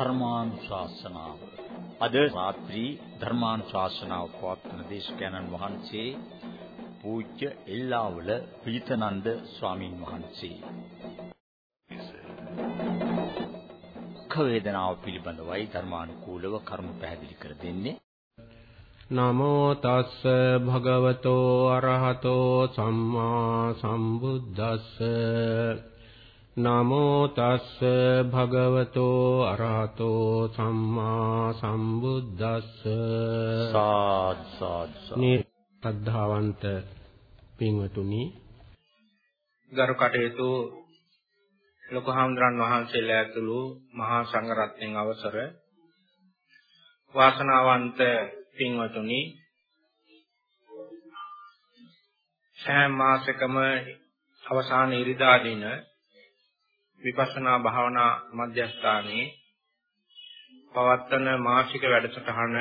ධර්මානුශාසනාව. අද රාත්‍රී ධර්මානුශාසනාව පවත්වන දේශකයන්න් වහන්සේ පූජ්‍ය එල්ලාවල ප්‍රීතනන්ද ස්වාමින් වහන්සේ. වේදනාව පිළිබඳවයි ධර්මානුකූලව කර්ම පැහැදිලි කර දෙන්නේ. නමෝ තස්ස භගවතෝ අරහතෝ සම්මා සම්බුද්දස්ස. නමෝ තස්ස භගවතෝ අරහතෝ සම්මා සම්බුද්දස්ස. සාද් සාද් සද්ධාවන්ත පින්වතුනි ගරු කටයුතු ලොකු හාමුදුරන් වහන්සේලා ඇතුළු මහා සංඝරත්නයන් අවසර වාසනාවන්ත පින්වතුනි සෑම මාසකම අවසාන ඉරිදා දින විපස්සනා භාවනා මධ්‍යස්ථානයේ පවත්වන මාසික වැඩසටහන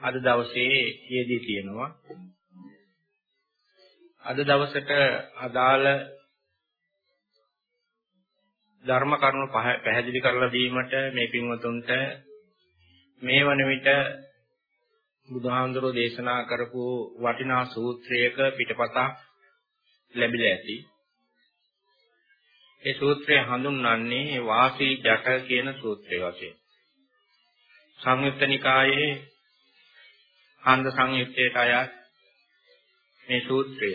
අද දවසේ යෙදී තියෙනවා. අද දවසට අදාළ ධර්ම කරුණු පැහැදිලි කරලා දීමට මේ පින්වතුන්ට මේ වන විට බුදුහාමුදුරෝ දේශනා කරපු වටිනා සූත්‍රයක පිටපතක් ලැබිලා ඇති. ඒ සූත්‍රය හඳුන්වන්නේ වාසී ජට කියන සූත්‍රය වශයෙන්. සංයුත්ත නිකායේ හන්ද සංයුත්තේට අයත් මේ සූත්‍රය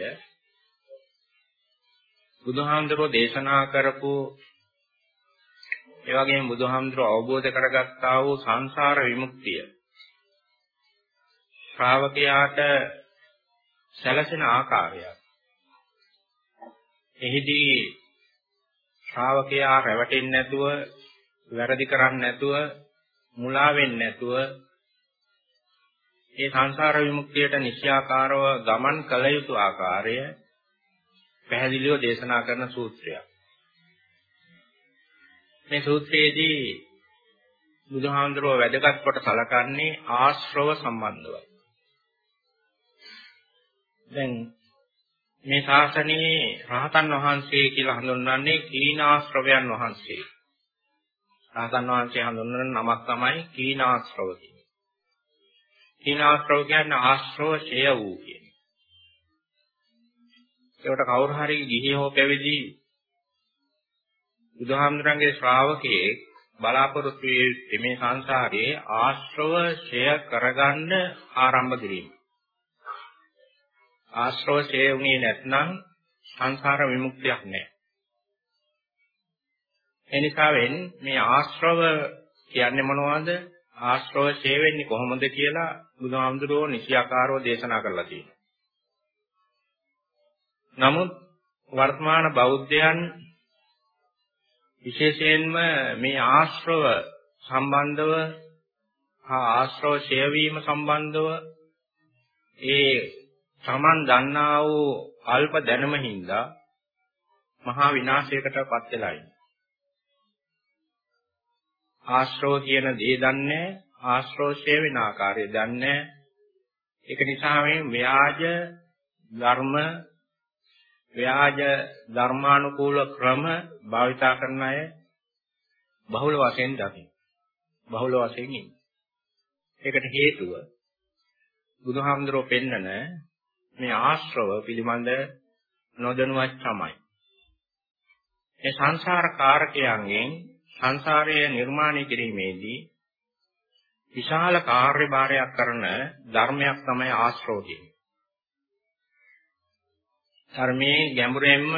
බුදුහාමුදුරෝ දේශනා කරපු ඒ වගේම බුදුහාමුදුරෝ අවබෝධ කරගත්තා වූ සංසාර විමුක්තිය ශ්‍රාවකයාට සැලසෙන ආකාරය එහිදී ශ්‍රාවකයා රැවටෙන්නේ නැතුව වැරදි කරන්නේ නැතුව මුලා වෙන්නේ නැතුව ඒ සංසාර විමුක්තියට නිශ්‍යාකාරව ගමන් කළ යුතු ආකාරය පැහැදිලිව දේශනා කරන සූත්‍රයක්. මේ සූත්‍රයේදී බුදුහාමුදුරුව වැදගත් කොට සලකන්නේ ආශ්‍රව සම්බන්ධවයි. දැන් මේ ශාසනයේ රහතන් වහන්සේ කියලා හඳුන්වන්නේ කීනාශ්‍රවයන් වහන්සේ. රහතන් වහන්සේ හඳුන්වන නමක් තමයි කීනාශ්‍රව කියන්නේ. කීනාශ්‍රව කියන්නේ ආශ්‍රව ඡය වූ කියන්නේ. ඒකට කවුරු හරි ගිහි හෝ පැවිදි බුදුහාමුදුරන්ගේ ශ්‍රාවකයේ බලාපොරොත්තු වෙන්නේ මේ සංසාරයේ ආශ්‍රව ඡය කරගන්න ආරම්භ කිරීම. ආශ්‍රවශේ වුණේ නැත්නම් සංසාර විමුක්තියක් නැහැ. එනිසාවෙන් මේ ආශ්‍රව කියන්නේ මොනවද? ආශ්‍රව ඡේ වෙන්නේ කොහොමද කියලා බුදුහාමුදුරුවෝ නිසියාකාරව දේශනා කරලා තියෙනවා. නමුත් වර්තමාන බෞද්ධයන් විශේෂයෙන්ම මේ ආශ්‍රව සම්බන්ධව හා ආශ්‍රව ඡේ වීම සම්බන්ධව ඒ Taman දන්නා වූ අල්ප දැනුම හින්දා මහා විනාශයකටපත් වෙලා ඉන්නේ. ආශ්‍රව කියන දේ දන්නේ ආශ්‍රෝෂය වෙන ආකාරය දන්නේ ඒක නිසා මේ ව්‍යාජ ධර්ම ව්‍යාජ ධර්මානුකූල ක්‍රම භාවිතා කරන අය බහුල වශයෙන් දකින්න. බහුල වශයෙන් ඉන්නේ. ඒකට හේතුව බුදුහාමුදුරුවෝ පෙන්නන මේ ආශ්‍රව පිළිබඳ නොදැනුවත් තමයි. මේ සංසාර කාරකයන්ගෙන් සංසාරය නිර්මාණය කිරීමේදී විශාල කාර්යභාරයක් කරන ධර්මයක් තමයි ආශ්‍රව කියන්නේ. ධර්මයේ ගැඹුරෙන්ම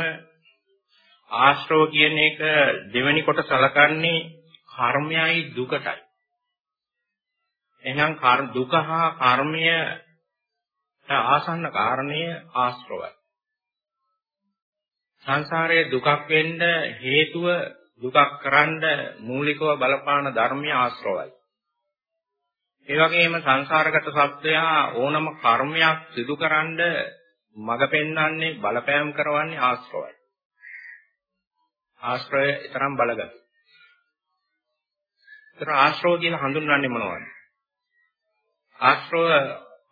ආශ්‍රව කියන එක දෙවෙනි කොට සලකන්නේ කර්මයයි දුකටයි. එහෙනම් දුක හා කර්මය ආසන්න කාරණය ආශ්‍රවයි. සංසාරයේ දුකක් වෙන්න හේතුව දුකක් කරන්න මූලිකව බලපාන ධර්මය ආශ්‍රවයි. ඒ වගේම සංසාරගත සත්‍යය ඕනම කර්මයක් සිදු කරන්න මඟ පෙන්වන්නේ බලපෑම් කරවන්නේ ආශ්‍රවයි. ආශ්‍රය තරම් බලගත්. ඒතර ආශ්‍රව කියලා හඳුන්වන්නේ මොනවද? ආශ්‍රව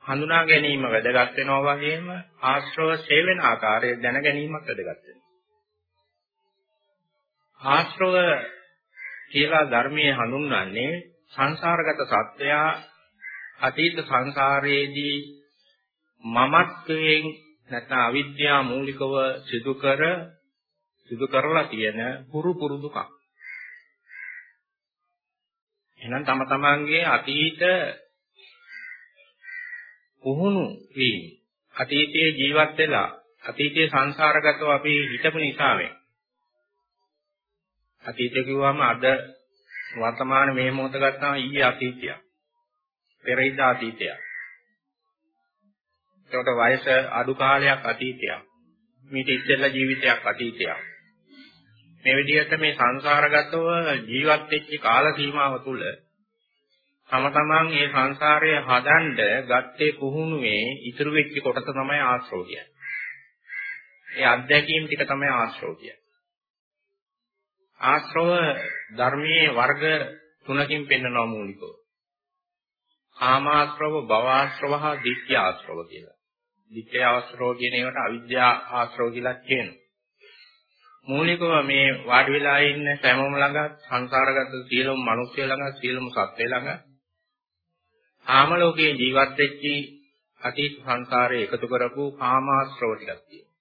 හඳුනා ගැනීම වැදගත් වෙනවා වගේම ආශ්‍රව සේවන ආකාරය දැන ගැනීමත් වැදගත් වෙනවා. ආශ්‍රව කියලා ධර්මයේ හඳුන්වන්නේ සංසාරගත සත්‍යය අතීත සංසාරයේදී මමත්වයෙන් නැත්නම් අවිද්‍යාව මූලිකව සිදු කර සිදු කරලා තියෙන පුරු පුරුදුකම්. එහෙනම් තම තමන්ගේ අතීත පුහුණු වීම. අතීතයේ ජීවත් වෙලා අතීතයේ සංසාරගතව අපි හිටපු නිසාවෙන්. අතීතය කිව්වම අද වර්තමාන මේ මොහොත ගත්තාම ඊයේ අතීතයක්. පෙරේද අතීතයක්. එතකොට වයස අඩු කාලයක් අතීතයක්. මීට ඉස්සෙල්ලා ජීවිතයක් අතීතයක්. මේ විදිහට මේ සංසාරගතව ජීවත් වෙච්ච කාල සීමාව තුළ තම තමන් මේ සංසාරය හදන්න ගත්තේ පුහුණුවේ ඉතුරු වෙච්ච කොටස තමයි ආශ්‍රව කියන්නේ. ඒ අත්දැකීම් ටික තමයි ආශ්‍රව කියන්නේ. ආශ්‍රව ධර්මයේ වර්ග තුනකින් පෙන්වනවා මූලිකව. කාමාශ්‍රව, භවආශ්‍රව හා ditthya ආශ්‍රව කියලා. ditthya ආශ්‍රව කියන ඒවට අවිද්‍යා ආශ්‍රව කියලා කියනවා. මූලිකව මේ වාඩි වෙලා ඉන්න සෑමෝම ළඟ සංසාරගත සියලුම මිනිස්සු ළඟ සියලුම සත්ත්වය ළඟ කාම ලෝකයේ ජීවත් වෙච්ච අතීත සංසාරයේ එකතු කරපු කාමාශ්‍රව ටිකක් තියෙනවා.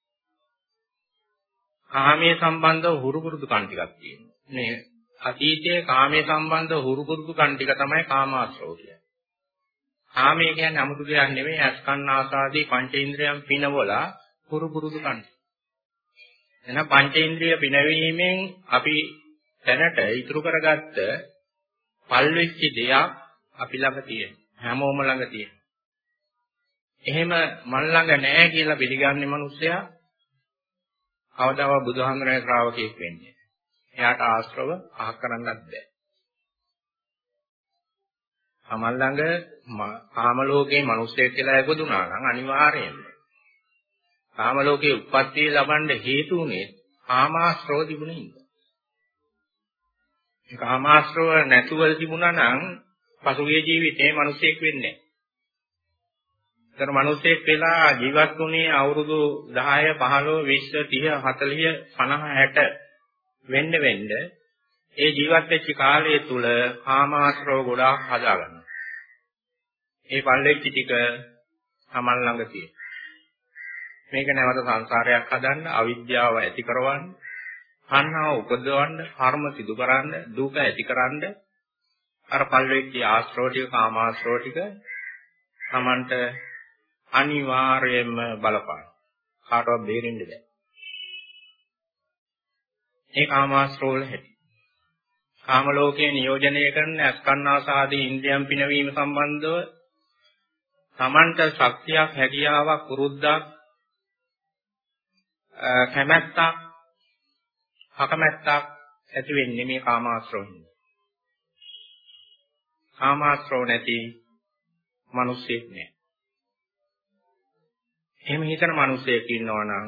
කාමයේ සම්බන්ධව හුරු පුරුදු කන් ටිකක් තියෙනවා. මේ අතීතයේ කාමයේ සම්බන්ධව හුරු පුරුදු කන් ටික තමයි කාමාශ්‍රව කියන්නේ. කාමයේ කියන්නේ 아무තු දෙයක් නෙමෙයි අස්කන්න ආසාදී පංචේන්ද්‍රයන් පිනවලා හුරු පුරුදු කන්. එහෙනම් පංචේන්ද්‍රිය පිනවීමෙන් අපි දැනට ඉතුරු කරගත්ත පල්වෙච්ච දෙයක් අපි ළඟ තියෙනවා. හැමෝම ළඟ තියෙනවා. එහෙම මන් ළඟ නැහැ කියලා පිළිගන්නේ මිනිස්සයා කවදාවත් බුදුහාමරේ ශ්‍රාවකයෙක් වෙන්නේ. එයාට ආශ්‍රව අහ කරන්නත් බෑ. තමන් ළඟ කාම ලෝකේ මිනිස්සෙක් කියලා ඉපදුනා නම් අනිවාර්යයෙන්ම කාම ලෝකේ උප්පත්තිය ලබන්න හේතු උනේ කාමාශ්‍රව තිබුණේ ඉඳ. ඒ කාමාශ්‍රව නැතුව තිබුණා නම් පසුගිය ජීවිතේ මිනිසෙක් වෙන්නේ නැහැ. ඒතර මිනිසෙක් වෙලා ජීවත් වුණේ අවුරුදු 10 15 20 30 40 50 60 වෙන්න වෙන්න ඒ ජීවත් වෙච්ච කාලය තුල කාමාශ්‍රව ගොඩාක් හදාගන්නවා. ඒ පල්ලෙච්ච ටික තමන් ළඟ තියෙන. මේක නැවත සංසාරයක් හදන්න, අවිද්‍යාව ඇති කරවන්න, තණ්හාව උපදවන්න, කර්ම සිදු කරන්න, දුක ඇති කරන්න අර පල්වෙච්ච ආශ්‍රව ටික, කාමාශ්‍රව ටික තමන්ට අනිවාර්යයෙන්ම බලපාන. කාටවත් බේරෙන්න බෑ. ඒ කාමාශ්‍රවල හැටි. කාම ලෝකයේ නියෝජනය කරන අස්කන්නාසාදී ඉන්ද්‍රියන් පිනවීම සම්බන්ධව තමන්ට ශක්තියක් හැකියාවක් වරුද්දක් කැමැත්තක් අකමැත්තක් ඇති වෙන්නේ මේ කාමාශ්‍රවෙන්. කාමාශ්‍රව නැති මිනිස්සෙක් නෑ. එහෙම හිතන මිනිසෙක් ඉන්නවා නම්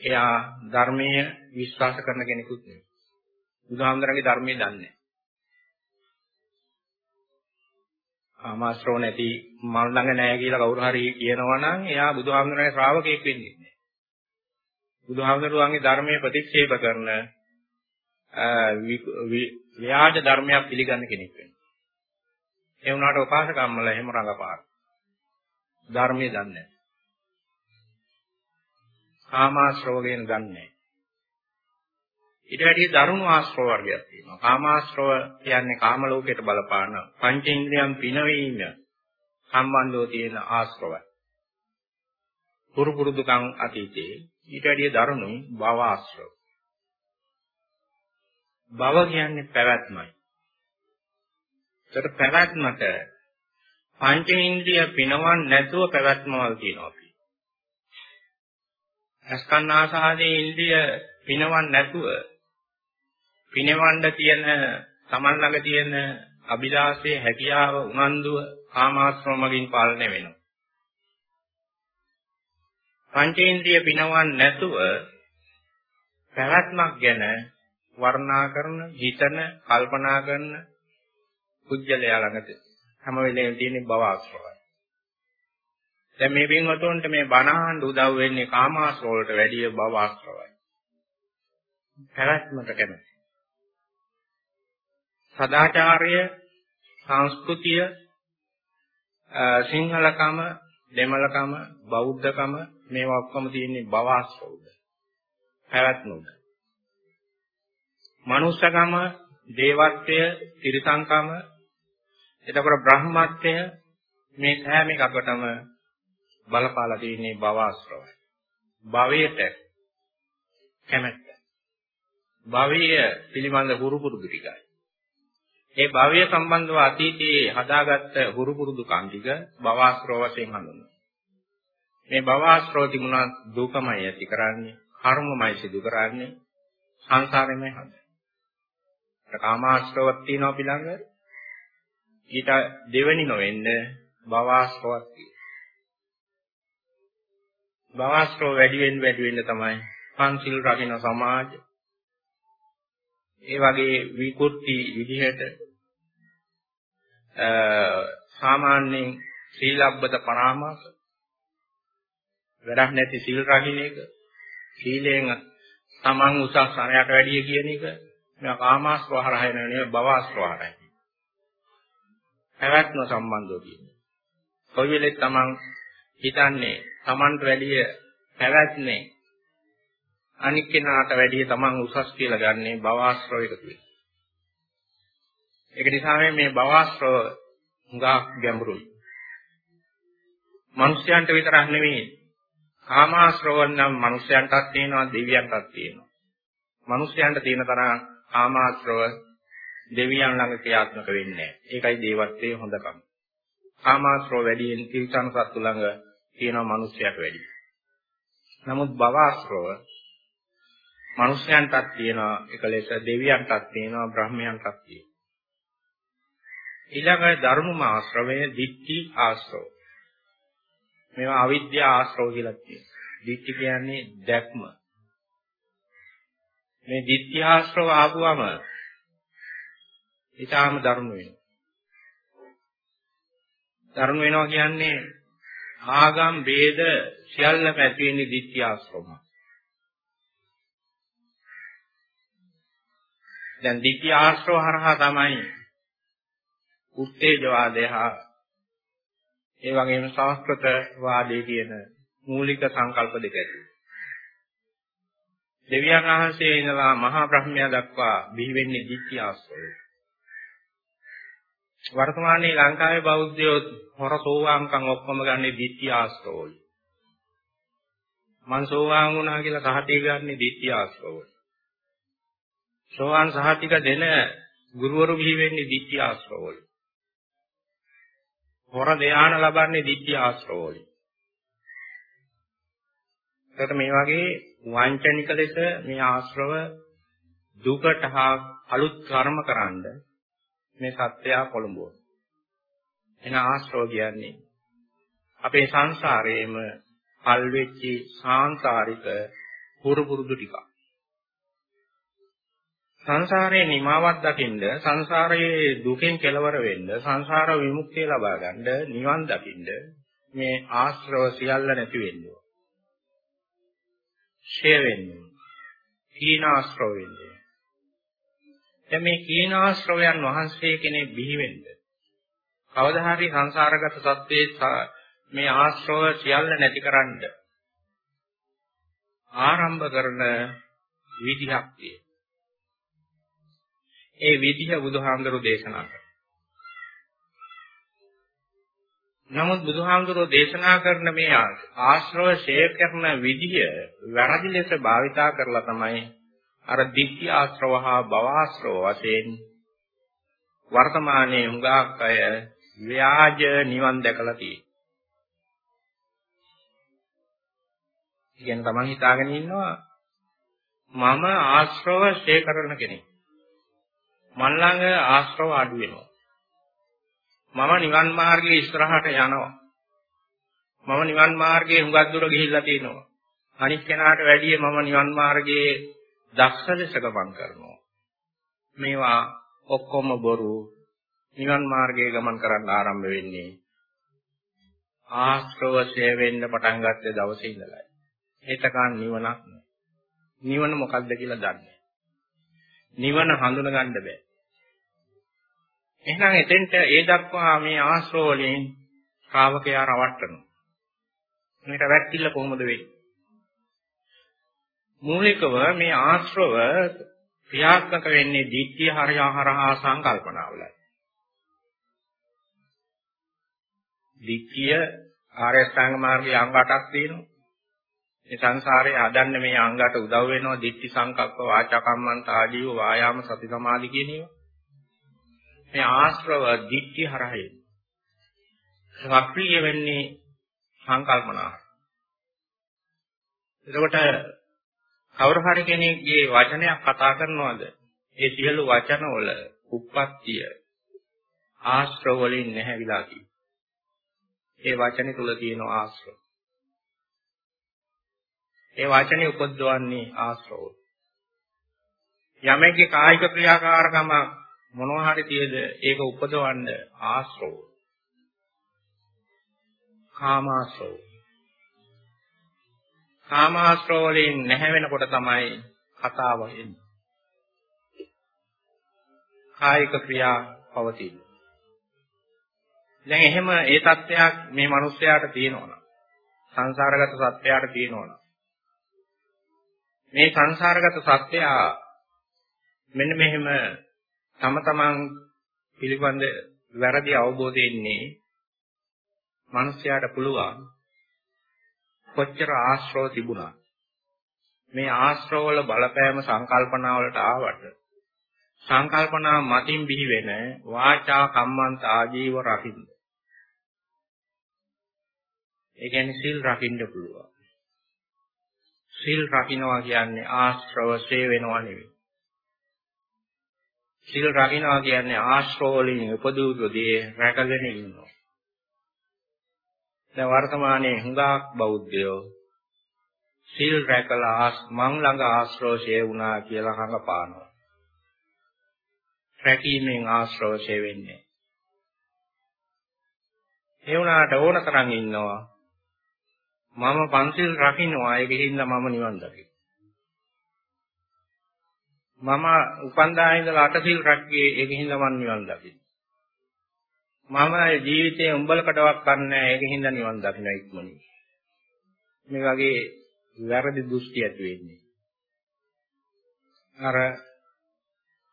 එයා ධර්මයේ විශ්වාස කරන කෙනෙකුත් නෙවෙයි. බුදුහාමුදුරන්ගේ ධර්මයේ දන්නේ නැහැ. ආමාශ්‍රව නැති මල් ළඟ නැහැ කියලා කවුරු හරි කියනවා නම් එයා බුදුහාමුදුරන්ගේ ශ්‍රාවකයෙක් වෙන්නේ නැහැ. බුදුහාමුදුරුවන්ගේ ධර්මයේ ප්‍රතික්ෂේප කරන ව්‍යාජ ධර්මයක් පිළිගන්න කෙනෙක් වෙනවා. ඒ වුණාට උපාසකම්මල එහෙම රඟපාන. ධර්මයේ දන්නේ නැහැ. කාමාශ්‍රව ගැන දන්නේ ඊට වැඩි දරුණු ආශ්‍රව වර්ගයක් තියෙනවා. කාමාශ්‍රව කියන්නේ කාම ලෝකයට බලපාන පංචේන්ද්‍රයන් පිනවීම සම්බන්ධව තියෙන ආශ්‍රවයි. පුරු පුරුදුකම් අතීතේ ඊට වැඩි දරුණුයි භව ආශ්‍රව. භව කියන්නේ පැවැත්මයි. ඒකට පැවැත්මට පංචේන්ද්‍රිය පිනවන්නේ නැතුව පැවැත්මවල් තියෙනවා. අස්කන්නාසාදී ඉන්ද්‍රිය පිනවන්න නැතුව පිනවන්න තියෙන Taman ළඟ තියෙන අභිලාෂයේ හැකියාව උනන්දුව කාමාශ්‍රම මගින් පාලනය වෙනවා. පංචේන්ද්‍රිය පිනවන්න නැතුව පැවැත්මක් ගැන වර්ණනා කරන, හිතන, කල්පනා කරන කුජලයා ළඟද හැම වෙලේම තියෙන බව ආශ්‍රවයි. දැන් මේ පින්වතුන්ට මේ බණහඬ උදව් වෙන්නේ කාමාශ්‍රව වලට වැඩිය භව ආශ්‍රවයි. පැවැත්මට කැමති. සදාචාරය, සංස්කෘතිය, සිංහලකම, දෙමළකම, බෞද්ධකම මේවා ඔක්කොම තියෙන්නේ භවආශ්‍රවද. පැවැත්මුද. මනුෂ්‍යකම, දේවත්වය, තිරිසංකම, එතකොට බ්‍රහ්මත්වය මේ සෑම එකකටම බලපාලා තියෙන්නේ භවආශ්‍රවයි. භවයට කැමැත්ත. භවය පිළිබඳ හුරු පුරුදු ටිකයි. ඒ භවය සම්බන්ධව අතීතයේ හදාගත්ත හුරු පුරුදු කම් ටික භවආශ්‍රව වශයෙන් හඳුන්වනවා. මේ භවආශ්‍රව තිබුණා දුකමයි ඇති කරන්නේ, කර්මමයි සිදු කරන්නේ, සංසාරෙමයි හදන්නේ. කාමාශ්‍රවක් තියෙනවා පිළඟ ඊට දෙවෙනි නොවෙන්න භවආශ්‍රවක් තියෙනවා. භවආශ්‍රව වැඩි වෙන්න වැඩි වෙන්න තමයි පන්සිල් රකින්න සමාජ ඒ වගේ විකෘති විදිහට සාමාන්‍යයෙන් සීලබ්බත පරාමාස වැඩක් නැති සීල් රකින්න එක සීලෙන් තමන් උසස් අරයට වැඩිය කියන එක මේ කාමාස්වහරය නෙවෙයි භවස්වහරයි. පැවැත්ම සම්බන්ධව කියන්නේ. කොයි වෙලෙත් තමන් හිතන්නේ තමන්ට වැඩිය පැවැත්නේ අනික් කෙනාට වැඩිය තමන් උසස් කියලා ගන්නේ භවආශ්‍රවයක කියලා. ඒක නිසා මේ භවආශ්‍රව හුඟා ගැඹුරුයි. මිනිස්යන්ට විතරක් නෙවෙයි කාමාශ්‍රවන් නම් මිනිස්යන්ටත් තියෙනවා දෙවියන්ටත් තියෙනවා. මිනිස්යන්ට තියෙන තරම් කාමාශ්‍රව දෙවියන් ළඟ ක්‍රියාත්මක වෙන්නේ නැහැ. ඒකයි දේවත්වයේ හොඳකම. කාමාශ්‍රව වැඩියෙන් තිරිසන් සත්තු ළඟ තියෙනවා මිනිස්යාට වැඩි. නමුත් භවආශ්‍රව මනුෂ්‍යයන්ටත් තියෙනවා එක ලෙස දෙවියන්ටත් තියෙනවා බ්‍රහ්මයන්ටත් තියෙනවා. ඊළඟ ධර්මම ආශ්‍රවය දිට්ඨි ආශ්‍රව. මේවා අවිද්‍යා ආශ්‍රව කියලා කියනවා. දිට්ඨි කියන්නේ දැක්ම. මේ දිට්ඨි ආශ්‍රව ආපුවම ඊටාම දරුණු වෙනවා. දරුණු වෙනවා කියන්නේ ආගම් ભેද සියල්ලම ඇති වෙන්නේ දිට්ඨි ආශ්‍රවම. දැන් දිට්ඨි ආශ්‍රව හරහා තමයි උත්තේජවාදය හා ඒ වගේම සංස්කෘත වාදයේ කියන මූලික සංකල්ප දෙක ඇති. දෙවියන් වහන්සේ ඉඳලා මහා බ්‍රහ්මයා දක්වා බිහි වෙන්නේ දිට්ඨි ආශ්‍රවය. වර්තමානයේ ලංකාවේ බෞද්ධයෝ හොර සෝවාන්කම් ඔක්කොම ගන්නේ දිට්ඨි ආශ්‍රවවල. මං සෝවාන් වුණා කියලා කහටි ගන්නේ දිට්ඨි ආශ්‍රවවල. සෝවාන් සහතික දෙන ගුරුවරු බිහි වෙන්නේ දිට්ඨි ආශ්‍රවවල. හොර ධානය ලබන්නේ දිට්ඨි ආශ්‍රවවල. ඒකට මේ වගේ වංචනික ලෙස මේ ආශ්‍රව දුකට හා අලුත් කර්ම කරන්න මේ සත්‍යය කොළඹුව. එන ආශ්‍රව කියන්නේ අපේ සංසාරයේම පල් වෙච්චි සාංශාරික පුරු පුරුදු ටිකක්. සංසාරේ නිමාවක් දකින්න සංසාරයේ දුකෙන් කෙලවර වෙන්න සංසාර විමුක්තිය ලබා ගන්න නිවන් දකින්න මේ ආශ්‍රව සියල්ල නැති වෙන්න ඕන. ෂේ වෙන්න. කීනාශ්‍රව වෙන්න. දැන් මේ කීනාශ්‍රවයන් වහන්සේ කෙනෙක් බිහි වෙන්න. කවදා හරි සංසාරගත සත්‍යයේ මේ ආශ්‍රව සියල්ල නැතිකරන්න ආරම්භ කරන විදිහක් තියෙනවා. ඒ විදිහ බුදුහාමුදුරු දේශනා කරා. නමුත් බුදුහාමුදුරෝ දේශනා කරන මේ ආශ්‍රව ෂේ කරන විදිය වැරදි ලෙස භාවිතා කරලා තමයි අර ditthi ආශ්‍රව හා භව ආශ්‍රව වශයෙන් වර්තමානයේ හුඟක් අය ව්‍යාජ නිවන් දැකලා තියෙන්නේ. ඉතින් තමන් හිතාගෙන ඉන්නවා මම ආශ්‍රව ෂේ කරන කෙනෙක්. මන් ළඟ ආශ්‍රව අඩු වෙනවා. මම නිවන් මාර්ගයේ ඉස්සරහට යනවා. මම නිවන් මාර්ගයේ හුඟක් දුර ගිහිල්ලා තියෙනවා. අනිත් කෙනාට වැඩිය මම නිවන් මාර්ගයේ දක්ෂ ලෙස ගමන් කරනවා. මේවා ඔක්කොම බොරු. නිවන් මාර්ගයේ ගමන් කරන්න ආරම්භ වෙන්නේ ආශ්‍රවශය වෙන්න පටන් ගත්ත දවසේ ඉඳලා. එතකන් නිවනක් නෑ. නිවන මොකක්ද කියලා දන්නේ නිවන හඳුන ගන්න බෑ. එහෙනම් එතෙන්ට ඒ දක්වා මේ ආශ්‍රව වලින් ශ්‍රාවකයා රවට්ටනවා. මේක වැක්කිල්ල කොහොමද වෙන්නේ? මූලිකව මේ ආශ්‍රව ක්‍රියාත්මක වෙන්නේ දිට්ඨිය හරහා සංකල්පනාවලයි. දිට්ඨිය ආර්ය ශ්‍රාංග මාර්ගයේ අංග 8ක් තියෙනවා. මේ සංසාරේ හදන්න මේ අංගට උදව් වෙනවා දිට්ඨි සංකප්ප වාචා කම්මන්ත ආජීව වායාම සති සමාධි කියන ඒවා. මේ ආශ්‍රව දිට්ඨි හරහා සක්‍රිය වෙන්නේ සංකල්පනාව. එතකොට කවුරු හරි කෙනෙක්ගේ වචනයක් කතා කරනවද? ඒ සියලු වචනවල උප්පත්තිය ආශ්‍රව වලින් නැහැවිලා තියෙනවා. ඒ වචනේ තුල තියෙන ආශ්‍රව. ඒ වචනේ උපද්දවන්නේ ආශ්‍රව. යමෙක්ගේ කායික ක්‍රියාකාරකම මොනවා හරි තියද ඒක උපදවන්න ආශ්‍රව. කාමාශ්‍රව. කාමාශ්‍රව වලින් නැහැ වෙනකොට තමයි කතාව එන්නේ. කායික ක්‍රියා පවතින. දැන් එහෙම ඒ தත්වයක් මේ මිනිස්යාට තියෙනවා. සංසාරගත සත්‍යයට තියෙනවා. මේ සංසාරගත සත්‍යය මෙන්න මෙහෙම තම තමන් පිළිබඳ වැරදි අවබෝධය ඉන්නේ මිනිස්යාට පුළුවන් කොච්චර ආශ්‍රව තිබුණා මේ ආශ්‍රව වල බලපෑම සංකල්පනා වලට ආවට සංකල්පනා මතින් බිහි වෙන වාචා කම්මන්ත ආජීව රකින්න ඒ කියන්නේ සිල් රකින්න පුළුවන්. සිල් රකින්නවා කියන්නේ ආශ්‍රව සේ වෙනවා නෙවෙයි. සිල් රකින්නවා කියන්නේ ආශ්‍රව වලින් උපදූපදී රැකගෙන ඉන්නවා. දැන් වර්තමානයේ හුඟක් බෞද්ධයෝ සිල් රැකලා මං ළඟ ආශ්‍රෝෂය වුණා කියලා හඟපානවා. රැකීමෙන් ආශ්‍රෝෂය වෙන්නේ. ඒ වුණාට ඕන තරම් ඉන්නවා. මම පන්සිල් රකින්නවා ඒකෙන් මම නිවන් දකිනවා. මම උපන්දා ඉඳලා අටසිල් රැක්කේ ඒකෙන් මම නිවන් දකිනවා. මම ජීවිතේ උඹලකටවත් කරන්නේ ඒකෙන් නිවන් දකින්න ඉක්මනින්. මේ වගේ වැරදි දෘෂ්ටි ඇති වෙන්නේ. අර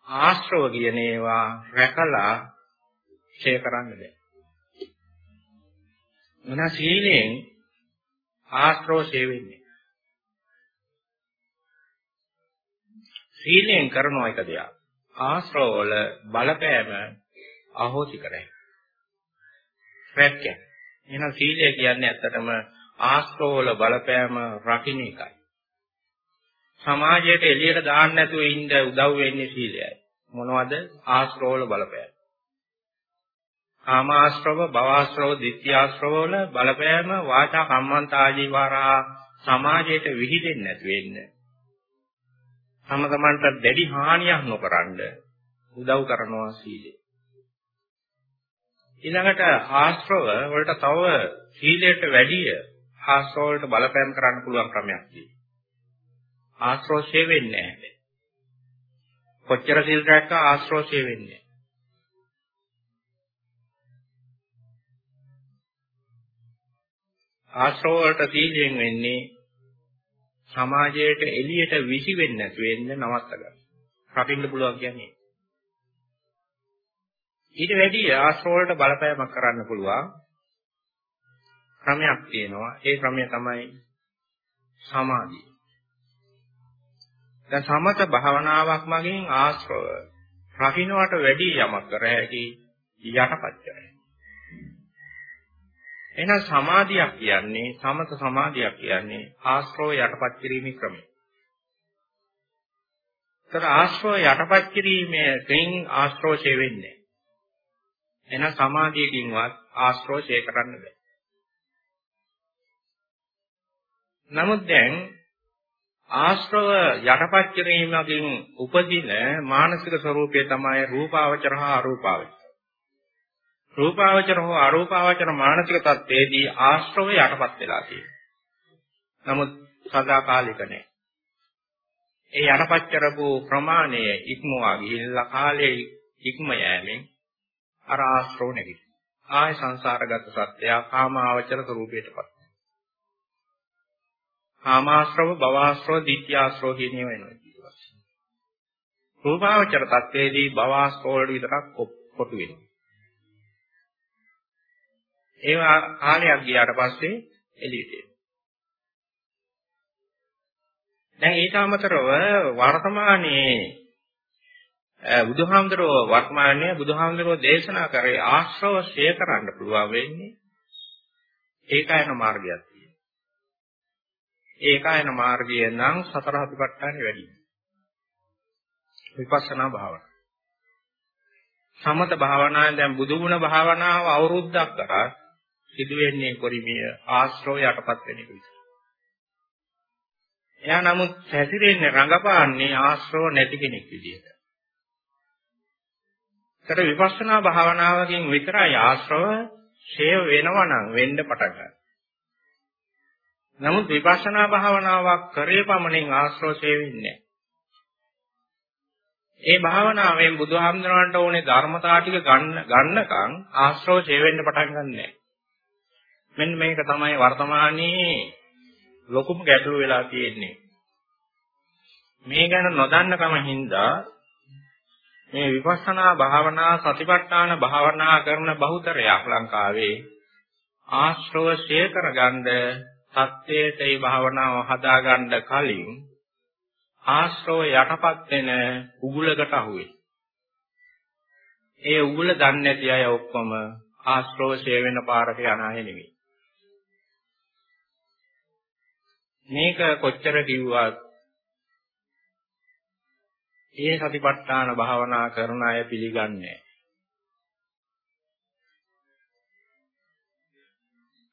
ආශ්‍රව කියන ඒවා රැකලා ෂේ කරන්න බෑ. මොන සීලෙන් ආශ්‍රෝෂය වෙන්නේ. සීලෙන් කරන එක දෙයක්. ආශ්‍රව වල බලපෑම අහෝසි කරයි. රැක්කේ. එහෙනම් සීලය කියන්නේ ඇත්තටම ආශ්‍රව වල බලපෑම රකින්න එකයි. සමාජයට එළියට දාන්න නැතුව ඉන්න උදව් වෙන්නේ සීලයයි. මොනවද? ආශ්‍රව වල බලපෑම. කාමාශ්‍රව, භවආශ්‍රව, ditthියාශ්‍රව වල බලපෑම වාචා කම්මන්ත ආජීවරා සමාජයට විහිදෙන්නේ නැති වෙන්න. තම තමන්ට දැඩි හානියක් නොකරනද උදව් කරනවා සීලය. ඊළඟට ආශ්‍රව වලට තව සීලයට වැඩිය ආශ්‍රව වලට බලපෑම් කරන්න පුළුවන් ක්‍රමයක් තියෙනවා. ආශ්‍රව ෂේ වෙන්නේ නැහැ. කොච්චර සීල් රැක්කා ආශ්‍රව ෂේ වෙන්නේ ආශ්‍රව වලට සීලයෙන් වෙන්නේ සමාජයට එළියට විසි වෙන්නේ නැතු වෙන්න නවත්ත ගන්න. රකින්න පුළුවන් කියන්නේ. ඊට වැඩි ආශ්‍රව වලට බලපෑමක් කරන්න පුළුවන් ක්‍රමයක් තියෙනවා. ඒ ක්‍රමය තමයි සමාධිය. දැන් සමත භාවනාවක් මගින් ආශ්‍රව රකින්නට වැඩි යමක් කර හැකි යටපත් කරයි. එහෙනම් සමාධියක් කියන්නේ සමත සමාධියක් කියන්නේ ආශ්‍රව යටපත් කිරීමේ ක්‍රමය. ඒතර ආශ්‍රව යටපත් කිරීමෙන් ආශ්‍රෝෂය වෙන්නේ. එහෙනම් සමාධියකින්වත් ආශ්‍රෝෂය කරන්න බෑ. නමුත් දැන් ආශ්‍රව යටපත් කිරීමකින් උපදින මානසික ස්වરૂපය තමයි රූපාවචර හා අරූපාවචර. රූපාවචර හෝ අරූපාවචර මානසික තත්ත්වයේදී ආශ්‍රව යටපත් වෙලා තියෙනවා. නමුත් සදාකාලික නැහැ. ඒ යටපත් කරපු ප්‍රමාණය ඉක්මවා ගිහිල්ලා කාලයේ ඉක්ම යෑමෙන් අර ආශ්‍රව නැගිටිනවා. ආය සංසාරගත සත්‍යය කාමාවචර ස්වરૂපයටපත්. කාමාශ්‍රව, භවආශ්‍රව, ditthියාශ්‍රව කියන ඒවා එනවා ඊට පස්සේ. රූපාවචර තත්ත්වයේදී භවආශ්‍රව වල විතරක් කොටු වෙනවා. ඒවා කාලයක් ගියාට පස්සේ එළියට එනවා. දැන් ඊට අමතරව වර්තමානයේ බුදුහාමුදුරුවෝ වර්තමානයේ බුදුහාමුදුරුවෝ දේශනා කරේ ආශ්‍රව ශේ කරන්න පුළුවන් වෙන්නේ ඒකායන මාර්ගයක් තියෙනවා. ඒකායන මාර්ගය නම් සතර හතිපට්ඨානෙ වැඩි. විපස්සනා භාවනාව. සමත භාවනාවෙන් දැන් බුදුගුණ භාවනාව අවුරුද්දක් කරා සිදුවෙන්නේ කොරිමිය ආශ්‍රව යටපත් වෙන එක විතරයි. එයා නමුත් හැසිරෙන්නේ රඟපාන්නේ ආශ්‍රව නැති කෙනෙක් විදියට. ඒකට විපස්සනා භාවනාවකින් විතරයි ආශ්‍රව ෂේව වෙනවා නම් වෙන්න පටන් ගන්න. නමුත් විපස්සනා භාවනාවක් කරේ පමණින් ආශ්‍රව ෂේව වෙන්නේ ඒ භාවනාවෙන් බුදුහාමුදුරන්ට ඕනේ ධර්මතාව ටික ගන්න ගන්නකම් ආශ්‍රව ෂේව වෙන්න පටන් ගන්නෑ. මෙන්න මේක තමයි වර්තමානයේ ලොකුම ගැටලුව වෙලා තියෙන්නේ. මේ ගැන නොදන්නකම හින්දා මේ විපස්සනා භාවනා සතිපට්ඨාන භාවනා කරන බහුතරයක් ලංකාවේ ආශ්‍රව ශේ කරගන්න සත්‍යයට ඒ භාවනාව හදාගන්න කලින් ආශ්‍රව යටපත් වෙන උගුලකට අහුවේ. ඒ උගුල දන්නේ නැති අය ඔක්කොම ආශ්‍රව ශේ වෙන පාරක යන අය නෙවෙයි. මේක කොච්චර කිව්වත් ඒ සතිපට්ඨාන භාවනා කරන අය පිළිගන්නේ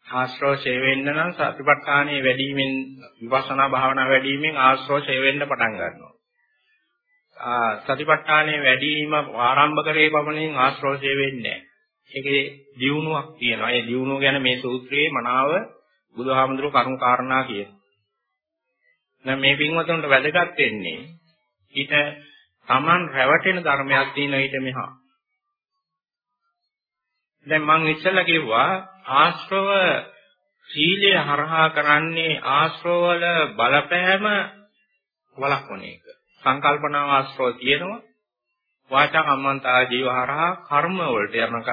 ආශ්‍රෝෂය වෙන්න නම් සතිපට්ඨානයේ වැඩිවීමෙන් විපස්සනා භාවනා වැඩිවීමෙන් ආශ්‍රෝෂය වෙන්න පටන් ගන්නවා. ආ සතිපට්ඨානයේ වැඩිවීම ආරම්භ කරේ පමණින් ආශ්‍රෝෂය වෙන්නේ නැහැ. ඒකේ දියුණුවක් තියෙනවා. ඒ දියුණුව ගැන මේ සූත්‍රයේ මනාව බුදුහාමුදුරුවෝ කරුණු කාරණා කියනවා. දැන් මේ පින්වතුන්ට වැදගත් වෙන්නේ ඊට Taman රැවටෙන ධර්මයක් තියෙන ඊට මෙහා. දැන් මම ඉස්සෙල්ලා කිව්වා ආශ්‍රව සීලය හරහා කරන්නේ ආශ්‍රව වල බලපෑම වළක්වන එක. සංකල්පනාව ආශ්‍රව තියෙනවා. වාචා කම්මන්තා ජීව හරහා කර්ම වලට යනක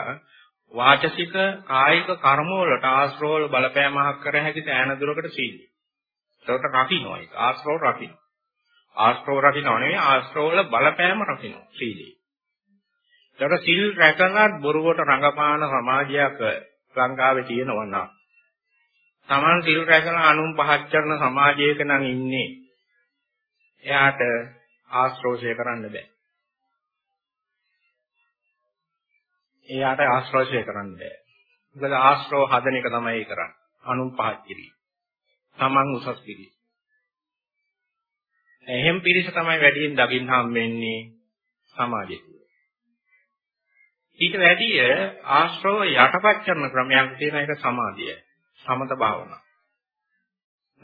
වාචසික කායික කර්ම වලට ආශ්‍රව වල බලපෑමක් කර හැකි තැන දුරකට සීලය. ඒකට රකින්නවා ඒක ආශ්‍රව රකින්න. ආශ්‍රව රකින්නව නෙවෙයි ආශ්‍රව වල බලපෑම රකින්න සීලී. ඒකට සිල් රැකලා බොරුවට රඟපාන සමාජයක් ලංකාවේ තියෙනවා නම් Taman සිල් රැකලා අනුන් පහත් කරන සමාජයක නම් ඉන්නේ. එයාට ආශ්‍රෝෂය කරන්න බෑ. එයාට ආශ්‍රෝෂය කරන්න බෑ. මොකද ආශ්‍රව හදන එක තමයි කරන්නේ. අනුන් පහත් කිරීම. Taman උසස් කිරීම. එහෙම් පිරිස තමයි වැඩියෙන් දකින්න හම්බෙන්නේ සමාජය තුළ. ඊට වැඩිය ආශ්‍රව යටපත් කරන ක්‍රමයක් තියෙන එක සමාධිය. සමත භාවනාව.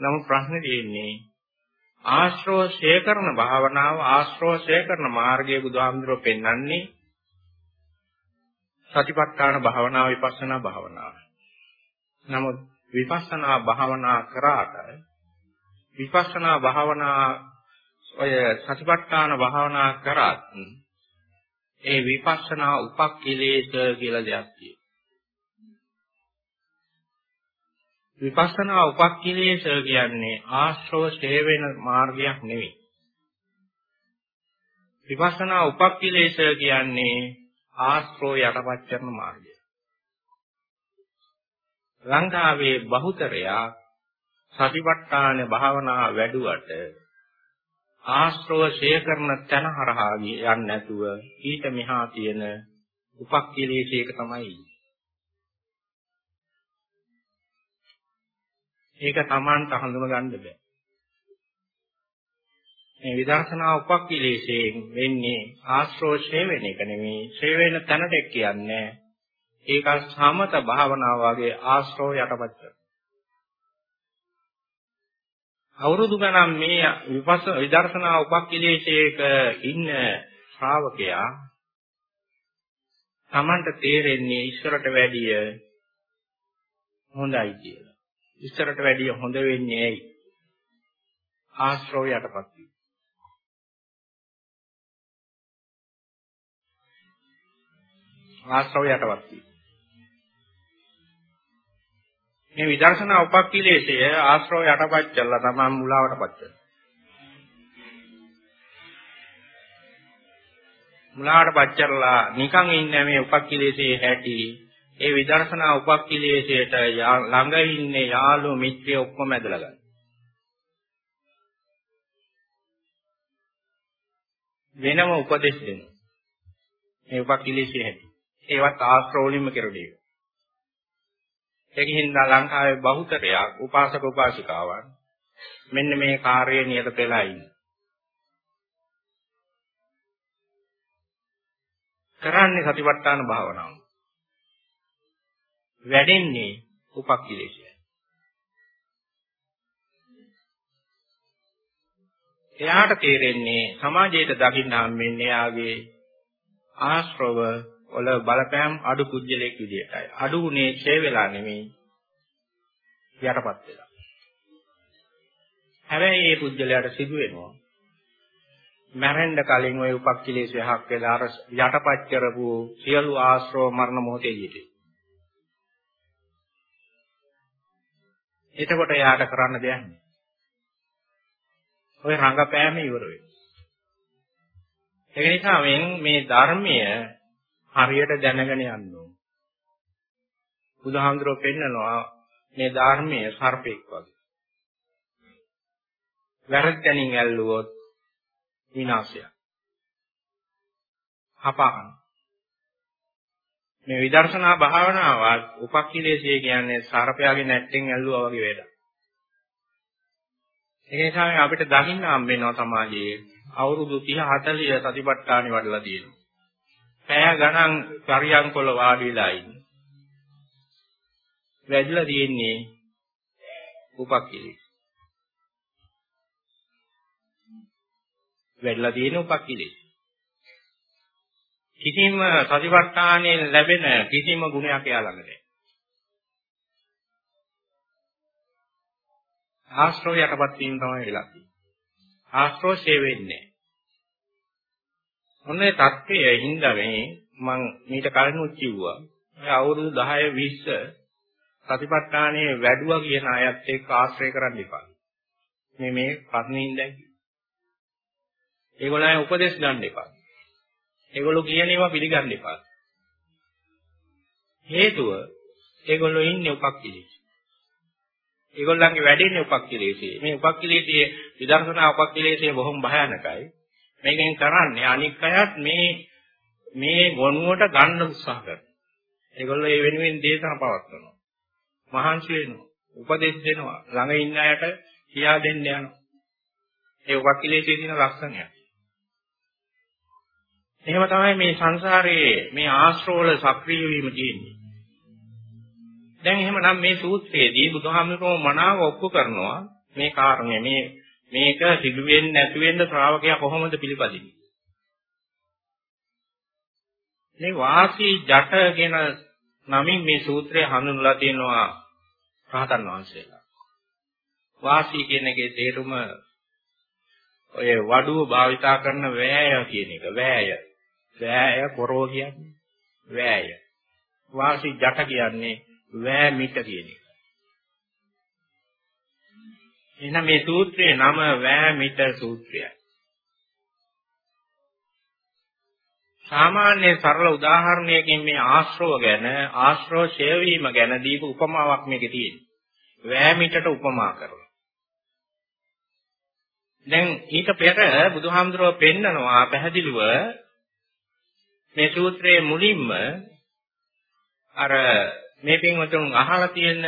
නමුත් ප්‍රශ්නේ තියෙන්නේ ආශ්‍රව ශේකරණ භාවනාව ආශ්‍රව ශේකරණ මාර්ගයේ බුදුහාමුදුරුවෝ පෙන්වන්නේ සතිපට්ඨාන භාවනාව විපස්සනා භාවනාව. නමුත් විපස්සනා භාවනා කරාට විපස්සනා භාවනා ඔය සතිපට්ඨාන භාවනා කරත් ඒ විපස්සනා උපක්ඛිලේශ කියලා දෙයක් තියෙනවා. විපස්සනා උපක්ඛිලේශ කියන්නේ ආශ්‍රව ඡේ වෙන මාර්ගයක් නෙවෙයි. විපස්සනා උපක්ඛිලේශ කියන්නේ ආශ්‍රව යටපත් කරන මාර්ගය. ලංකාවේ බහුතරයා සතිපට්ඨාන භාවනා වැඩුවට ආශ්‍රව ෂේ කරන තැන හරහා යන්නේ නැතුව ඊට මෙහා තියෙන උපක්ඛිලේශයක තමයි. ඒක Tamanට හඳුන ගන්න බෑ. මේ විදර්ශනා උපක්ඛිලේශයෙන් වෙන්නේ ආශ්‍රව ෂේ වෙන එක නෙමෙයි. ෂේ වෙන තැනට කියන්නේ ඒක සමත භාවනාව වගේ ආශ්‍රව යටපත් කරන අවුරුදු ගණන් මේ විපස්ස විදර්ශනා උපක්ඛිලේශයක ඉන්න ශ්‍රාවකයා Tamanට තේරෙන්නේ ඉස්සරට වැඩිය හොඳයි කියලා. ඉස්සරට වැඩිය හොඳ වෙන්නේ ඇයි? ආශ්‍රව යටපත් වීම. ආශ්‍රව යටපත් වීම. මේ විදර්ශනා උපක්ඛිලේශය ආශ්‍රව යටපත් කළා තමයි මුලාවටපත් කරන්නේ. මුලාවටපත් කරලා නිකන් ඉන්නේ මේ උපක්ඛිලේශයේ හැටි ඒ විදර්ශනා උපක්ඛිලේශයට ළඟ ඉන්නේ යාළු මිත්‍රය ඔක්කොම ඇදලා ගන්න. වෙනම උපදෙස් දෙනවා. මේ උපක්ඛිලේශයේ හැටි. ඒවත් ආශ්‍රෝලින්ම කෙරුණේ. ඒකින් ලංකාවේ බහුතරයක් උපාසක උපාසිකාවන් මෙන්න මේ කාර්යයේ නියත වෙලා ඉන්නේ. කරන්නේ සතිපට්ඨාන භාවනාව. වැඩෙන්නේ උපක්ඛිලේශය. එයාට තේරෙන්නේ සමාජයට දකින්න හම්බෙන්නේ එයාගේ ආශ්‍රව වල බලපෑම් අඩු කුජලයක් විදියටයි. අඩු උනේ ඡේ වෙලා නෙමෙයි යටපත් වෙලා. හැබැයි මේ පුජ්‍යලයට සිදු වෙනවා. මැරෙන්න කලින් ওই උපක්ඛිලේශය හක් වෙලා අර යටපත් කරපු සියලු ආශ්‍රව මරණ මොහොතේ ඊටේ. එතකොට යාට කරන්න දෙයක් නෑ. ඔය රංගපෑම ඉවර වෙනවා. ඒක නිසා මේ ධර්මය හරියට දැනගෙන යන්න ඕන. බුදුහාමුදුරුවෝ පෙන්නනවා මේ ධර්මයේ සර්පෙක් වගේ. වැරදි තැනින් ඇල්ලුවොත් විනාශය. හපාගන්න. මේ විදර්ශනා භාවනාව උපක්ඛිලේශය කියන්නේ සර්පයාගේ නැට්ටෙන් ඇල්ලුවා වගේ වැඩක්. ඒ නිසා අපිට දකින්න හම්බ වෙනවා සමාජයේ අවුරුදු 30 40 සතිපට්ඨානෙ වඩලා තියෙනවා. පැය ගණන් පරියන්කොල වාඩි වෙලා ඉන්නේ. වැදිලා තියෙන්නේ උපක්ඛිලේශ. වැදලා තියෙන උපක්ඛිලේශ. කිසිම සතිපට්ඨානයෙන් ලැබෙන කිසිම ගුණයක් එයා ළඟ නැහැ. ආශ්‍රව යටපත් වීම තමයි වෙලා තියෙන්නේ. ආශ්‍රව ෂේ වෙන්නේ. ඔන්නේ தත්ත්වයේ හින්දා මේ මම මීට කලින් කිව්වා. මේ අවුරුදු 10 20 සතිපට්ඨානයේ වැඩුවා කියන අයත් එක්ක ආශ්‍රය කරන්න එපා. මේ මේ පස්නින් දැන්. ඒගොල්ලන් උපදේශ ගන්න එපා. ඒගොල්ලෝ කියන ඒවා පිළිගන්න එපා. හේතුව ඒගොල්ලෝ ඉන්නේ උපක්ඛිලේශ. ඒගොල්ලන්ගේ වැඩෙන්නේ උපක්ඛිලේශේ. මේ උපක්ඛිලේශයේ විදර්ශනා උපක්ඛිලේශයේ බොහොම භයානකයි. මේකෙන් කරන්නේ අනික් අයත් මේ මේ ගොනුවට ගන්න උත්සාහ කරනවා. ඒගොල්ලෝ ඒ වෙනුවෙන් දේශනා පවත්වනවා. මහන්සි වෙනවා. උපදෙස් දෙනවා. ළඟ ඉන්න අයට කියා දෙන්න යනවා. ඒ උපක්ඛිලේශයේ තියෙන ලක්ෂණය. එහෙම තමයි මේ සංසාරයේ මේ ආශ්‍රවවල සක්‍රිය වීම තියෙන්නේ. දැන් එහෙමනම් මේ සූත්‍රයේදී බුදුහාමුදුරුවෝ මනාව ඔප්පු කරනවා මේ කාරණය මේ මේක සිදු වෙන්නේ නැති වෙන්න ශ්‍රාවකයා කොහොමද පිළිපදින්නේ? මේ වාසී ජට කියන නමින් මේ සූත්‍රය හඳුන්වලා තියෙනවා රහතන් වහන්සේලා. වාසී කියන එකේ තේරුම ඔය වඩුව භාවිතා කරන වෑය කියන එක. වෑය. වෑය පොරෝ කියන්නේ වෑය. වාසී ජට කියන්නේ වෑ මිට කියන එක. එහෙනම් මේ සූත්‍රයේ නම වෑමිට සූත්‍රයයි. සාමාන්‍ය සරල උදාහරණයකින් මේ ආශ්‍රව ගැන ආශ්‍රව ඡය වීම ගැන දීපු උපමාවක් මේකේ තියෙනවා. වෑමිටට උපමා කරනවා. දැන් ඊට පෙර බුදුහාමුදුරුවෝ පෙන්නනවා පැහැදිලිව මේ සූත්‍රයේ මුලින්ම අර මේ පින්වතුන් අහලා තියෙන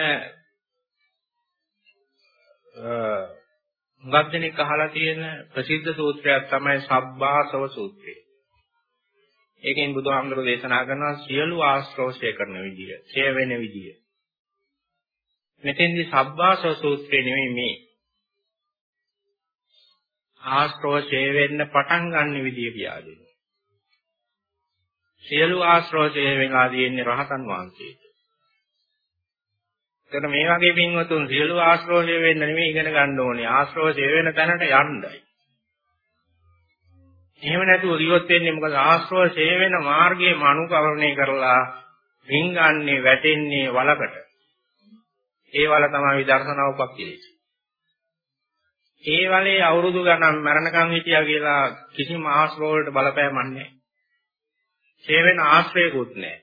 හුඟක් දෙනෙක් අහලා තියෙන ප්‍රසිද්ධ සූත්‍රයක් තමයි සබ්බාසව සූත්‍රය. ඒකෙන් බුදුහාමුදුරෝ දේශනා කරනවා සියලු ආශ්‍රෝෂය කරන විදිය, ඡය වෙන විදිය. මෙතෙන්දී සබ්බාසව සූත්‍රය නෙමෙයි මේ. ආශ්‍රෝෂය වෙන්න පටන් ගන්න විදිය කියලා දෙනවා. සියලු ආශ්‍රෝෂය වෙලා තියෙන්නේ රහතන් වහන්සේට. එතන මේ වගේ පින්වතුන් සියලු ආශ්‍රෝෂය වෙන්න නෙමෙයි ඉගෙන ගන්න ඕනේ. ආශ්‍රෝෂය වෙන තැනට යන්නයි. එහෙම නැතුව ඉවත් වෙන්නේ මොකද ආශ්‍රෝෂය වෙන මාර්ගයේ මනුකරණය කරලා රින්ගන්නේ වැටෙන්නේ වලකට. ඒ වල තමයි විදර්ශනාව උපක්ලේශ. ඒ වලේ අවුරුදු ගණන් මරණකම් හිටියා කියලා කිසිම ආශ්‍රව වලට බලපෑමක් නැහැ. ඒ වෙන ආශ්‍රයකුත් නැහැ.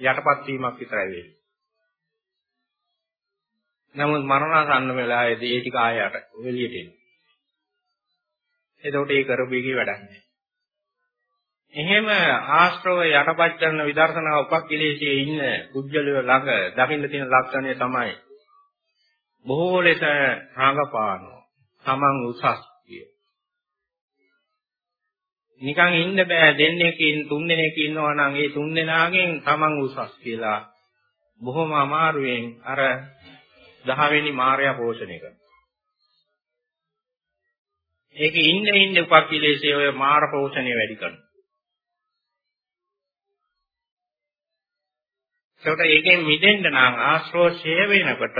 යටපත් වීමක් විතරයි වෙන්නේ. නමුත් මරණාසන්න වෙලාවේදී ඒ ටික ආයයට එළියට එනවා. එතකොට ඒ කරපු එකේ වැඩක් නැහැ. එහෙම ආශ්‍රව යටපත් කරන විදර්ශනා උපක්ලේශයේ ඉන්න කුජලිය ළඟ දකින්න තියෙන ලක්ෂණය තමයි බොහෝ ලෙස රාගපානවා. Taman උසස් කිය. නිකන් ඉන්න බෑ දෙන්නෙකින් තුන් දෙනෙක් ඉන්නවා නම් ඒ තුන් දෙනාගෙන් Taman උසස් කියලා බොහොම අමාරුවෙන් අර 10 වෙනි මාර්යා පෝෂණය කරනවා. ඒක ඉන්න ඉන්න උපක්ලේශයේ ඔය මාර පෝෂණය වැඩි කරනවා. ඒකට ඒකෙන් මිදෙන්න නම් ආශ්‍රෝෂය වෙනකොට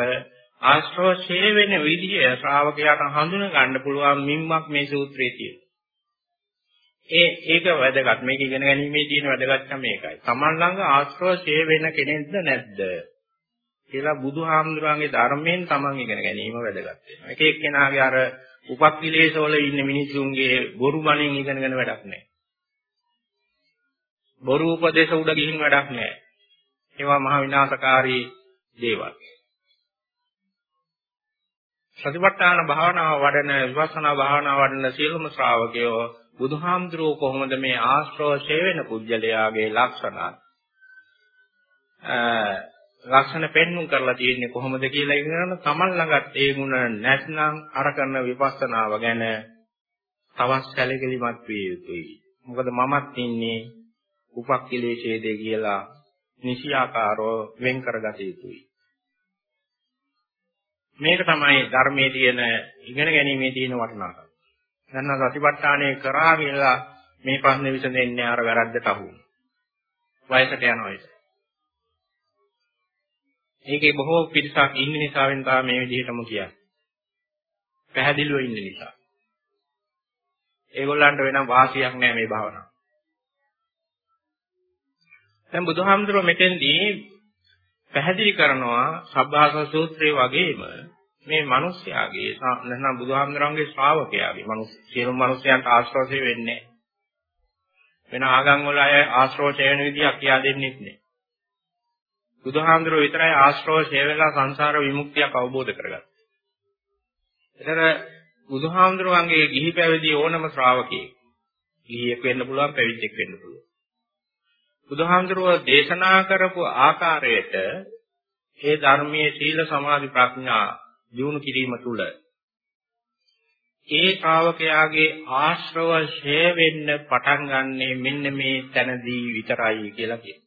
ආශ්‍රෝෂය වෙන විදිය ශ්‍රාවකයාට හඳුන ගන්න පුළුවන් මිම්මක් මේ සූත්‍රයේ තියෙනවා. ඒ ඒක වැදගත්. මේක ඉගෙන ගැනීමේ තියෙන වැදගත්කම මේකයි. Taman ළඟ ආශ්‍රෝෂය වෙන කෙනෙක්ද නැද්ද? කියලා බුදුහාමුදුරන්ගේ ධර්මයෙන් Taman ඉගෙන ගැනීම වැදගත් වෙනවා. එක එක්කෙනාගේ අර උපක්ඛිලේශවල ඉන්න මිනිසුන්ගේ බොරු බණෙන් ඉගෙනගෙන වැඩක් නැහැ. බොරු උපදේශ උඩ ගිහින් වැඩක් නැහැ. ඒවා මහ විනාශකාරී දේවල්. සතිපට්ඨාන භාවනාව වඩන විපස්සනා භාවනාව වඩන සියලුම ශ්‍රාවකයෝ බුදුහාමුදුරුවෝ කොහොමද මේ ආශ්‍රෝෂය වෙන කුජලයාගේ ලක්ෂණ ලක්ෂණ පෙන්වුම් කරලා තියෙන්නේ කොහොමද කියලා ඉගෙන තමන් ළඟත් ඒ ගුණ නැත්නම් අර කරන විපස්සනාව ගැන තවත් සැලකිලිමත් විය යුතුයි. මොකද මමත් ඉන්නේ උපක්ඛිලේශයේදී කියලා නිසියාකාරව වෙන් කරගත යුතුයි. මේක තමයි ධර්මයේ තියෙන ඉගෙන ගැනීමේ තියෙන වටිනාකම. දැන් නම් සතිපට්ඨානය කරා කියලා මේ ප්‍රශ්නේ විසඳෙන්නේ අර වැරද්දට අහු වයසට යනවා ඒක. ඒකේ බොහෝ පිරිසක් ඉන්න නිසාවෙන් තමයි මේ විදිහටම කියන්නේ. පැහැදිලිව ඉන්න නිසා. ඒගොල්ලන්ට වෙනම් වාසියක් නෑ මේ භාවනාව. දැන් බුදුහාමුදුරුවෝ මෙතෙන්දී පැහැදිලි කරනවා සබ්බාස සූත්‍රයේ වගේම මේ මිනිස්යාගේ නැත්නම් බුදුහාමුදුරන්ගේ ශ්‍රාවකයාගේ මිනිස් සියලු මිනිස්යන්ට ආශ්‍රෝෂය වෙන්නේ වෙන ආගම් වල අය ආශ්‍රෝෂය වෙන විදිහක් කියා දෙන්නෙත් නෑ බුදුහාමුදුරුවෝ විතරයි ආශ්‍රෝෂය වෙලා සංසාර විමුක්තියක් අවබෝධ කරගත්තේ. ඒතර බුදුහාමුදුරුවන්ගේ ගිහි පැවිදි ඕනම ශ්‍රාවකයෙක් ගිහියෙක් වෙන්න පුළුවන් පැවිද්දෙක් වෙන්න පුළුවන්. බුදුහාමුදුරුවෝ දේශනා කරපු ආකාරයට ඒ ධර්මයේ සීල සමාධි ප්‍රඥා දිනු කිරීම තුළ ඒ ශ්‍රාවකයාගේ ආශ්‍රව ඡය වෙන්න පටන් ගන්නෙ මෙන්න මේ තැනදී විතරයි කියලා කියනවා.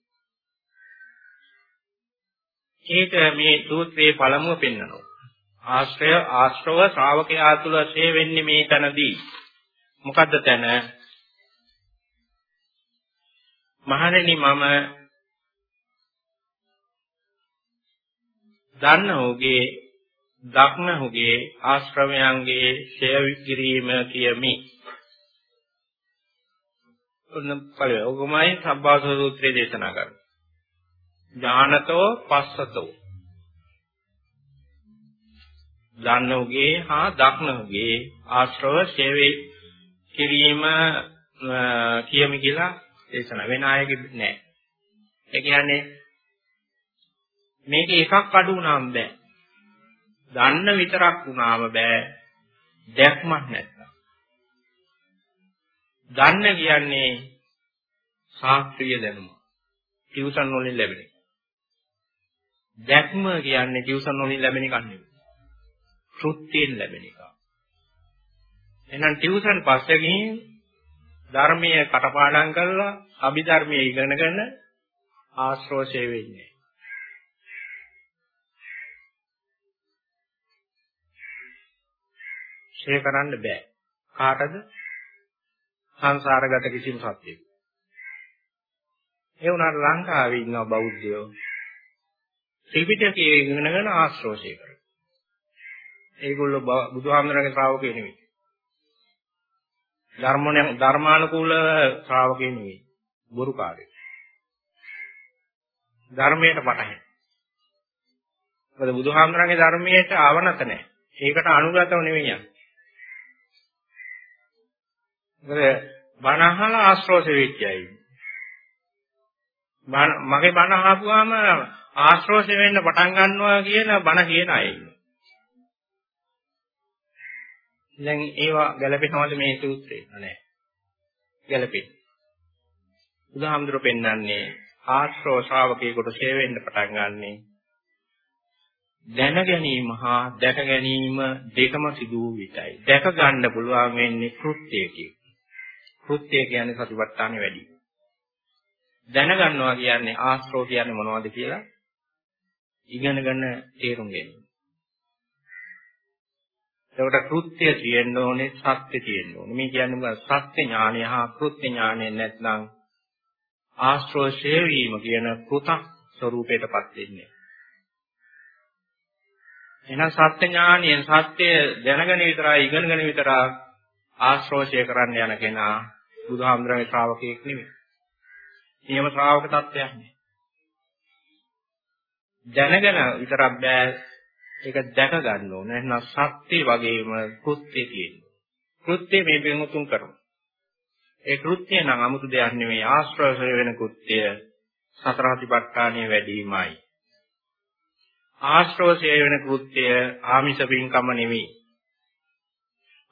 ඒක මේ සූත්‍රයේ පළමුව පෙන්නනවා. ආශ්‍රය ආශ්‍රව ශ්‍රාවකයා තුළ ඡය වෙන්නේ මේ තැනදී. මොකද්ද තැන? මහණෙනි මම දන්නෝගේ දක්නහුගේ ආශ්‍රමයන්ගේ ඡය කිරීම කියමි. ඔන්න පළවෙනි ඔගමයි සබ්බාස සූත්‍රය දේශනා කරන්නේ. ඥානතෝ පස්සතෝ දන්නෝගේ හා දක්නෝගේ ආශ්‍රව ඡය කිරීම කියමි කියලා දේශනා වෙන අයගේ නෑ. ඒ කියන්නේ මේක එකක් අඩු වුණාම බෑ. දන්න විතරක් වුණාම බෑ. දැක්මක් නැත්තම්. දන්න කියන්නේ ශාස්ත්‍රීය දැනුම. ටියුෂන් වලින් ලැබෙන එක. දැක්ම කියන්නේ ටියුෂන් වලින් ලැබෙන එකක් නෙවෙයි. ශ්‍රුතියෙන් ලැබෙන එක. එහෙනම් ටියුෂන් පස්සේ ගිහින් ධර්මයේ කටපාඩම් කරලා අභිධර්මයේ ඉගෙනගෙන ආශ්‍රෝෂය වෙන්නේ. ෂේ කරන්න බෑ. කාටද? සංසාරගත කිසිම සත්‍යයක. ඒ වුණාට ලංකාවේ ඉන්න බෞද්ධයෝ ත්‍රිපිටකයේ ඉගෙනගෙන ආශ්‍රෝෂය කරනවා. ඒගොල්ලෝ බුදුහාමුදුරන්ගේ ශ්‍රාවකයෝ නෙවෙයි. ධර්මණ ධර්මානුකූල ශ්‍රාවකයෝ නෙවෙයි. බොරුකාරයෝ. ධර්මයට පටහැයි. මොකද බුදුහාමුදුරන්ගේ ධර්මයට ආවනත නැහැ. ඒකට අනුගතව නෙවෙයි යන්නේ. මොකද බණ අහලා ආශ්‍රෝෂ වෙච්චයි. බණ මගේ බණ අහපුවාම ආශ්‍රෝෂ වෙන්න පටන් ගන්නවා කියන බණ කියන අය ඉන්නවා. දැන් ඒවා ගැලපෙනවද මේ සූත්‍රේ? නැහැ. ගැලපෙන්නේ. බුදුහාමුදුරු පෙන්වන්නේ ආශ්‍රව ශ්‍රාවකයෙකුට සේවෙන්න පටන් ගන්නේ දැන ගැනීම හා දැක ගැනීම දෙකම සිදු වූ විටයි. දැක ගන්න පුළුවන් වෙන්නේ කෘත්‍යයකින්. කෘත්‍ය කියන්නේ සතිපට්ඨානෙ වැඩි. දැනගන්නවා කියන්නේ ආශ්‍රව කියන්නේ මොනවද කියලා ඉගෙන ගන්න තේරුම් ගැනීම. එතකොට කෘත්‍ය තියෙන්න ඕනේ සත්‍ය තියෙන්න ඕනේ. මේ කියන්නේ මොකද? සත්‍ය ඥානය හා කෘත්‍ය ඥානය නැත්නම් ආශ්‍රෝෂය වීම කියන කෘතක් ස්වરૂපයටපත් වෙන්නේ. එහෙනම් සත්‍ය ඥානයෙන් සත්‍ය දැනගෙන විතරයි ඉගෙනගෙන විතරයි ආශ්‍රෝෂය කරන්න යන කෙනා බුදුහාමුදුරගේ ශ්‍රාවකයෙක් නෙමෙයි. නියම ශ්‍රාවක තත්ත්වයක් නේ. දැනගෙන විතරක් බෑ ඒක දැක ගන්න ඕන. එහෙනම් සත්‍ය වගේම කෘත්‍ය තියෙනවා. කෘත්‍ය මේ බෙමුතුන් කරනවා. ඒ කෘත්‍ය නම් 아무තු දෙයක් නෙමෙයි ආශ්‍රය වෙන කෘත්‍ය සතර හතිපට්ඨානිය වැඩිමයි. ආශ්‍රවය වෙන කෘත්‍ය ආමිෂ පින්කම නෙමෙයි.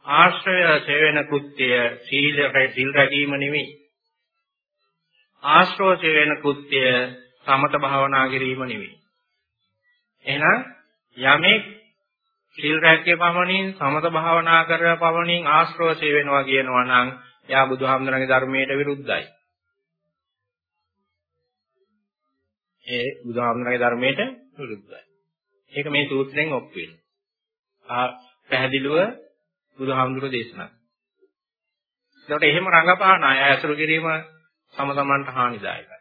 ආශ්‍රය සේවන කෘත්‍ය සීල සීල් රැකීම නෙමෙයි. ආශ්‍රය වෙන කෘත්‍ය සමත භාවනා කිරීම නෙමෙයි. එහෙනම් යමෙක් සීල් රැකේ පමණින් සමත භාවනා කර පමණින් ආශ්‍රවසය වෙනවා කියනවා නම් එයා බුදුහාමුදුරන්ගේ ධර්මයට විරුද්ධයි. ඒ බුදුහාමුදුරන්ගේ ධර්මයට විරුද්ධයි. ඒක මේ සූත්‍රයෙන් ඔප්පු වෙනවා. ආ පැහැදිලිව බුදුහාමුදුරෝ දේශනා. ඒකට එහෙම රඟපාන අය ඇසුරු කිරීම සම සමන්ට හානිදායකයි.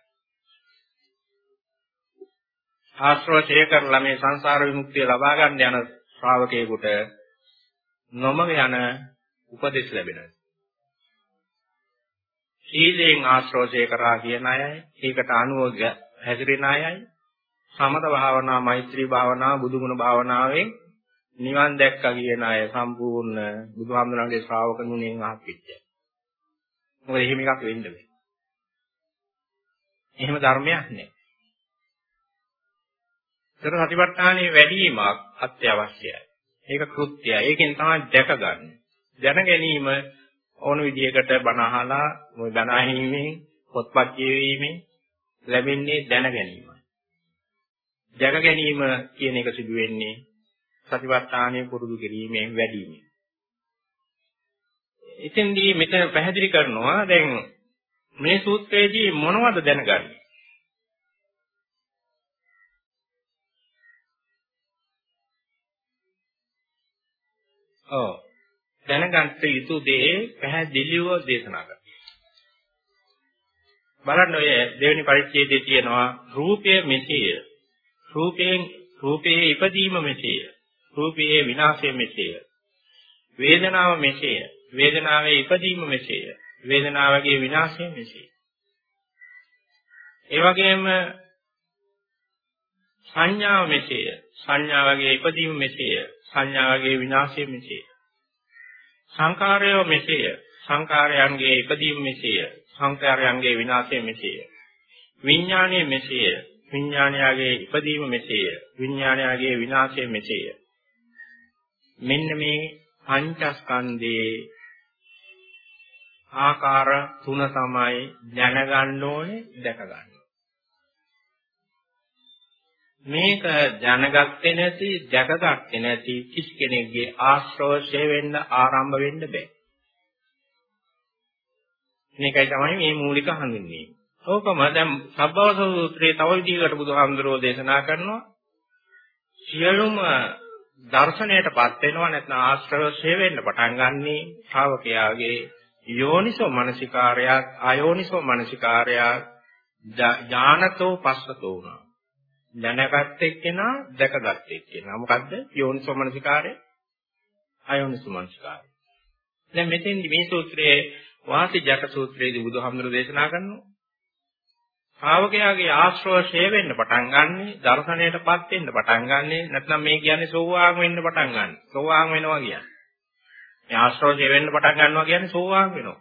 ආශ්‍රවය කරලා මේ සංසාර විමුක්තිය ලබා ගන්න යන ශ්‍රාවකයෙකුට නොමග යන උපදෙස් ලැබෙනවා. සීලෙන් ආශ්‍රවය කරා කියන අයයි ඒකට අනුව හැසිරෙන අයයි සමත භාවනා මෛත්‍රී භාවනා බුදුගුණ භාවනාවෙන් නිවන් දැක්කා කියන අය සම්පූර්ණ බුදුහාමුදුරන්ගේ ශ්‍රාවක නුණෙන් අහපිච්චයි. මොකද එහෙම එකක් වෙන්න බෑ. එහෙම ධර්මයක් නෑ. ඒතර සතිපට්ඨානයේ වැඩිවීමක් අත්‍යවශ්‍යයි. ඒක කෘත්‍යයි. ඒකෙන් තමයි දැක ගන්න. දැන ගැනීම ඕන විදිහකට බණ අහලා මොයි බණ අහීමෙන් පොත්පත් කියවීමෙන් ලැබෙන්නේ දැන ගැනීමයි. දැක ගැනීම කියන එක සිදු වෙන්නේ සතිපට්ඨානය පුරුදු කිරීමෙන් වැඩිවීමෙන්. එතෙන්දී මෙතන පැහැදිලි කරනවා දැන් මේ සූත්‍රයේදී මොනවද දැනගන්නේ? ඔව් දැනගන්න යුතු දේ පැහැදිලිව දේශනා කරනවා. බලන්න ඔය දෙවෙනි පරිච්ඡේදයේ තියෙනවා රූපය මෙසේය. රූපයෙන් රූපයේ ඉපදීම මෙසේය. රූපයේ විනාශය මෙසේය. වේදනාව මෙසේය. වේදනාවේ ඉපදීම මෙසේය. වේදනාවගේ විනාශය මෙසේය. ඒ වගේම සංඥාව මෙසේය. සංඥාවගේ ඉපදීම මෙසේය. සංඥාවගේ විනාශය මෙසේය. සංකාරය මෙසේය. සංකාරයන්ගේ ඉපදීම මෙසේය. සංකාරයන්ගේ විනාශය මෙසේය. විඥානය මෙසේය. විඥානයගේ ඉපදීම මෙසේය. විඥානයගේ විනාශය මෙසේය. මෙන්න මේ පංචස්කන්ධයේ ආකාර තුන තමයි දැනගන්න ඕනේ දැක ගන්න. මේක දැනගත්තේ නැති දැකගත්තේ නැති කිසි කෙනෙක්ගේ ආශ්‍රවශය වෙන්න ආරම්භ වෙන්න බෑ. මේකයි තමයි මේ මූලික හඳුන්වන්නේ. ඕකම දැන් සබ්බවස සූත්‍රයේ තව විදිහකට බුදුහාමුදුරෝ දේශනා කරනවා. සියලුම දර්ශනයටපත් වෙනවා නැත්නම් ආශ්‍රවශය වෙන්න පටන් ගන්නේ ශ්‍රාවකයාගේ යෝනිසෝ මනසිකාරයක් අයෝනිසෝ මනසිකාරයක් ඥානතෝ පස්සතෝ වුණා. දැනගත් එක්කෙනා දැකගත් එක්කෙනා. මොකද්ද? යෝනිසෝමනසිකාරය. අයෝනිසෝමනසිකාරය. දැන් මෙතෙන්දි මේ සූත්‍රයේ වාසි ජට සූත්‍රයේදී බුදුහාමුදුරු දේශනා කරනවා. ශ්‍රාවකයාගේ ආශ්‍රව ෂේ වෙන්න පටන් ගන්නෙ දර්ශනයටපත් වෙන්න පටන් ගන්නෙ නැත්නම් මේ කියන්නේ සෝවාන් වෙන්න පටන් ගන්න. සෝවාන් වෙනවා කියන්නේ. මේ ආශ්‍රව ෂේ වෙන්න පටන් ගන්නවා කියන්නේ සෝවාන් වෙනවා.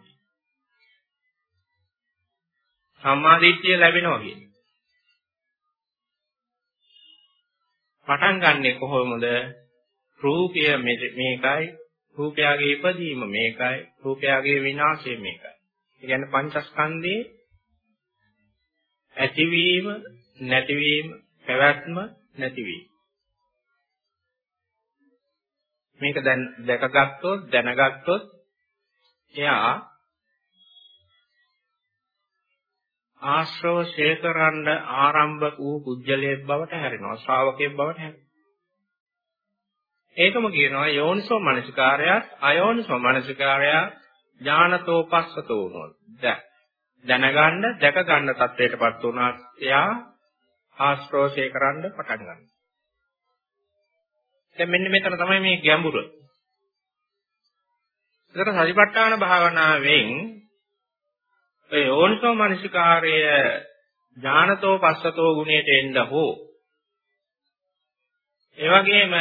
සම්මාදිට්ඨිය ලැබෙනවා කියන්නේ. පටන් ගන්නෙ කොහොමද? රූපය මේකයි, රූපයගේ ඉපදීම මේකයි, රූපයගේ විනාශය මේකයි. ඒ කියන්නේ පංචස්කන්ධේ ඇතිවීම, නැතිවීම, පැවැත්ම, නැතිවීම. මේක දැන් දැකගත්තොත්, දැනගත්තොත් එයා ආශ්‍රව ශේකරන්න ආරම්භ වූ කුජලයේ බවට හැරෙනවා ශ්‍රාවකයේ බවට හැරෙනවා. ඒකම කියනවා යෝනිසෝ මනසිකාරයත් අයෝනිසෝ මනසිකාරය ඥානතෝ පස්සතෝ උනොත් දැනගන්න දැක ගන්න තත්වයටපත් වුණා එයා ආශ්‍රව ශේකරන්න පටන් ගන්නවා. දැන් මෙන්න මෙතන තමයි මේ ගැඹුර. ඒතර සතිපට්ඨාන භාවනාවෙන් ඒ ඕනිසෝ මනසිකාර්ය ඥානතෝ පස්සතෝ ගුණයට එන්න හෝ ඒ වගේම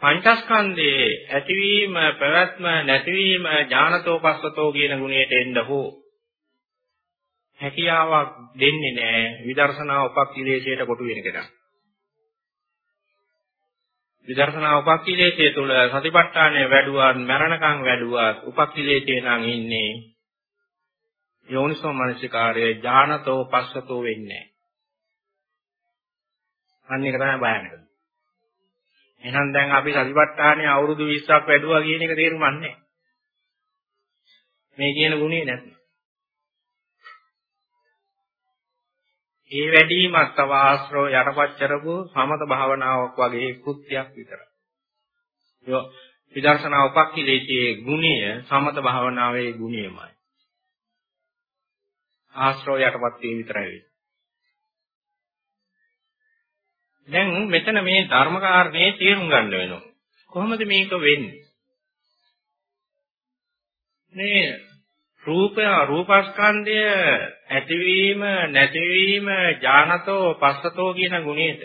පංචස්කන්ධයේ ඇතිවීම පැවැත්ම නැතිවීම ඥානතෝ පස්සතෝ කියන ගුණයට එන්න හෝ හැකියාවක් දෙන්නේ නැහැ විදර්ශනා උපක්ඛිලේශයට කොටු වෙන කෙනා. විදර්ශනා උපක්ඛිලේශය තුළ සතිපට්ඨානය වැඩුවත් මරණකම් වැඩුවත් උපක්ඛිලේශේ නම් ඉන්නේ යෝනිසෝ මනසිකාරයේ ඥානතෝ පස්සතෝ වෙන්නේ අන්න ඒක තමයි බයන්නේ. එහෙනම් දැන් අපි සතිපට්ඨානේ අවුරුදු 20ක් වැඩුවා කියන එක තේරුම් ගන්නෑ. මේ කියන ගුණේ නැත්නම්. ඒ වැඩිමත් තව ආශ්‍රව යටපත් කරපු සමත භාවනාවක් වගේ කෘත්‍යයක් විතරයි. ඒ විදර්ශනා උපක්ඛිලේශයේ ගුණය සමත භාවනාවේ ගුණයමයි. ආශ්‍රව යටපත් වීම විතරයි වෙන්නේ. දැන් මෙතන මේ ධර්ම කාරණේ තේරුම් ගන්න වෙනවා. කොහොමද මේක වෙන්නේ? මේ රූපය රූපස්කන්ධය ඇතිවීම නැතිවීම ඥානතෝ පස්සතෝ කියන ගුණයට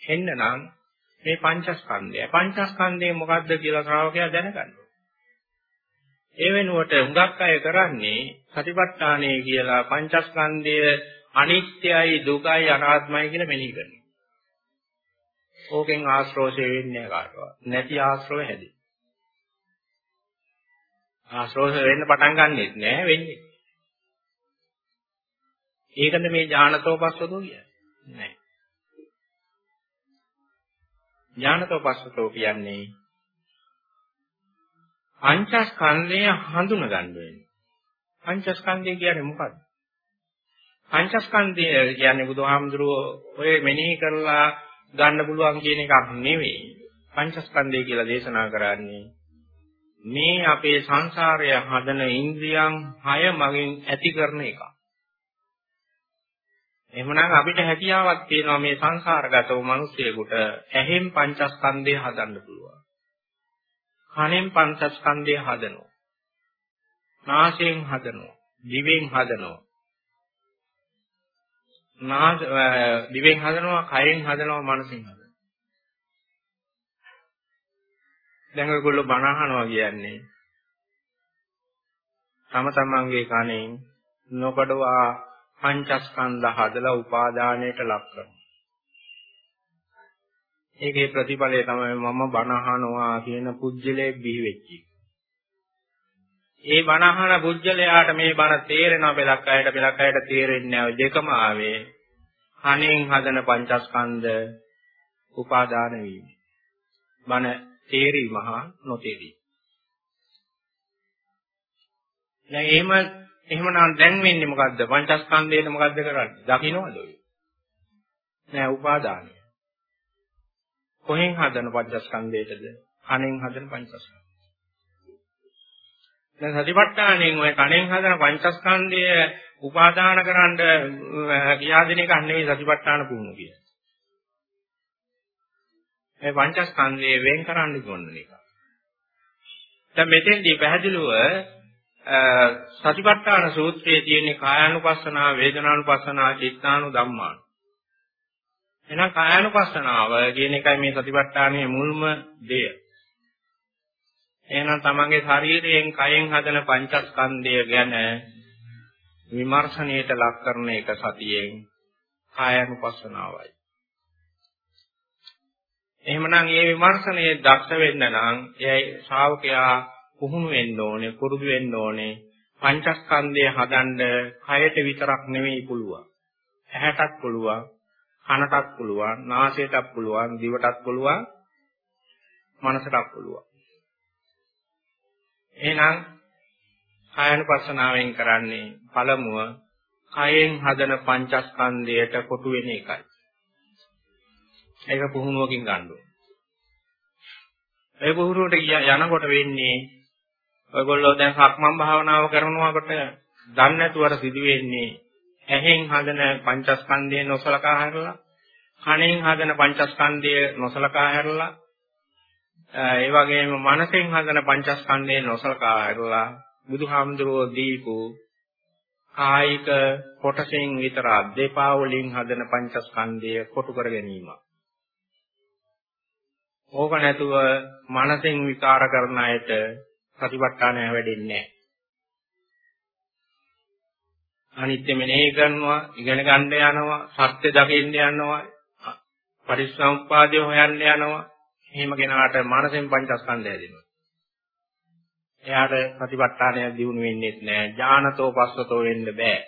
එන්නනම් මේ පංචස්කන්ධය පංචස්කන්ධය මොකද්ද කියලා ශ්‍රාවකයා දැනගන්න ඒ වෙනුවට හුඟක් අය කරන්නේ සතිපට්ඨානය කියලා පංචස්කන්ධය අනිත්‍යයි දුකයි අනාත්මයි කියලා මෙනෙහි කරනවා. ඕකෙන් ආශ්‍රෝෂය වෙන්නේ කාටවත්. නැති ආශ්‍රව හැදේ. ආශ්‍රෝෂ වෙන්න පටන් ගන්නෙත් නෑ වෙන්නේ. ඒකද මේ ඥානතෝ පස්සතෝ කියන්නේ. නෑ. ඥානතෝ පස්සතෝ කියන්නේ පංචස්කන්ධය හඳුන ගන්න වෙන්නේ. පංචස්කන්ධය කියන්නේ මොකක්ද? පංචස්කන්ධය කියන්නේ බුදුහාමුදුරුවෝ ඔය මෙනෙහි කරලා ගන්න පුළුවන් කියන එකක් නෙවෙයි. පංචස්කන්ධය කියලා දේශනා කරන්නේ මේ අපේ සංසාරය හදන ඉන්ද්‍රියන් 6 මගින් ඇති කරන එක. එහෙමනම් අපිට හැකියාවක් තියෙනවා මේ සංසාරගතව මිනිස්සෙකුට ඇහෙන් පංචස්කන්ධය හදන්න පුළුවන්. කනෙන් පංචස්කන්ධය හදනවා. නාසයෙන් හදනවා. දිවෙන් හදනවා. නාස දිවෙන් හදනවා, කයෙන් හදනවා, මනසෙන් හදනවා. දැන් ඔයගොල්ලෝ බණ අහනවා කියන්නේ තම තමන්ගේ කණෙන් නොකඩවා පංචස්කන්ධ හදලා උපාදානයට ලක් කරනවා. ඒකේ ප්‍රතිඵලය තමයි මම බණ අහනවා කියන පුජ්‍යලේ බිහි වෙච්චි. ඒ බණ අහන පුජ්‍යලයාට මේ බණ තේරෙනවා බෙලක් අයට බෙලක් අයට තේරෙන්නේ නැහැ. දෙකම ආවේ කණෙන් හදන පංචස්කන්ධ උපාදාන වීම. බණ තේරීම හා නොතේරීම. දැන් එහෙම එහෙමනම් දැන් වෙන්නේ මොකද්ද? පංචස්කන්ධයට මොකද්ද කරන්නේ? දකින්නවද ඔය? නෑ උපාදානය. කොහෙන් හදන පංචස්කන්ධයටද? කනෙන් හදන පංචස්කන්ධය. දැන් සතිපට්ඨානෙන් ඔය කණෙන් හදන පංචස්කන්ධය උපාදාන කරන්න කියා දෙන එක නෙවෙයි සතිපට්ඨාන පුහුණු කියන්නේ. මේ පංචස්කන්ධය වෙන් කරන්න ඕන එක. දැන් මෙතෙන්දී පැහැදිලිව සතිපට්ඨාන සූත්‍රයේ තියෙන කායානුපස්සනා, වේදනානුපස්සනා, චිත්තානුධම්මාන. එහෙනම් කායානුපස්සනාව කියන එකයි මේ සතිපට්ඨානයේ මුල්ම දෙය. එහෙනම් තමන්ගේ ශරීරයෙන් කයෙන් හදන පංචස්කන්ධය ගැන විමර්ශනයට ලක් කරන එක සතියෙන් කායානුපස්සනාවයි. එහෙමනම් මේ විමර්ශනයේ දක්ෂ වෙන්න නම් එයයි ශ්‍රාවකයා පුහුණු වෙන්න ඕනේ, පුරුදු වෙන්න ඕනේ. පංචස්කන්ධය හදන්න කයට විතරක් නෙවෙයි පුළුවන්. ඇහැටත් පුළුවන්, කනටත් පුළුවන්, නාසයටත් පුළුවන්, දිවටත් පුළුවන්, මනසටත් පුළුවන්. එහෙනම් කායනුපස්සනාවෙන් කරන්නේ පළමුව කයෙන් හදන පංචස්කන්ධයට කොටු වෙන එකයි. ඒක පුහුණුවකින් ගන්න ඕනේ. ඒ පුහුණුවට යනකොට වෙන්නේ ඔයගොල්ලෝ දැන් සක්මන් භාවනාව කරනකොට දන්නේ නැතුවට සිදු වෙන්නේ ඇහෙන් හදන පංචස්කන්ධය නොසලකා හැරලා කනෙන් හදන පංචස්කන්ධය නොසලකා හැරලා ඒ වගේම මනසෙන් හදන පංචස්කන්ධය නොසලකා හැරලා බුදුහාමුදුරුවෝ දීපු කායික කොටසෙන් විතර දෙපා වලින් හදන පංචස්කන්ධය කොටු කර ගැනීම. ඕක නැතුව මනසෙන් විකාර කරන අයට ප්‍රතිපත්තානය වැඩෙන්නේ නැහැ. අනිත්‍ය මෙනෙහි කරනවා, ඉගෙන ගන්න යනවා, සත්‍ය දකින්න යනවා, පරිසම්පාදය හොයන්න යනවා. එහෙම කෙනාට මානසෙන් පංචස්කන්ධය හැදෙනවා. එයාට ප්‍රතිපත්තානය දිනු වෙන්නේ නැහැ. ඥානතෝ පස්සතෝ වෙන්න බෑ.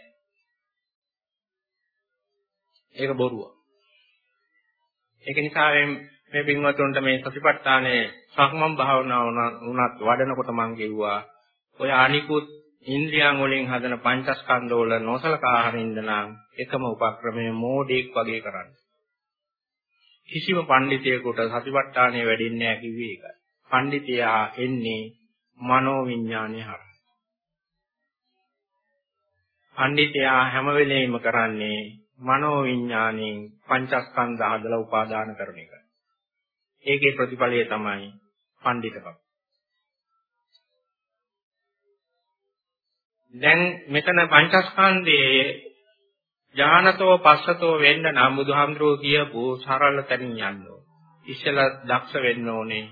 ඒක බොරුව. ඒක නිසා මේ පින්වත්තුන්ට මේ සතිපට්ඨානයේ සක්මන් භාවනාව උනත් වඩනකොට මම කිව්වා ඔය අනිකුත් ඉන්ද්‍රියන් වලින් හදන පංචස්කන්ධ වල නොසලකා හරින්න නම් එකම උපක්‍රමය මෝඩෙක් වගේ කරන්න. කිසිම පඬිතයෙකුට සතිපට්ඨානය වැඩින්නේ නැහැ කිව්වේ ඒකයි. පඬිතයා එන්නේ මනෝ විඥානය හරහා. පඬිතයා හැම වෙලෙම කරන්නේ මනෝ විඥාණයෙන් පංචස්කන්ධ හදලා උපාදාන කරන එක. ඒකේ ප්‍රතිඵලය තමයි පඬිතකම. දැන් මෙතන පංචස්කන්ධයේ ඥානතෝ පස්සතෝ වෙන්න නම් බුදුහාමුදුරුවෝ කියපු සරල තැනින් යන්න ඕනේ. ඉස්සෙල්ලා දක්ෂ වෙන්න ඕනේ.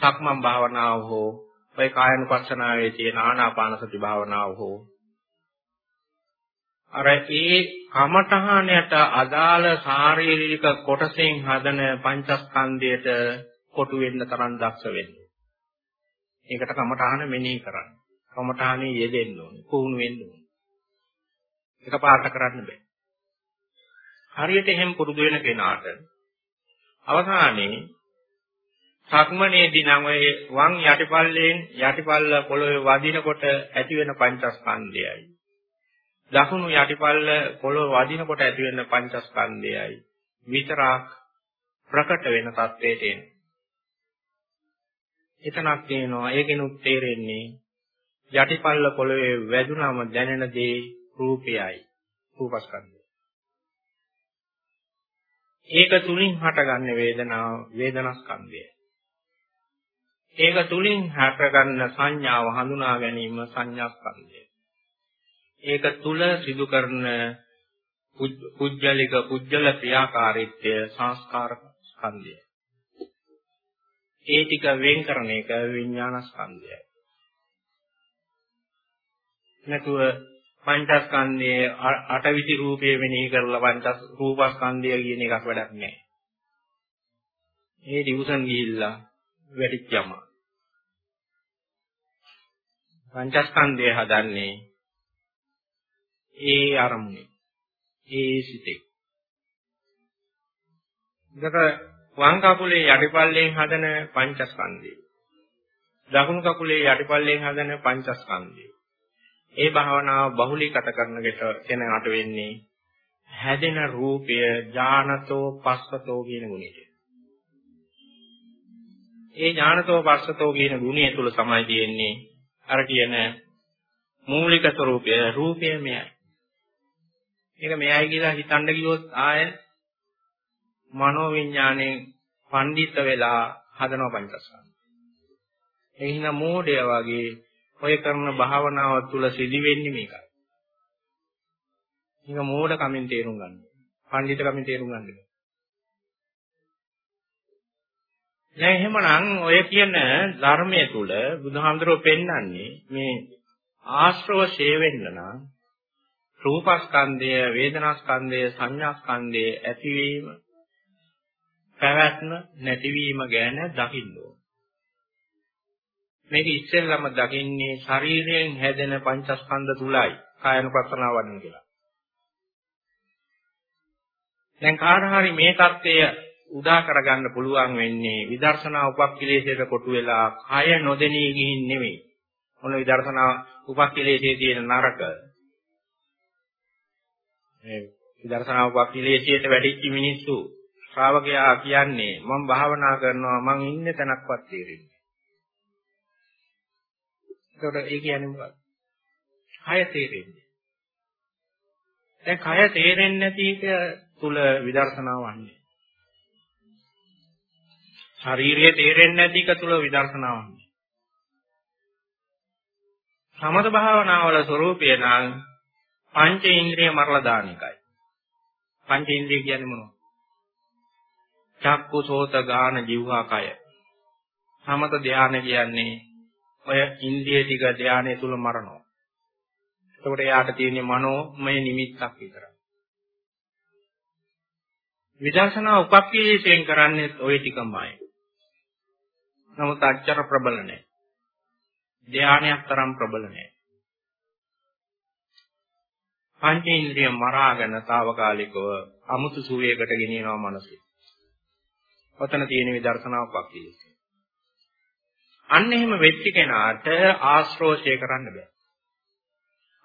සක්මන් භාවනාව හෝ ඔය කායනුපස්සනාවේ තියෙන ආනාපාන සති භාවනාව හෝ අර ඒ කමඨහණයට අදාළ ශාරීරික කොටසෙන් හදන පංචස්කන්ධයට කොටු වෙන්න තරම් දක්ෂ වෙන්න. ඒකට කමඨහන මෙනෙහි කරන්න. කමඨහනේ යෙදෙන්න ඕනේ. පුහුණු වෙන්න ඕනේ. එකපාරට කරන්න බෑ. හරියට එහෙම පුරුදු වෙන කෙනාට අවසානයේ සක්මනේදී නම් ඔය වම් යටිපල්ලෙන් යටිපල්ල පොළොවේ වදිනකොට ඇති වෙන පංචස්කන්ධයයි. දකුණු යටිපල්ල පොළොව වදිනකොට ඇති වෙන පංචස්කන්ධයයි විතරක් ප්‍රකට වෙන තත්වයට එන. එතනක් තියෙනවා ඒකෙනුත් තේරෙන්නේ යටිපල්ල පොළොවේ වැදුනම දැනෙන දේ රූපයයි රූපස්කන්ධය. ඒක තුලින් හටගන්න වේදනාව වේදනාස්කන්ධයයි. ඒක තුලින් හටගන්න සංඥාව හඳුනා ගැනීම සංඥාස්කන්ධය. ඒක තුල සිදු කරන පුජ්‍යලික පුජ්‍යල ක්‍රියාකාරීත්වය සංස්කාර ස්කන්ධය. ඒ ටික වෙන් කරන එක විඥාන ස්කන්ධයයි. නැතුව පංචස්කන්ධයේ අටවිසි රූපයේ මෙනෙහි කරලා පංචස් රූපස්කන්ධය කියන එකක් වැඩක් නැහැ. මේ ඩිවිෂන් ගිහිල්ලා වැඩිච්චම පංචස්කන්ධය හදන්නේ ඒ අරමුණේ ඒ සිතේ. දක වම් කකුලේ යටිපල්ලෙන් හදන පංචස්කන්ධය. දකුණු කකුලේ යටිපල්ලෙන් හදන පංචස්කන්ධය. ඒ භාවනාව බහුලීගත කරනකොට කෙනාට වෙන්නේ හැදෙන රූපය ඥානතෝ පස්සතෝ කියන ගුණයට. ඒ ඥානතෝ පස්සතෝ කියන ගුණය තුල තමයි තියෙන්නේ අර කියන මූලික ස්වરૂපය රූපය මෙයයි. ඒක මෙයයි කියලා හිතන්න ගියොත් ආය මනෝ විඥාණයෙන් පඬිත වෙලා හදනවා පංචස්කන්ධ. ඒ හිනා මෝඩය වගේ ඔය කරන භාවනාව තුළ සිදි වෙන්නේ මේකයි. මේක මෝඩ කමින් තේරුම් ගන්න. පඬිත කමින් තේරුම් ගන්න. දැන් එහෙමනම් ඔය කියන ධර්මයේ තුල බුදුහාමුදුරුවෝ පෙන්වන්නේ මේ ආශ්‍රව ෂේවෙන්න නම් රූපස්කන්ධය, වේදනාස්කන්ධය, සංඥාස්කන්ධය ඇතිවීම, පැවැත්ම, නැතිවීම ගැන දකින්න ඕන. මේක ඉස්සෙල්ලම දකින්නේ ශරීරයෙන් හැදෙන පංචස්කන්ධ තුලයි කායනුපස්සනාවන් කියලා. දැන් කාට හරි මේ தත්ත්වය උදා කරගන්න පුළුවන් වෙන්නේ විදර්ශනා උපක්ඛිලේශයට කොටු වෙලා කය නොදෙනී ගිහින් නෙමෙයි. මොන විදර්ශනා උපක්ඛිලේශයේ තියෙන නරක. මේ විදර්ශනා උපක්ඛිලේශයට වැඩිච්ච මිනිස්සු ශ්‍රාවකයා කියන්නේ මම භාවනා කරනවා මං ඉන්න තැනක්වත් තේරෙන්නේ. ඒකට ඒ කියන්නේ මොකක්ද? කය තේරෙන්නේ. දැන් කය තේරෙන්නේ නැති එක තුල විදර්ශනාව වන්නේ. ශරීරය තේරෙන්නේ නැති එක තුල විදර්ශනාව වන්නේ. සමත භාවනාවල ස්වરૂපය නම් පංච ඉන්ද්‍රිය මරලා දාන එකයි. පංච ඉන්ද්‍රිය කියන්නේ මොනවද? චක්කු සෝත ගාන જીවහා කය. සමත ධානය කියන්නේ ඔය ඉන්දිය ටික ධානය තුල මරනවා. එතකොට එයාට තියෙන්නේ මනෝමය නිමිත්තක් විතරයි. විදර්ශනා උපක්‍රියයෙන් කරන්නේ ওই ටිකමයි. නමුත් අච්චර ප්‍රබල නැහැ. ධානයක් තරම් ප්‍රබල නැහැ. පංචේන්ද්‍රිය මරාගෙන తాවකාලිකව අමුතු සුවයකට ගෙනියනවා මනසෙ. ඔතන තියෙන විදර්ශනා උපක්‍රියය. අන්න එහෙම වෙච්ච කෙනාට ආශ්‍රෝෂය කරන්න බෑ.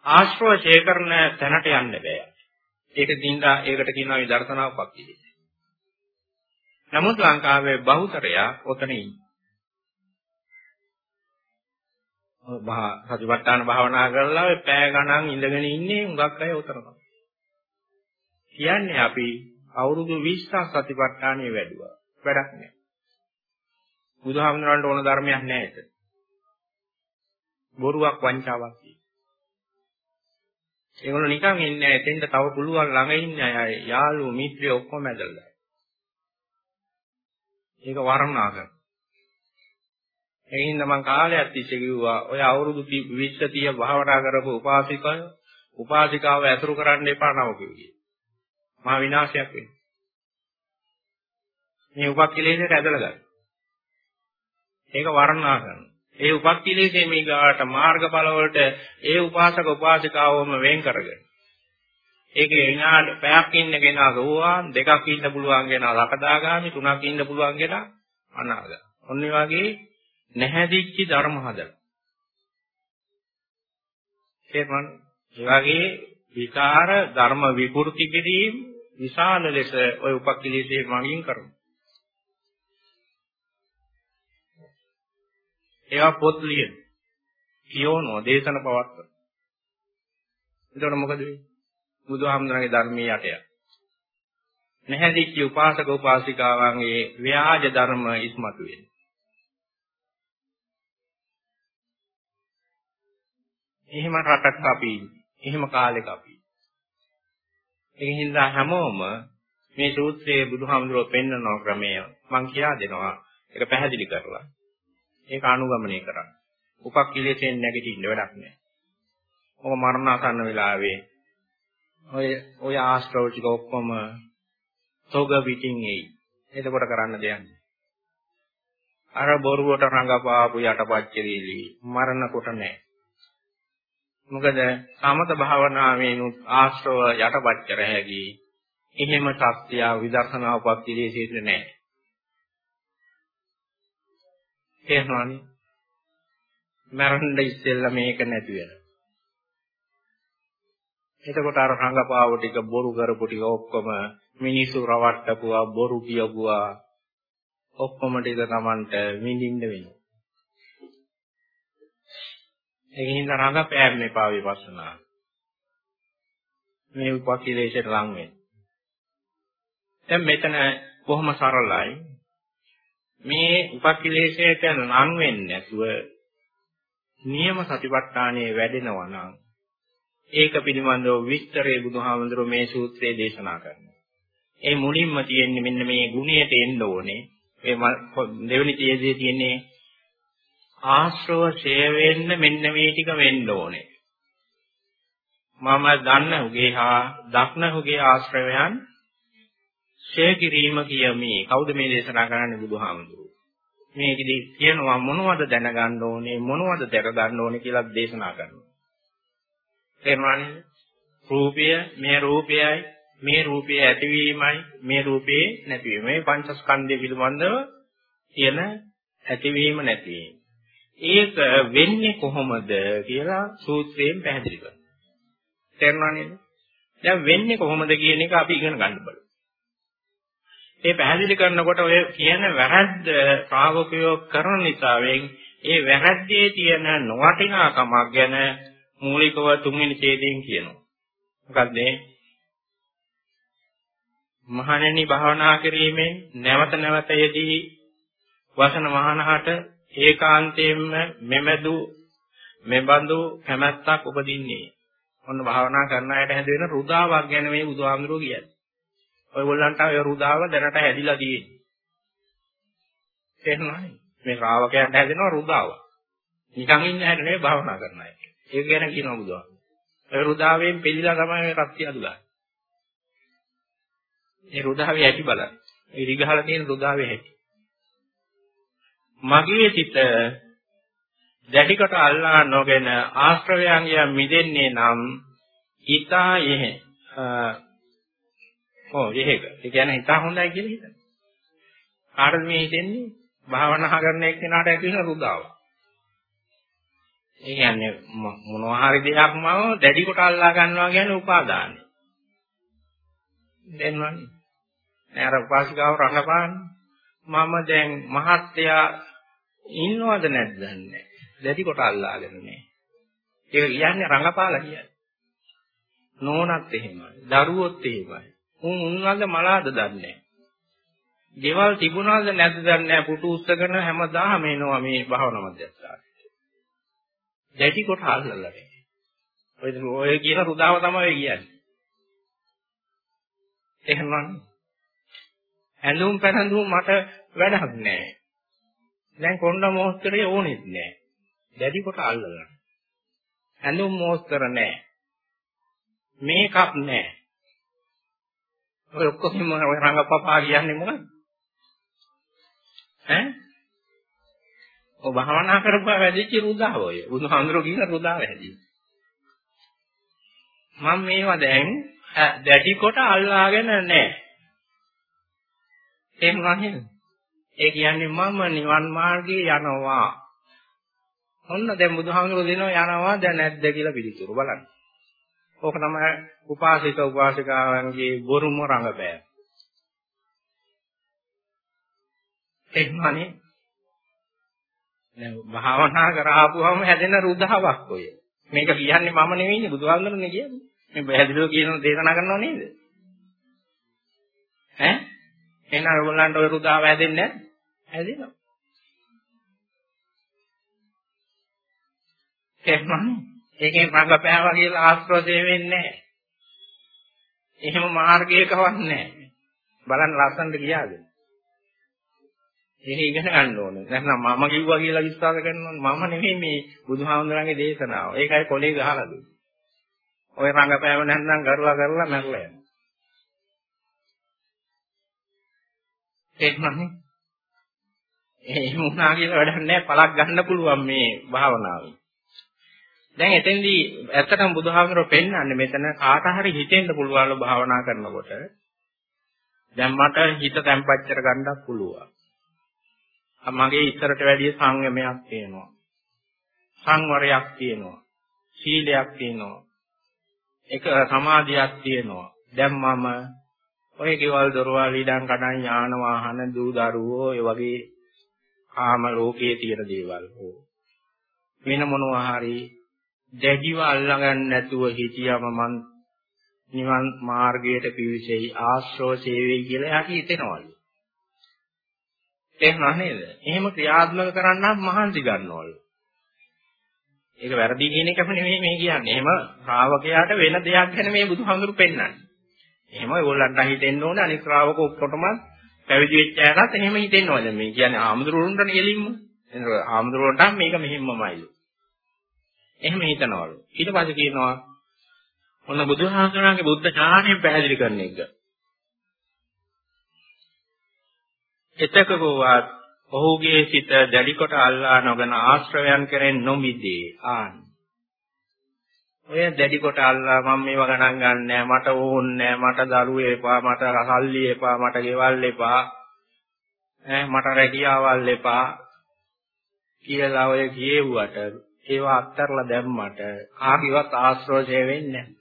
ආශ්‍රෝෂය කරන තැනට යන්න බෑ. ඒක දින්දා ඒකට කියනවා විදර්ශනා උපක්ඛේෂය. නමුත් ලංකාවේ බහුතරය ඔතන ඉන්නේ. සතිපට්ඨාන භාවනා කරලා ඔය පෑ ගණන් ඉඳගෙන ඉන්නේ හුඟක් අය උතරම. කියන්නේ අපි අවුරුදු 20ක් සතිපට්ඨානිය වැඩුවා. වැඩක් නෑ. බුදුහාමුදුරන්ට ඕන ධර්මයක් නෑ ඒක. බොරුවක් වංචාවක් ඒගොල්ලෝ නිකන් ඉන්නේ එතෙන්ට තව පුළුවන් ළඟ ඉන්නේ අය යාළුවෝ මිත්‍රයෝ ඔක්කොම ඇදලා. ඒක වර්ණනා කරනවා. ඒ හින්දා මම කාලයක් තිස්සේ කිව්වා ඔය අවුරුදු 20 30 භාවනා කරපු උපාසිකය උපාසිකාව ඇසුරු කරන්න එපා නම කිව්වේ. මහා විනාශයක් වෙනවා. මේ උපක්ඛිලේශයට ඇදලා ගන්න. ඒක වර්ණනා කරනවා. ඒ උපක්ඛිලේශයේ මේ ගාට මාර්ගඵල වලට ඒ උපාසක උපාසිකාවම වෙන් කරගෙන. ඒකේ විනාඩි පැයක් ඉන්න කෙනා ගෝවාන් දෙකක් ඉන්න පුළුවන් කෙනා ලකදාගාමි තුනක් ඉන්න පුළුවන් කෙනා අනාගත. ඔන්න වගේ නැහැදිච්ච ධර්ම හදලා. ඒකමන් ඒ වගේ විකාර ධර්ම විකෘති කිරීම විශාල ලෙස ওই උපක්ඛිලීසේ මගින් කරනවා. ඒවා පොත් ලියන. කියවනවා දේශන පවත්වන. එතකොට මොකද වෙන්නේ? බුදුහාමුදුරන්ගේ ධර්මයේ යටය. නැහැදිච්ච උපාසක උපාසිකාවන්ගේ ව්‍යාජ ධර්ම ඉස්මතු වෙනවා. එහෙම රටක් අපි එහෙම කාලෙක අපි. ඒ හින්දා හැමෝම මේ සූත්‍රයේ බුදුහාමුදුරුවෝ පෙන්වන ක්‍රමය මම කියා දෙනවා. ඒක පැහැදිලි කරලා. ඒක අනුගමනය කරන්න. උපක්ඛිලයෙන් නැගිටින්න වැඩක් නැහැ. ඔබ මරණාසන්න වෙලාවේ ඔය ඔය ආශ්‍රව ටික ඔක්කොම තොග පිටින් එයි. එතකොට කරන්න දෙයක් අර බොරුවට රඟපාපු යටපච්චරීලි මරණ කොට නැහැ. මොකද සමත භාවනාවෙනුත් ආශ්‍රව යටපත් කර හැකි. එහෙම සත්‍ය විදර්ශනා උපක්තිලේසෙත් නැහැ. තේරුණානේ? මරන්න ඉස්සෙල්ලා මේක නැති වෙනවා. එතකොට අර රංගපාව ටික බොරු කරපු ටික ඔක්කොම මිනිස්සු රවට්ටපුවා බොරු කියපුවා ඔක්කොම ටික Tamanට විඳින්න වෙනවා. ඒකින් රඟපෑම් එපා විපස්සනා. මේ උපකිලේශයට ලං වෙන්න. දැන් මෙතන කොහොම සරලයි මේ උපකිලේශයට ලං වෙන්නේ නැතුව නියම සතිපට්ඨානයේ වැඩෙනවා නම් ඒක පිළිබඳව විස්තරේ බුදුහාමුදුරුවෝ මේ සූත්‍රයේ දේශනා කරනවා. ඒ මුලින්ම තියෙන්නේ මෙන්න මේ ගුණයට එන්න ඕනේ. ඒ දෙවෙනි තියේදී තියෙන්නේ ආශ්‍රව ඡය වෙන්න මෙන්න මේ ටික වෙන්න ඕනේ. මම දන්න උගේ හා දක්න උගේ ආශ්‍රවයන් ඡය කිරීම කියමි. කවුද මේ දේශනා කරන්නේ බුදුහාමුදුරුවෝ? මේකෙදි කියනවා මොනවද දැනගන්න ඕනේ මොනවද දැක ගන්න ඕනේ කියලා දේශනා කරනවා. තේරුණානේ? රූපය මේ රූපයයි මේ රූපය ඇතිවීමයි මේ රූපේ නැතිවීම. මේ පංචස්කන්ධය පිළිබඳව තියෙන ඇතිවීම නැතිවීම. ඒක වෙන්නේ කොහොමද කියලා සූත්‍රයෙන් පැහැදිලි කරනවා. තේරුණා නේද? දැන් වෙන්නේ කොහොමද කියන එක අපි ඉගෙන ගන්න බලමු. ඒ පැහැදිලි කරනකොට ඔය කියන වැරද්ද ශ්‍රාවකයෝ කරන නිසාවෙන් ඒ වැරද්දේ තියෙන නොවටිනාකමක් ගැන මූලිකව තුන්වෙනි ඡේදයෙන් කියනවා. මොකද මහණෙනි භාවනා කිරීමෙන් නැවත නැවත යෙදී වසන මහානහට ඒකාන්තයෙන්ම මෙමෙදු මෙබඳු කැමැත්තක් උපදින්නේ. ඔන්න භාවනා කරන අයට හැදෙන රුදාවක් ගැන මේ බුදුහාමුදුරුවෝ කියන්නේ. ඔයගොල්ලන්ට ඔය රුදාව දැනට හැදිලා තියෙන්නේ. තේරුණානේ? මේ ශ්‍රාවකයන්ට හැදෙන රුදාව. නිකන් ඉන්න හැට නෙවෙයි භාවනා කරන අය. ඒක ගැන කියනවා බුදුහාමුදුරුවෝ. ඔය රුදාවෙන් පිළිලා තමයි මේ රත්ති අදුගන්නේ. මේ රුදාවේ ඇති බලන්න. ඒ රිගහලා තියෙන රුදාවේ ඇති. මගේ සිත දැඩිකට අල්ලා නොගෙන ආශ්‍රවයන්ගෙන් මිදෙන්නේ නම් ඊතා යෙහෙ ඔව් එහෙක. ඒ කියන්නේ ඊතා හොඳයි කියලා හිතන්න. කාටද මේ හිතෙන්නේ? භාවනා කරන එක්කෙනාට ඇති වෙන රුදාව. ඒ කියන්නේ මොනවා හරි දෙයක්ම දැඩි කොට අල්ලා ගන්නවා කියන්නේ උපාදානයි. දැන්වන්නේ. නෑ අර උපාසිකාව රඟපාන්නේ. මම දැන් මහත්යා ඉන්නවද නැද්ද දන්නේ දැඩි කොට අල්ලාගෙන නෑ. ඒක කියන්නේ රඟපාලා කියන්නේ. නෝනත් එහෙමයි. දරුවොත් එහෙමයි. උන් උන්වන්ද මලාද දන්නේ ගෙවල් තිබුණාද නැද්ද දන්නේ නැහැ. පුටු උස්සගෙන හැමදාම එනවා මේ භාවනා මධ්‍යස්ථානට. දැඩි කොට අල්ලලා නෑ. ඔය ඔය කියන රුදාව තමයි කියන්නේ. එහෙමනම් ඇඳුම් පැනඳුම් මට වැඩක් නෑ. දැන් කොණ්ඩ මොස්තරේ ඕනෙත් නෑ. දැඩි කොට අල්ලගන්න. ඇඳුම් මොස්තර නෑ. මේකප් නෑ. ඔය ඔක්කොම ඔය රංගපපා කියන්නේ මොකක්ද? ඈ? ඔය භාවනා කරපුවා වැඩිච්ච රුදාව ඔය. බුදුහාඳුරෝ කියන රුදාව හැදී. මම මේවා දැන් දැඩි කොට අල්ලාගෙන නැහැ. එහෙම නේද? ඒ කියන්නේ මම නිවන් මාර්ගයේ යනවා. ඔන්න දැන් බුදුහාමුදුරුවෝ දෙනවා යනවා දැන් නැද්ද කියලා පිළිතුරු බලන්න. ඕක තමයි උපාසික උපාසිකාවන්ගේ බොරුම රංගපෑම. එහෙමනේ. දැන් භාවනා කරාපුවම හැදෙන රුධාවක් ඔය. මේක කියන්නේ මම නෙවෙයිනේ බුදුහාමුදුරුවෝනේ කියන්නේ. මේ පැහැදිලිව කියන දේශනා කරනව නේද? ඈ? එහෙනම් ඔයගොල්ලන්ට ඔය රුදාව හැදෙන්නේ නැහැ? හැදෙනවා. එහෙමනේ. ඒකෙන් රංගපෑවා කියලා ආස්වාදේ වෙන්නේ නැහැ. එහෙම මාර්ගයකවත් නැහැ. බලන්න ලස්සනට ගියාද? ඒක ඉගෙන ගන්න ඕනේ. නැත්නම් මම කිව්වා කියලා විශ්වාස කරනවා මම නෙමෙයි මේ බුදුහාමුදුරන්ගේ දේශනාව. ඒකයි කොලේ ගහලා දුන්නේ. ඔය රංගපෑම නැත්නම් කරලා කරලා මැරලා යනවා. එහෙමනේ. එහෙම වුණා කියලා වැඩක් නැහැ. පළක් ගන්න පුළුවන් මේ භාවනාවෙන්. දැන් එතෙන්දී ඇත්තටම බුදුහාමරෝ පෙන්වන්නේ මෙතන කාට හරි හිතෙන්න පුළුවන්ලු භාවනා කරනකොට දැන් මට හිත තැම්පත් කර ගන්නත් පුළුවන්. මගේ ඉස්සරට වැඩිය සංයමයක් තියෙනවා. සංවරයක් තියෙනවා. සීලයක් තියෙනවා. එක සමාධියක් තියෙනවා. දැන් මම ඔය ගෙවල් දොරවල් ඉඩම් කඩන් යාන වාහන දූ දරුවෝ ඒ වගේ කාම ලෝකයේ තියෙන දේවල් හෝ වෙන මොනවා හරි දැඩිව අල්ලගන්න නැතුව හිතියම මං නිවන් මාර්ගයට පිවිසෙයි ආශ්‍රව සේවයි කියලා එයාට හිතෙනවලු. එහෙම නේද? එහෙම ක්‍රියාත්මක කරන්නම් මහන්සි ගන්නවලු. ඒක වැරදි කියන එකම නෙමෙයි මේ කියන්නේ. එහෙම ශ්‍රාවකයාට වෙන දෙයක් ගැන මේ බුදුහාමුදුරු පෙන්වන්නේ. එහෙම ඒගොල්ලන්ට හිතෙන්න ඕනේ අනිත් ශ්‍රාවක ඔක්කොටම පැවිදි වෙච්ච අයටත් එහෙම හිතෙන්න ඕනේ. මේ කියන්නේ ආමුදුරුන්ට නෙලින්ම. එතන ආමුදුරුන්ට මේක මෙහෙම්මමයිලු. එහෙම හිතනවලු. ඊට පස්සේ කියනවා ඔන්න බුදුහාමුදුරන්ගේ බුද්ධ ඥාණයෙන් පැහැදිලි කරන එක. එතකකවත් ඔහුගේ සිත දැඩි කොට අල්ලා නොගෙන ආශ්‍රවයන් කෙරෙන් නොමිදේ ආන්. ඔය දැඩි කොට අල්ලා මම මේව ගණන් ගන්නෑ මට ඕන්නේ මට දරුවෝ එපා මට රසල්ලි එපා මට ගෙවල් එපා ඈ මට රැකියාවල් එපා කියලා ඔය කියෙව්වට ඒවා අත්තරලා දැම්මට කාගේවත් ආශ්‍රෝෂය වෙන්නේ නැහැ.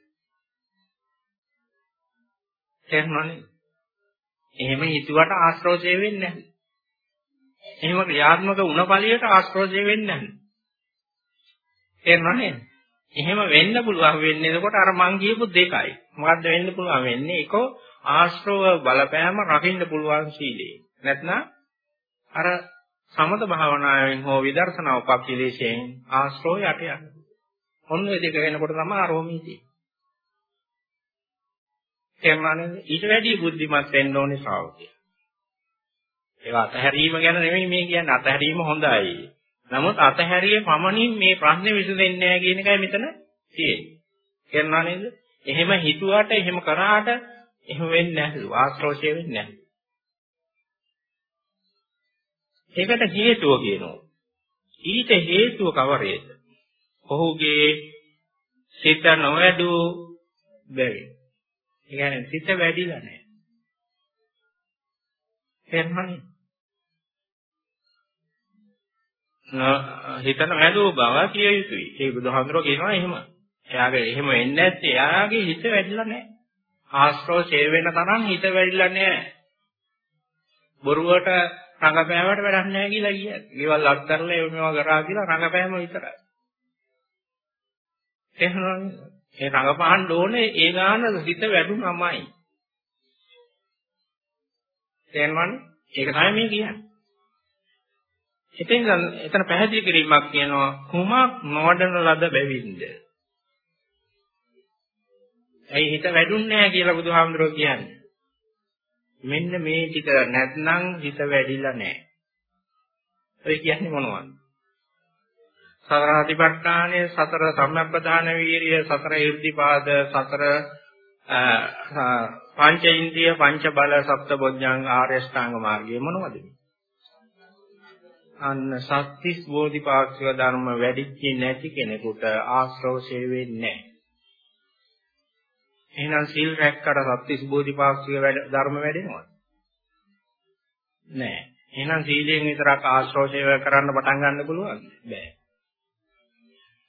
තේරුණානේ? එහෙම හිතුවට ආශ්‍රෝෂය වෙන්නේ නැහැ. එහෙම ක්‍රියාත්මක වුණ ඵලියට ආශ්‍රෝෂය වෙන්නේ නැහැ. තේරුණානේ? එහෙම වෙන්න පුළුවන් වෙන්නේ එතකොට අර මං කියපු දෙකයි. මොකද්ද වෙන්න පුළුවන් වෙන්නේ? එක ආශ්‍රව බලපෑම රකින්න පුළුවන් සීලේ. නැත්නම් අර සමත භාවනාවෙන් හෝ විදර්ශනා උපක්ඛිලේශයෙන් ආශ්‍රව යට යන්න. ඔන්න ඔය දෙක වෙනකොට තමයි අරෝමීතිය. තේරුණාද? ඊට වැඩි බුද්ධිමත් වෙන්න ඕනේ ශ්‍රාවකයා. ඒක අතහැරීම ගැන නෙමෙයි මේ කියන්නේ අතහැරීම හොඳයි. නමුත් අතහැරියේ පමණින් මේ ප්‍රශ්නේ විසඳෙන්නේ නැහැ කියන එකයි මෙතන තියෙන්නේ. තේරුණා නේද? එහෙම හිතුවට එහෙම කරාට එහෙම වෙන්නේ නැහැ. ආශ්‍රෝෂය වෙන්නේ නැහැ. ඒකට හේතුව කියනවා. ඊට හේතුව කවරේද? ඔහුගේ සිත නොවැඩු බැරි. ඒ කියන්නේ සිත වැඩිලා නැහැ. තේරුණානේ? හිතන වැඩෝ බව කිය යුතුයි. ඒ බුදුහාමුදුරුවෝ කියනවා එහෙම. එයාගේ එහෙම වෙන්නේ නැත්තේ එයාගේ හිත වැඩිලා නැහැ. ආශ්‍රව ඡේ වෙන තරම් හිත වැඩිලා නැහැ. බොරුවට රඟපෑමකට වැඩක් නැහැ කියලා කියන්නේ. ඊවල් අත්තරලා ඒ මේවා කරා කියලා රඟපෑම විතරයි. එහෙනම් ඒ රඟපාන්න ඕනේ ඒ ගාන හිත වැඩුණමයි. තේරෙනවනේ? ඒක තමයි මේ කියන්නේ. එතෙන් එතන පැහැදිලි කිරීමක් කියනවා කුමක් නොවඩන ලද බැවින්ද? ඇයි හිත වැඩුන්නේ නැහැ කියලා බුදුහාමුදුරුවෝ කියන්නේ. මෙන්න මේ ටික නැත්නම් හිත වැඩිලා නැහැ. ඔය කියන්නේ මොනවද? සතර අධිපට්ඨානයේ සතර සම්මප්පදාන වීරිය සතර ඉර්ධිපාද සතර පංච ඉන්ද්‍රිය පංච බල සප්ත බොඥං ආර්ය ශ්‍රාංග මාර්ගය මොනවද මේ? අන්න සත්‍තිස් බෝධිපාක්ෂික ධර්ම වැඩිච්ච නැති කෙනෙකුට ආශ්‍රව සේවෙන්නේ නැහැ. එහෙනම් සීල් රැක්කට සත්‍තිස් බෝධිපාක්ෂික ධර්ම වැඩෙනවද? නැහැ. එහෙනම් සීලයෙන් විතරක් ආශ්‍රව සේවය කරන්න පටන් ගන්න පුළුවන්ද? බෑ.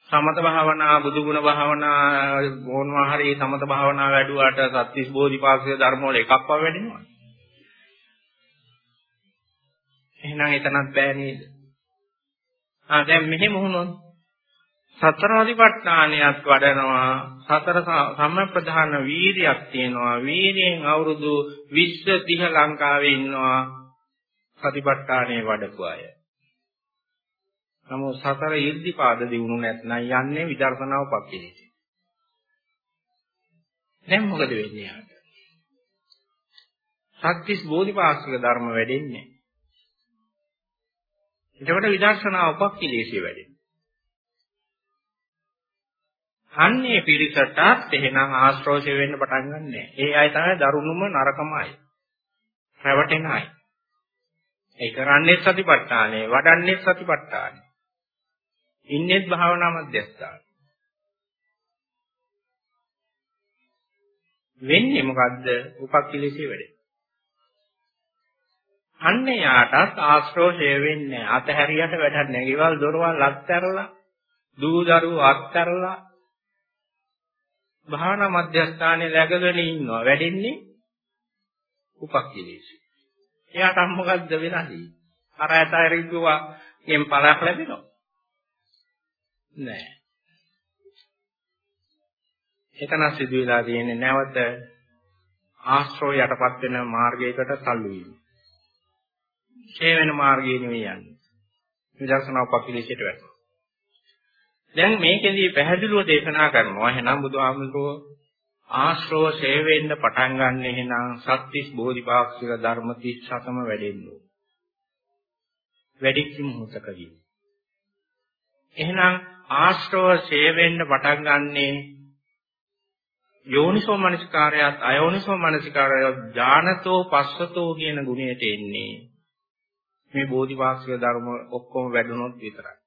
සමත භාවනා බුදු ගුණ භාවනා මොනවා හරි සමත භාවනා වැඩුවාට සත්‍තිස් බෝධිපාක්ෂික ධර්ම වල එකක්වත් වැඩෙනවද? එහෙනම් එතනත් බෑ නේද? ආ දැන් මෙහෙම වුණොත් සතර අධිපට්ඨානයක් වඩනවා සතර සම්මප්‍රධාන වීරියක් තියෙනවා වීරියෙන් අවුරුදු 20 30 ලංකාවේ ඉන්නවා සතිපට්ඨානයේ වඩපු අය. නමුත් සතර ඊර්ධිපාද දිනු නැත්නම් යන්නේ විදර්ශනාව පක්කෙලෙට. දැන් මොකද වෙන්නේ යාට? සත්‍තිස් බෝධිපාක්ෂික ධර්ම වැඩෙන්නේ එතකොට විදර්ශනා උපක්ඛිලේශය වැඩෙනවා. අන්නේ පිරිසටත් එහෙනම් ආශ්‍රෝෂය වෙන්න පටන් ගන්නෑ. ඒ අය තමයි දරුණුම නරකම අය. රැවටෙන අය. ඒ කරන්නේ සතිපට්ඨානේ, වඩන්නේ සතිපට්ඨානේ. ඉන්නේත් භාවනා මධ්‍යස්ථාන. වෙන්නේ මොකද්ද? උපක්ඛිලේශය වැඩේ. අන්න යාටත් ආශ්‍රෝෂය වෙන්නේ අතහැරියට වැඩක් නැහැ. ගෙවල් දොරවල් අත්හැරලා, දූ දරුවෝ අත්හැරලා භාවනා මධ්‍යස්ථානයේ läගගෙන ඉන්නවා. වැඩෙන්නේ උපක්ඛිලේශය. එයාට මොකද්ද වෙනදී? අර ඇතරිකුවා ගෙන් පළක් ලැබෙනවා. නෑ. එතන සිදුවලා තියෙන්නේ නැවත ආශ්‍රව යටපත් වෙන මාර්ගයකට තල්ලු වීම. ඡේ වෙන මාර්ගය නෙවෙයි යන්නේ. විදර්ශනා උපක්ලේශයට වැටෙනවා. දැන් මේකෙදී පැහැදිලිව දේශනා කරනවා එහෙනම් බුදුහාමුදුරුවෝ ආශ්‍රව සේවෙන්න පටන් ගන්න එහෙනම් සත්‍තිස් බෝධිපාක්ෂික ධර්ම 37ම වැඩෙන්න ඕන. වැඩිච්ච මොහොතකදී. එහෙනම් ආශ්‍රව සේවෙන්න පටන් ගන්නේ යෝනිසෝ මනසිකාරයත් අයෝනිසෝ මනසිකාරයත් ඥානතෝ පස්සතෝ කියන ගුණයට එන්නේ මේ බෝධිපාක්ෂික ධර්ම ඔක්කොම වැඩුණොත් විතරයි.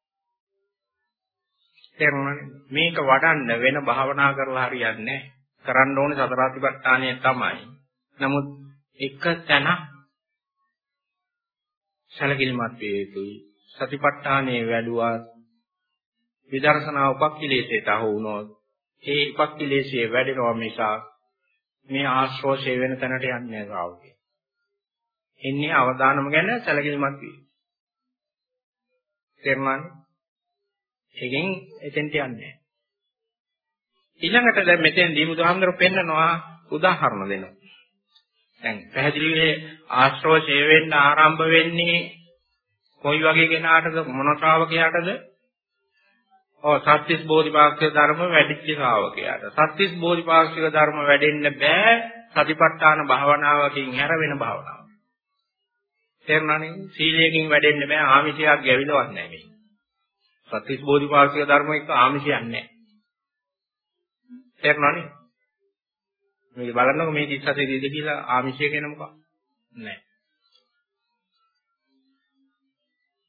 තේරුණානේ? මේක වඩන්න වෙන භාවනා කරලා හරියන්නේ නැහැ. කරන්න ඕනේ සතර අතිපට්ඨානය තමයි. නමුත් එක තැන සැලකිලිමත් වේ යුතුයි. සතිපට්ඨානයේ වැඩුවා විදර්ශනා උපක්ඛිලේශයට අහු වුණොත් ඒ උපක්ඛිලේශයේ වැඩෙනවා මිසක් මේ ආශ්‍රෝෂය වෙන තැනට යන්නේ නැහැ සාවකේ. එන්නේ අවදානම ගැන සැලකිලිමත් වී. තේරුණානේ? එකෙන් එතෙන්ට යන්නේ නැහැ. ඊළඟට දැන් මෙතෙන්දී බුදුහාමුදුරුවෝ පෙන්නනවා උදාහරණ දෙනවා. දැන් පැහැදිලිවේ ආශ්‍රෝෂය වෙන්න ආරම්භ වෙන්නේ කොයි වගේ කෙනාටද මොන ශ්‍රාවකයාටද? ඔව් සත්‍තිස් බෝධිපාක්ෂික ධර්ම වැඩිච්ච ශ්‍රාවකයාට. සත්‍තිස් බෝධිපාක්ෂික ධර්ම වැඩෙන්න බෑ සතිපට්ඨාන භාවනාවකින් හැර වෙන භාවනාවක්. තේරුණානේ? සීලයෙන් වැඩෙන්න බෑ ආමිෂයක් ගැවිලවත් නැහැ මේ. සත්‍තිස් බෝධිපාක්ෂික ධර්ම එක ආමිෂයක් නැහැ. තේරුණානේ? මේක බලන්නකො මේ 37 දෙද කියලා ආමිෂය කියන මොකක්ද? නැහැ.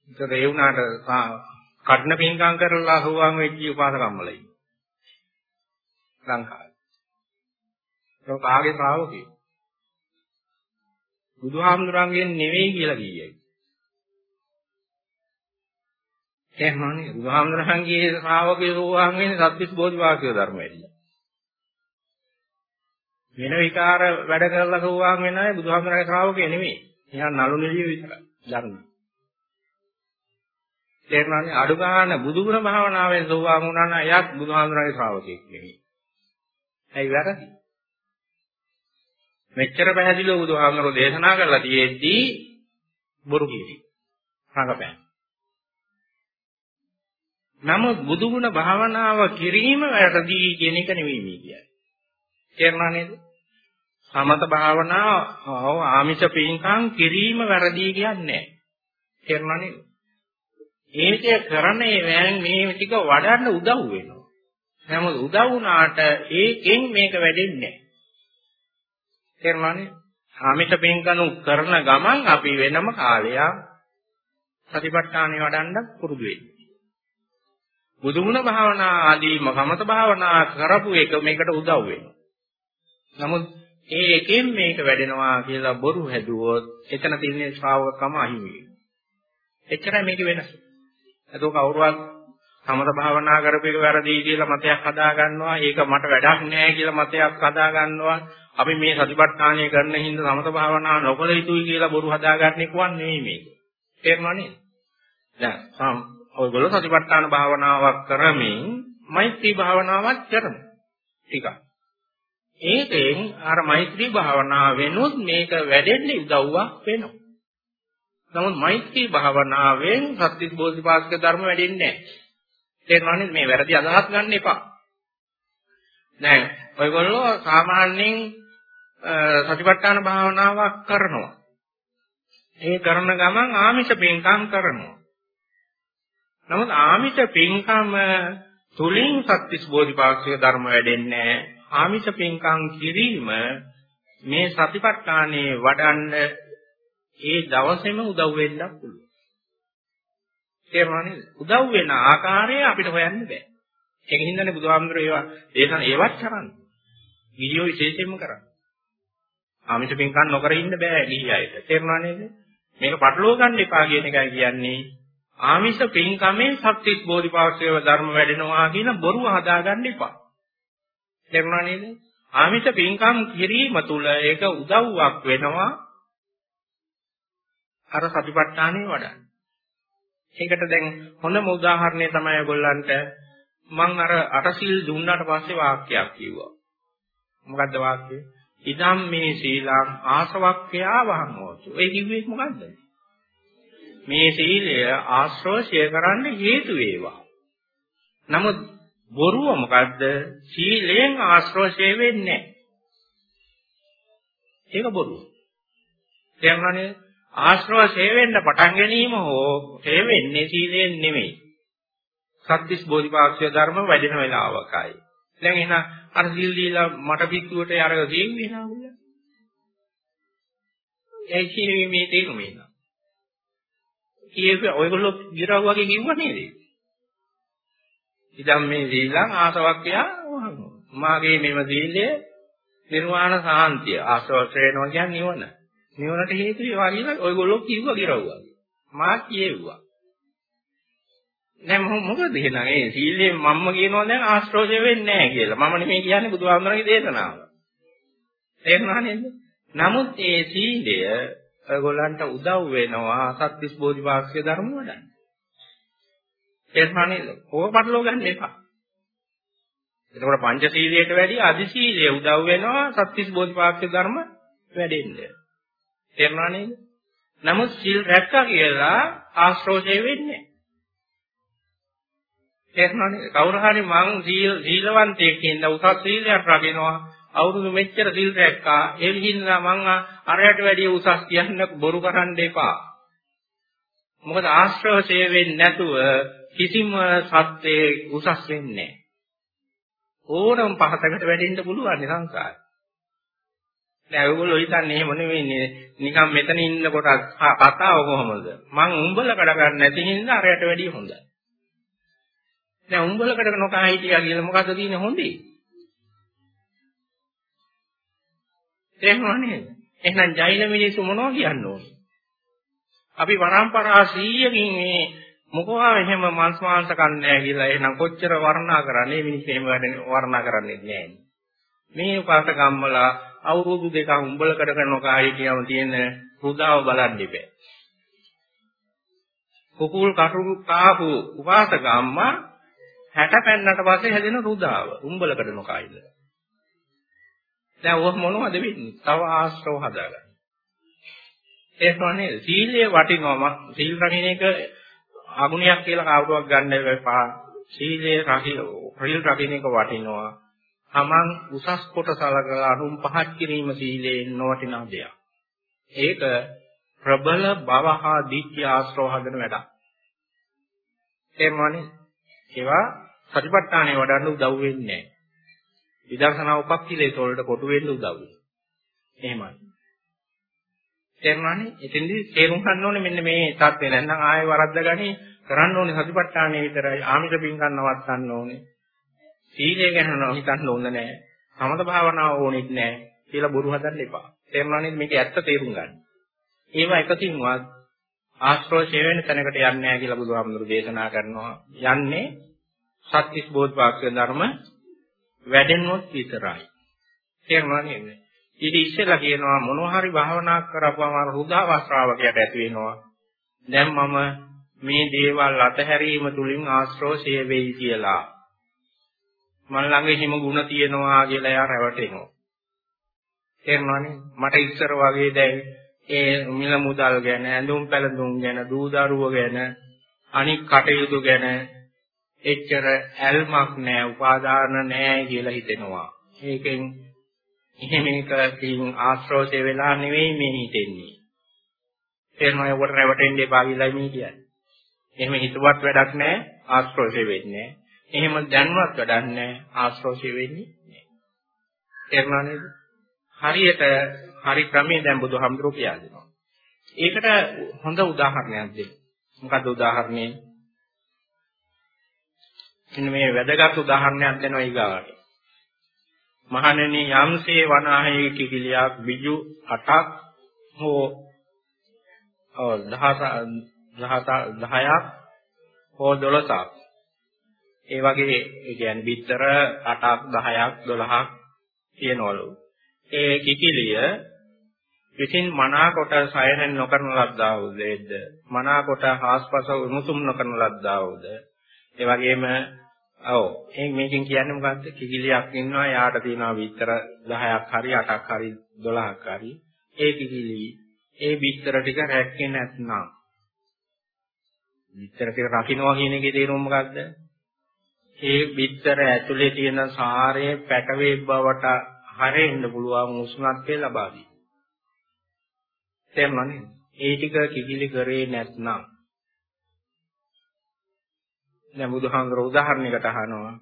ඒක ඒ වුණාට කඩන පින්කම් කරලා හුවන් වෙච්ච උපාසකම්මල ඉන්නේ. ලංකාවේ. ඒක කාගේ ශ්‍රාවකයෝ? බුදුහාමුදුරන්ගෙන් නෙවෙයි කියලා කියයි. එහෙමනේ බුදුහාමුදුරන්ගේ ශ්‍රාවකයෝ හුවන් වෙන්නේ සත්‍විස් බෝධිපාක්ෂික ධර්ම වැඩි. වෙන විකාර වැඩ කරලා සෝවාන් වෙන අය බුදුහාමරගේ ශ්‍රාවකය නෙමෙයි. නිකන් නළු නිළිය විතරයි. ධර්ම. තේරුණානේ අඩු ගන්න බුදුගුණ භාවනාවෙන් සෝවාන් වුණා නම් එයාත් බුදුහාමරගේ ශ්‍රාවකයෙක් නෙමෙයි. ඇයි වැරදි? මෙච්චර පැහැදිලිව බුදුහාමරෝ දේශනා කරලා තියෙද්දී බොරු කියති. රඟපෑම්. නමුත් බුදුගුණ භාවනාව කිරීම වැරදි කියන එක නෙවෙයි මේ කියන්නේ. තේරුණා නේද? සමත භාවනාව ආමිෂ පින්කම් කිරීම වැරදි කියන්නේ තේරුණා නේද? ඒක කරන්නේ වැන් මේ ටික වඩන්න උදව් වෙනවා. නමුත් උදව් වුණාට ඒකෙන් මේක වැඩෙන්නේ නැහැ. තේරුණානේ? ආමිෂ පින්කම් කරන ගමන් අපි වෙනම කාලයක් සතිපට්ඨානෙ වඩන්න පුරුදු වෙන්නේ. බුදුගුණ භාවනා ආදී මහමත භාවනා කරපු එක මේකට උදව් වෙනවා. නමුත් ඒ එකෙන් මේක වැඩෙනවා කියලා බොරු හැදුවොත් එතන තියෙන ශ්‍රාවකකම අහිමි වෙනවා. එච්චරයි මේකේ වෙනස. ඒක කවුරුවත් සමත භාවනා කරපු එක වැරදි කියලා මතයක් හදා ගන්නවා. ඒක මට වැඩක් නෑ කියලා මතයක් හදා ගන්නවා. අපි මේ සතිපට්ඨානය කරන හින්දා සමත භාවනා නොකළ යුතුයි කියලා බොරු හදාගන්නේ කොහොම නෙවෙයි මේක. තේරුණා නේද? දැන් ඔයගොල්ලෝ සතිපට්ඨාන භාවනාවක් කරමින් මෛත්‍රී භාවනාවක් කරමු. ටිකක්. ඒකෙන් අර මෛත්‍රී භාවනාවෙනුත් මේක වැඩෙන්න උදව්වක් වෙනවා. නමුත් මෛත්‍රී භාවනාවෙන් සත්‍විස් බෝධිපාක්ෂික ධර්ම වැඩෙන්නේ නැහැ. තේරුණානේ මේ වැරදි අදහස් ගන්න එපා. දැන් ඔයගොල්ලෝ සාමාන්‍යයෙන් සතිපට්ඨාන භාවනාවක් කරනවා. ඒ කරන ගමන් ආමිෂ පින්කම් කරනවා. නමුත් ආමිෂ පින්කම තුලින් සත්‍විස් බෝධිපාක්ෂික ධර්ම වැඩෙන්නේ නැහැ. ආමිෂ පින්කම් කිරීම මේ සතිපට්ඨානේ වඩන්න ඒ දවසේම උදව් වෙන්න පුළුවන්. තේරුණා නේද? උදව් වෙන ආකාරය අපිට හොයන්න බෑ. ඒක හින්දානේ බුදුහාමුදුරේ ඒවා දේශන ඒවත් කරන්නේ. ගිහියෝ විශේෂයෙන්ම කරන්නේ. ආමිෂ පින්කම් නොකර ඉන්න බෑ ගිහියයිට. තේරුණා නේද? මේක පටලවා ගන්න එපා කියන එකයි කියන්නේ. ආමිෂ පින්කමෙන් සත්‍විස් බෝධිපාක්ෂික ධර්ම වැඩෙනවා කියන බොරුව හදාගන්න එපා. තේරුණා නේද? ආමිෂ පින්කම් කිරීම තුළ ඒක උදව්වක් වෙනවා අර සතිපට්ඨානෙ වඩන්න. ඒකට දැන් හොඳම උදාහරණය තමයි ඔයගොල්ලන්ට මං අර අටසිල් දුන්නාට පස්සේ වාක්‍යයක් කිව්වා. මොකද්ද වාක්‍යය? ඉදම් මේ සීලං ආසවක්ඛයා වහංවතු. ඒ කිව්වේ මොකද්ද? මේ සීලය ආශ්‍රෝෂය කරන්න හේතු වේවා. නමුත් බොරුව මොකද්ද? සීලයෙන් ආශ්‍රෝෂය වෙන්නේ නැහැ. ඒක බොරුව. තේරුණානේ? ආශ්‍රෝෂය වෙන්න පටන් ගැනීම හෝ ඒ වෙන්නේ සීලයෙන් නෙමෙයි. සත්‍තිස් බෝධිපාක්ෂික ධර්ම වැඩෙන වෙලාවකයි. දැන් එහෙනම් අර සීල් දීලා මට පිටුවට අර දෙන්නේ නාවුල. ඒ කියන්නේ මේ තේරුම එන්න. කීයේ ඔයගොල්ලෝ ගිරව වගේ කිව්ව නේද? ඉතින් මේ සීලං ආසවක්ඛ්‍යා මාගේ මෙම සීලය නිර්වාණ සාන්තිය ආශ්‍රව ශ්‍රේණව කියන්නේ නිවන. නිවනට හේතු ඒවා කියලා ඔයගොල්ලෝ කිව්ව ගිරව වගේ. මා කියෙව්වා. දැන් මොකද එහෙනම් ඒ සීලේ මම්ම කියනවා දැන් ආශ්‍රෝෂය වෙන්නේ නැහැ කියලා. මම නෙමෙයි කියන්නේ බුදුහාමරගේ දේශනාව. තේරුණා නේද? නමුත් ඒ සීලය ඔයගොල්ලන්ට උදව් වෙනවා සත්‍තිස් බෝධිපාක්ෂික ධර්ම වඩන්න. තේරුණා නේද? ඕක පටලව ගන්න එපා. එතකොට පංචශීලයට වැඩි අදි සීලය උදව් වෙනවා සත්‍තිස් බෝධිපාක්ෂික ධර්ම වැඩෙන්න. තේරුණා නේද? නමුත් සීල් රැක්කා කියලා ආශ්‍රෝෂය වෙන්නේ නැහැ. තේරුණානේ කවුරු හරි මං සීලවන්තයෙක් කියන උසස් සීලයක් රකින්නවා අවුරුදු මෙච්චර සීල් රැක්කා. ඒ හින්දා මං අරයට වැඩිය උසස් කියන්න බොරු කරන්න එපා. මොකද ආශ්‍රවශය වෙන්නේ නැතුව කිසිම සත්‍යයේ උසස් වෙන්නේ ඕනම පහතකට වැඩෙන්න පුළුවන් සංසාරේ. දැන් ඔයගොල්ලෝ හිතන්නේ එහෙම නෙවෙයිනේ. නිකන් මෙතන ඉන්නකොට කතාව කොහොමද? මං උඹල කඩ ගන්න නැති හින්දා අරයට වැඩිය හොඳයි. දැන් උඹලකට නොකා හිටියා කියලා මොකද්ද තියෙන්නේ හොඳේ? තේරුණා නේද? එහෙනම් ජෛන මිනිස්සු මොනවද කියන්න ඕනේ? අපි පරම්පරා 100කින් මේ මොකවා එහෙම මාංශ මාංශ කන්නේ කියලා එහෙනම් කොච්චර වර්ණනා කරන්නේ මිනිස්සු එහෙම වර්ණනා කරන්නේ නැහැ. මේ පාත කම්මලා අවුරුදු දෙකක් උඹලකට නොකා හිටියම තියෙන හුදාව බලන්න ඉබේ. කුකුල් කටු කාපු උපාසක අම්මා 60 පෙන්නට පස්සේ හැදෙන රුදාව උඹලකට නොකයිද දැන් ඔහ මොනවද වෙන්නේ? තව ආශ්‍රව හදාගන්න. ඒ කියන්නේ සීලයේ වටිනවා සීල් රකින්න එක අගුණයක් කියලා කවුරුවක් ගන්න එපා සීලයේ රකින්න රිල් රකින්න එක වටිනවා. තමන් උසස් කොට සලකලා අනුන් පහත් කිරීම සීලයෙන් නොවටිනා දෙයක්. ඒක ප්‍රබල භවහා දිට්ඨි ආශ්‍රව හදන වැඩක්. තේරුණානේ ඒවා සතිපට්ඨානය වඩන්න උදව් වෙන්නේ නැහැ. විදර්ශනා උපක්ඛිලේස වලට කොටු වෙන්න උදව් වෙනවා. එහෙමයි. තේරුණානේ? එතෙන්දී තේරුම් ගන්න ඕනේ මෙන්න මේ தත්ත්වේ නැත්නම් ආයෙ වරද්දගනි කරන්න ඕනේ සතිපට්ඨානය විතරයි. ආමිෂ පින්කම් නවත්තන්න ඕනේ. සීලය ගැන හිතන්න ඕනේ නැහැ. සමත භාවනාව ඕනෙත් නැහැ කියලා බොරු හදන්න එපා. තේරුණානේ මේක ඇත්ත තේරුම් ගන්න. ඒවා එකකින්වත් ආශ්‍රෝෂය වෙන තැනකට යන්නේ නැහැ කියලා බුදුහාමුදුරු දේශනා කරනවා. යන්නේ සත්‍විස් බෝධපාක්ෂ ධර්ම වැඩෙන්නොත් විතරයි. තේරුණා නේද? ඊට ඉස්සෙල්ලා කියනවා මොනවා හරි භාවනා කරපුවම රුදාවස්ත්‍රාවකයට ඇති වෙනවා. දැන් මම මේ දේවල් අතහැරීම තුලින් ආශ්‍රෝෂය වෙයි කියලා. මන් ළඟ හිම ಗುಣ තියනවා කියලා එයා රැවටෙනවා. තේරුණානේ? මට ඉස්සර වගේ දැන් ඒ මිල මුදල් ගැන, ඇඳුම් පැළඳුම් ගැන, දූ දරුවෝ ගැන, අනික් කටයුතු ගැන එච්චර ඇල්මක් නැහැ, උපාදාන නැහැ කියලා හිතෙනවා. ඒකෙන් එහෙම එකකින් ආශ්‍රෝෂය වෙලා නෙවෙයි මේ හිතෙන්නේ. තේරෙනවා ඒකට රැවටෙන්න එපා කියලා මේ කියන්නේ. එහෙම හිතුවත් වැඩක් නැහැ, ආශ්‍රෝෂය වෙන්නේ එහෙම දැනුවත් වැඩක් නැහැ, ආශ්‍රෝෂය වෙන්නේ නැහැ. තේරුණා නේද? හරියට හරි ක්‍රමයේ දැන් බුදුහාමුදුරුවෝ කියලා දෙනවා. ඒකට හොඳ උදාහරණයක් දෙන්න. මොකද්ද උදාහරණේ? මෙන්න මේ වැදගත් උදාහරණයක් දෙනවා ඊගාවට. මහණෙනි යම්සේ වනාහේ කිකිලියක් බිජු 8ක් හෝ 10ක් හෝ 12ක් ඒ වගේ ඒ කියන්නේ බිත්තර 8ක් 10ක් 12ක් තියනවලු. ඒ කිකිලිය විසින් මනා කොට සයනෙන් නොකරන ලද්දා වූද මනා කොට හාස්පස උණුසුම් නොකරන ලද්දා වූද ඒ වගේම ඔව්. ඒ මේකෙන් කියන්නේ මොකද්ද? කිකිලියක් ඉන්නවා. යාට තියෙනවා විතර 10ක් හරි 8ක් හරි 12ක් හරි. ඒ කිකිලි ඒ විතර ටික රැක්කේ නැත්නම් විතර ටික රකින්නවා කියන එකේ තේරුම මොකද්ද? ඒ විතර ඇතුලේ තියෙන සාරය පැටවේ බවට හරෙන්න පුළුවන් උෂ්ණත්වය ලබා දී. තේරුණා නේද? ඒ ටික කිකිලි කරේ නැත්නම් දැන් බුදුහාමුදුර උදාහරණයකට අහනවා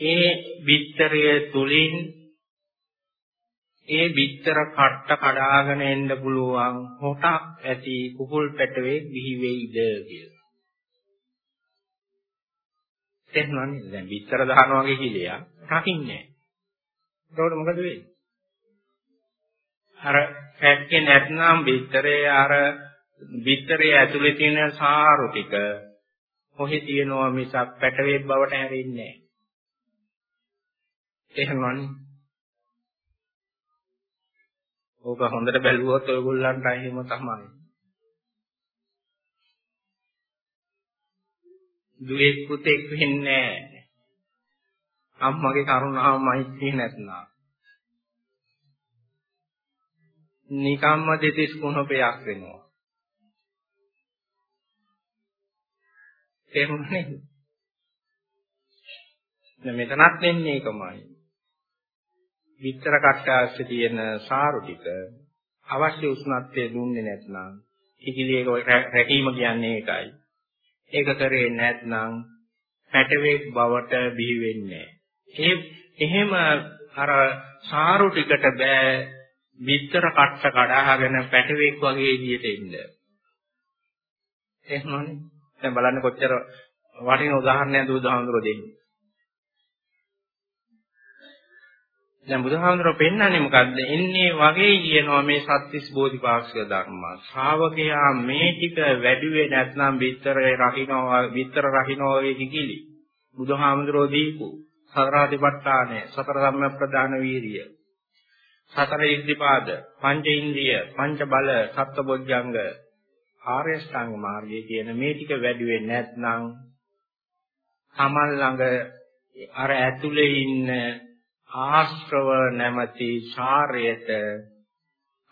ඒ බිත්තරය තුලින් ඒ බිත්තර කට්ට කඩාගෙන එන්න පුළුවන් හොටක් ඇති කුකුල් පැටවේ බිහි වෙයිද කියලා. තේරුණානේ දැන් බිත්තර දහනවා වගේ කිලියා රකින්නේ නැහැ. එතකොට මොකද වෙන්නේ? අර පැක්කේ නැත්නම් බිත්තරේ අර බිත්තරේ ඇතුලේ තියෙන සාරු ටික කොහේ තියෙනවා මිසක් පැටවේ බවට හැරෙන්නේ නැහැ. එහෙමනේ. ඕක හොඳට බැලුවොත් ඔයගොල්ලන්ට එහෙම තමයි. දුවේ පුතෙක් වෙන්නේ නැහැ. අම්මගේ කරුණාව මෛත්‍රිය නැත්නම්. නිකම්ම දෙතිස් කුණපයක් වෙනවා. තේරුණා නේද? දැන් මෙතනත් වෙන්නේ ඒකමයි. විතර කට්ටාස්සේ තියෙන සාරු ටික අවශ්‍ය උෂ්ණත්වය දුන්නේ නැත්නම් ඉකිලියක රැකීම කියන්නේ ඒකයි. ඒක කරේ නැත්නම් පැටවෙක් බවට බිහි වෙන්නේ ඒ එහෙම අර සාරු ටිකට බෑ විතර කට්ට කඩාගෙන පැටවෙක් වගේ එළියට එන්න. එහෙමනේ. දැන් බලන්න කොච්චර වටින උදාහරණයක් බුදුහාමුදුරුවෝ දෙන්නේ. දැන් බුදුහාමුදුරුවෝ පෙන්වන්නේ මොකද්ද? එන්නේ වගේ කියනවා මේ සත්‍තිස් බෝධිපාක්ෂික ධර්ම. ශ්‍රාවකයා මේ ටික වැඩිවේ නැත්නම් විතරේ රකින්නවා විතර රකින්නවා වගේ කිකිලි. බුදුහාමුදුරුවෝ දීපු සතරාතිපට්ඨානය, සතර ධම්ම ප්‍රදාන වීරිය. සතර ඉද්ධිපාද, පංච ඉන්ද්‍රිය, පංච බල, සත්බොජ්ජංග, ආර්ය ශ්‍රාංග මාර්ගයේ කියන මේ ටික වැඩි වෙන්නේ නැත්නම් තමන් ළඟ අර ඇතුලේ ඉන්න ආශ්‍රව නැමැති ශාරයට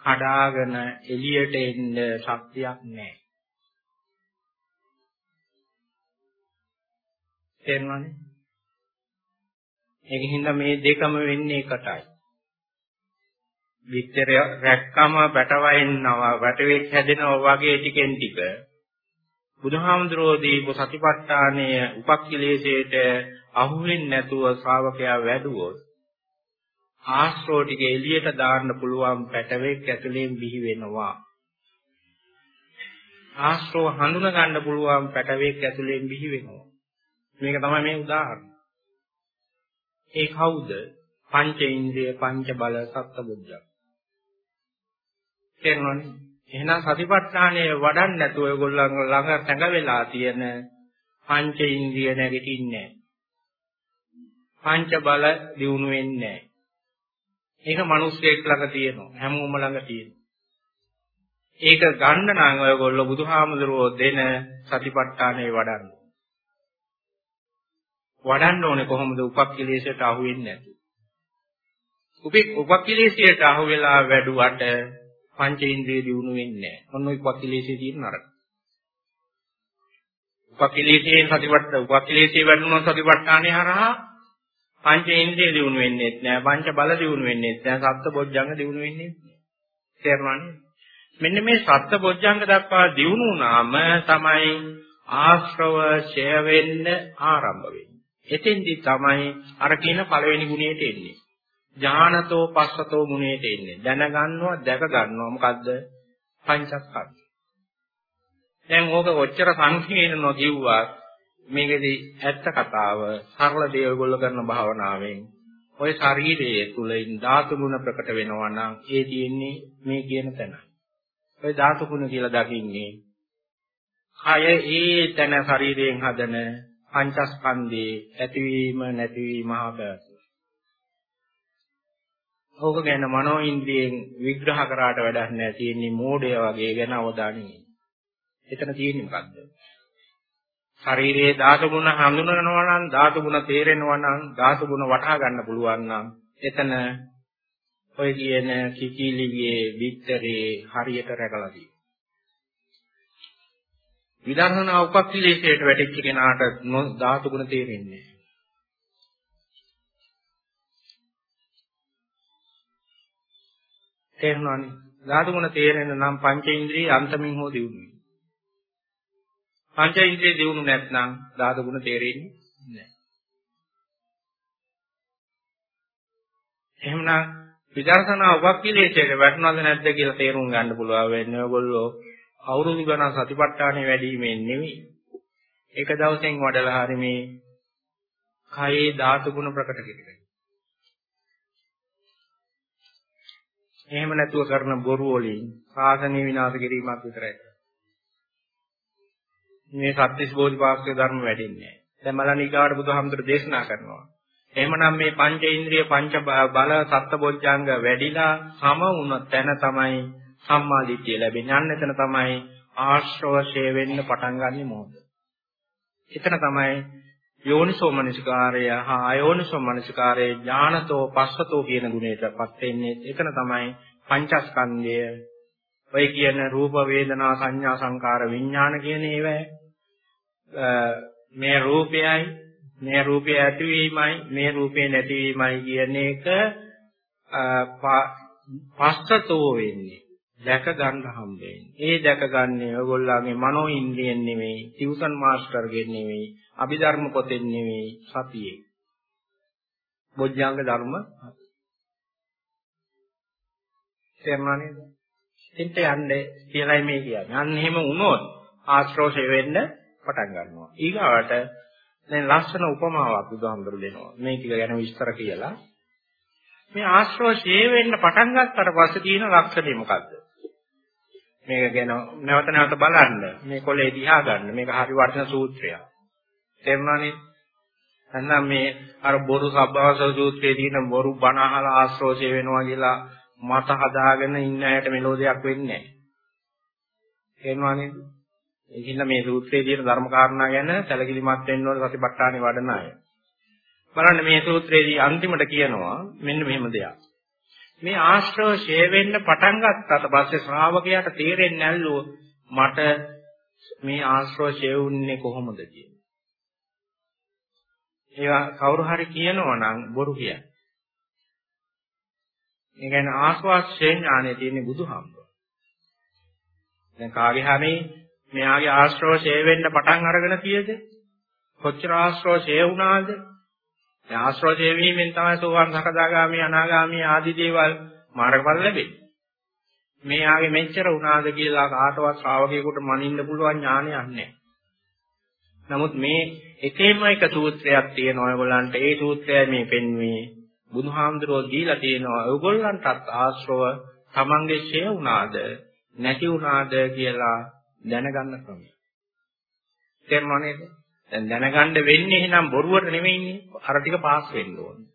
කඩාගෙන එළියට එන්න ශක්තියක් නැහැ. තේරුණානේ? ඒකින්ද මේ දෙකම වෙන්නේ එකටයි. විතරය රැක්කම පැටවයින්නවා වැටවෙක් හැදෙනවා වගේ ටිකෙන් ටික. බුදුහාමුදුරෝ දීපු සතිපට්ඨානය උපක්ඛිලේශයට අහු වෙන්නේ නැතුව ශ්‍රාවකයා වැඩුවොත් ආශ්‍රෝ ටික එළියට දාන්න පුළුවන් පැටවෙක් ඇතුලෙන් බිහි වෙනවා. ආශ්‍රව හඳුන ගන්න පුළුවන් පැටවෙක් ඇතුලෙන් බිහි වෙනවා. මේක තමයි මේ උදාහරණ. ඒ කවුද? පංච ඉන්ද්‍රිය පංච බල සත්බුද්ධ තේරෙනවනේ. එහෙනම් සතිපට්ඨානය වඩන්න නැතුව ඔයගොල්ලන් ළඟ තැඟ වෙලා තියෙන පංච ඉන්ද්‍රිය නැගිටින්නේ පංච බල දියුණු වෙන්නේ ඒක මිනිස්සෙක් ළඟ තියෙනවා. හැමෝම ළඟ තියෙනවා. ඒක ගන්න නම් ඔයගොල්ලෝ බුදුහාමුදුරුවෝ දෙන සතිපට්ඨානය වඩන්න. වඩන්න ඕනේ කොහොමද උපක්ඛිලේශයට අහු වෙන්නේ නැති. උපේ උපක්ඛිලේශයට අහු වෙලා වැඩුවට පංච ඉන්ද්‍රිය දිනු වෙන්නේ නැහැ. ඔන්න ඔය උපකිලේශයේ තියෙන නරක. උපකිලේශයෙන් සතිපට්ඨ උපකිලේශයේ වැඩුණොත් සතිපට්ඨානේ හරහා පංච ඉන්ද්‍රිය දිනු වෙන්නේ නැහැ. පංච බල දිනු වෙන්නේ නැහැ. සත්ත්ව බොජ්ජංග දිනු වෙන්නේ නැහැ. තේරුණානේ? මෙන්න මේ සත්ත්ව බොජ්ජංග දක්වා දිනු වුණාම තමයි ආශ්‍රව ඡය වෙන්න ආරම්භ වෙන්නේ. එතෙන්දි තමයි අර කියන පළවෙනි ගුණයට එන්නේ. ඥානතෝ පස්සතෝ ගුණයට එන්නේ. දැනගන්නවා, දැක ගන්නවා. මොකද්ද? පංචස්කන්ධ. දැන් ඕක ඔච්චර සංකීර්ණව කිව්වා මේකෙදි ඇත්ත කතාව සරල දේ ඔයගොල්ලෝ කරන භාවනාවෙන් ඔය ශරීරයේ තුලින් ධාතු ගුණ ප්‍රකට වෙනවා නම් ඒ තියෙන්නේ මේ කියන තැන. ඔය ධාතු ගුණ කියලා දකින්නේ කය ඒ තැන ශරීරයෙන් හදන පංචස්කන්ධේ ඇතිවීම නැතිවීම හා පැවැත්ම. ඕක ගැන මනෝ ඉන්ද්‍රියෙන් විග්‍රහ කරාට වැඩක් නැහැ. තියෙන්නේ මෝඩය වගේ ගැන අවධානය. එතන තියෙන්නේ මොකද්ද? ශරීරයේ ධාතු ගුණ හඳුනනවා නම් ධාතු ගුණ තේරෙනවා නම් ධාතු ගුණ වටහා ගන්න පුළුවන් නම් එතන ඔය කියන කිකිලිගේ විතරේ හරියට රැකලා තියෙනවා. විදර්ශනා උපක්ඛිලේශයට වැටෙච්ච කෙනාට ධාතු ගුණ තේරෙන්නේ නැහැ. තේරුණානේ? ධාතු ගුණ තේරෙන්න නම් පංචේන්ද්‍රිය අන්තමින් හෝ දියුණු වෙනවා. පංචේන්ද්‍රිය දියුණු නැත්නම් ධාතු ගුණ තේරෙන්නේ නැහැ. එහෙමනම් විදර්ශනා උපක්ඛිලේශයට වැටුණාද නැද්ද කියලා තේරුම් ගන්න පුළුවන් වෙන්නේ ඔයගොල්ලෝ අවුරුදු ගණන් සතිපට්ඨානෙ වැඩිමෙන් නෙවෙයි. එක දවසෙන් වඩලා හරි මේ කයේ ධාතු ගුණ ප්‍රකට කෙරෙනවා. එහෙම නැතුව කරන බොරු වලින් සාසනය විනාශ කිරීමක් විතරයි. මේ සත්‍විස් බෝධිපාක්ෂික ධර්ම වැඩින්නේ නැහැ. දැන් බලන්න ඊගාට බුදුහාමුදුර දේශනා කරනවා. එහෙමනම් මේ පංච ඉන්ද්‍රිය පංච බල සත්බොජ්ජංග වැඩිලා සම වුණ තැන තමයි සම්මා දිට්ඨිය ලැබෙන්නේ. අන්න එතන තමයි ආශ්‍රවශය වෙන්න පටන් ගන්නෙ මොහොත. එතන තමයි යෝනිසෝ මනසිකාරය හා අයෝනිසෝ මනසිකාරය ඥානතෝ පස්සතෝ කියන ගුණයටපත් වෙන්නේ. එතන තමයි පංචස්කන්ධය ඔය කියන රූප වේදනා සංඥා සංකාර විඥාන කියන ඒවා මේ රූපයයි මේ රූපය ඇතිවීමයි මේ රූපේ නැතිවීමයි කියන එක පස්සතෝ වෙන්නේ දැක ගන්න හම්බෙන්නේ. ඒ දැක ගන්නේ ඔයගොල්ලන්ගේ මනෝ ඉන්ද්‍රියෙන් නෙමෙයි, ටියුෂන් මාස්ටර්ගෙන් නෙමෙයි, අභිධර්ම පොතෙන් නෙමෙයි, සතියේ. බොජ්ජංග ධර්ම තේරුණා නේද? එතෙන්ට යන්නේ කියලායි මේ කියන්නේ. අන්න එහෙම වුණොත් ආශ්‍රෝෂය වෙන්න පටන් ගන්නවා. ඊගාවට දැන් ලස්සන උපමාවක් බුදුහාමුදුරු දෙනවා. මේ ටික ගැන විස්තර කියලා. මේ ආශ්‍රෝෂය වෙන්න පටන් ගත්තට පස්සේ තියෙන ලක්ෂණය මොකද්ද? මේක ගැන නැවත නැවත බලන්න මේ කොලේ දිහා ගන්න මේක හරි වටින සූත්‍රයක්. තේරුණානේ? එහෙනම් මේ අර බොරු සබ්බවස සූත්‍රයේ තියෙන බොරු බණ අහලා ආශ්‍රෝෂය වෙනවා කියලා මත හදාගෙන ඉන්න අයට මෙලෝදයක් වෙන්නේ නැහැ. තේරුණානේ? ඒකින්ද මේ සූත්‍රයේ තියෙන ධර්ම කාරණා ගැන සැලකිලිමත් වෙන්න ඕන සතිපට්ඨානේ වඩන අය. බලන්න මේ සූත්‍රයේදී අන්තිමට කියනවා මෙන්න මෙහෙම දෙයක්. මේ ආශ්‍රව ෂේ වෙන්න පටන් ගත්තට පස්සේ ශ්‍රාවකයාට තේරෙන්නේ නැල්ලු මට මේ ආශ්‍රව ෂේ වුන්නේ කොහොමද කියන්නේ. ඒවා කවුරු හරි කියනවා නම් බොරු කියන්නේ. ඒ කියන්නේ ආස්වාස්යෙන් ඥානෙ තියෙන බුදුහාමුදුරුවෝ. දැන් කාගේ හරි මෙයාගේ ආශ්‍රව ෂේ වෙන්න පටන් අරගෙන කීයද? කොච්චර ආශ්‍රව ෂේ වුණාද? ඒ ආශ්‍රය වීමෙන් තමයි සෝවාන් සකදාගාමි අනාගාමි ආදී දේවල් මාර්ගඵල ලැබෙන්නේ. මේ ආගේ මෙච්චර වුණාද කියලා කාටවත් ශ්‍රාවකයෙකුට මනින්න පුළුවන් ඥානයක් නැහැ. නමුත් මේ එකේම එක සූත්‍රයක් තියෙනවා ඔයගොල්ලන්ට ඒ සූත්‍රය මේ පෙන්වන්නේ බුදුහාමුදුරුවෝ දීලා තියෙනවා ඔයගොල්ලන්ටත් ආශ්‍රව තමන්ගේ ෂේ වුණාද නැති වුණාද කියලා දැනගන්න ක්‍රමය. තේරුණා නේද? දැන් දැනගන්න වෙන්නේ එහෙනම් බොරුවට නෙමෙයිනේ. අර ටික පාස් වෙන්න ඕනේ.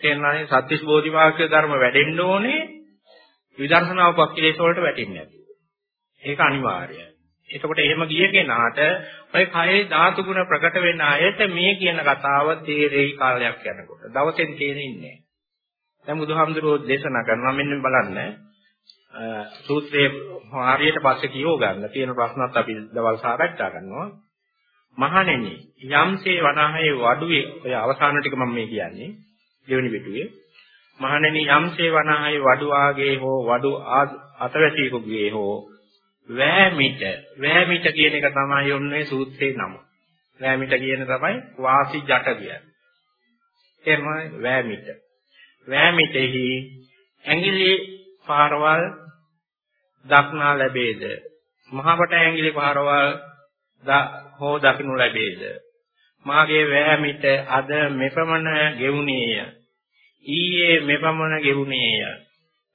තේරෙනවනේ සත්‍විස් බෝධිපාක්ෂික ධර්ම වැඩෙන්න ඕනේ විදර්ශනා උපක්ලේශ වලට වැටෙන්නේ නැති. ඒක අනිවාර්යයි. එතකොට එහෙම ගිය කෙනාට ඔය කයේ ධාතු ගුණ ප්‍රකට වෙන අයට මේ කියන කතාව තේරෙයි කාලයක් යනකොට. දවසෙන් තේරෙන්නේ නැහැ. දැන් බුදුහාමුදුරුවෝ දේශනා කරනවා මෙන්න බලන්න. සූත්‍රයේ හරියට පස්සේ කියෝ ගන්න තියෙන ප්‍රශ්නත් අපි දවල් සාකච්ඡා කරනවා. මහණෙනි යම්සේ වනාහේ වඩුවේ ඔය අවසාන ටික මම මේ කියන්නේ දෙවෙනි පිටුවේ. මහණෙනි යම්සේ වනාහේ වඩුවාගේ හෝ වඩු අතවැසියෙකුගේ හෝ වෑමිට වෑමිට කියන එක තමයි ඔන්නේ සූත්‍රේ නම. වෑමිට කියන තමයි වාසි ජට කියන්නේ. එර්මයි වෑමිට වෑමිටෙහි ඇඟිලි පාරවල් දක්නා ලැබේද? මහපට ඇඟිලි පාරවල් හෝ දකින්නු ලැබේද? මාගේ වෑමිට අද මෙපමණ ගෙවුනේය. ඊයේ මෙපමණ ගෙවුනේය.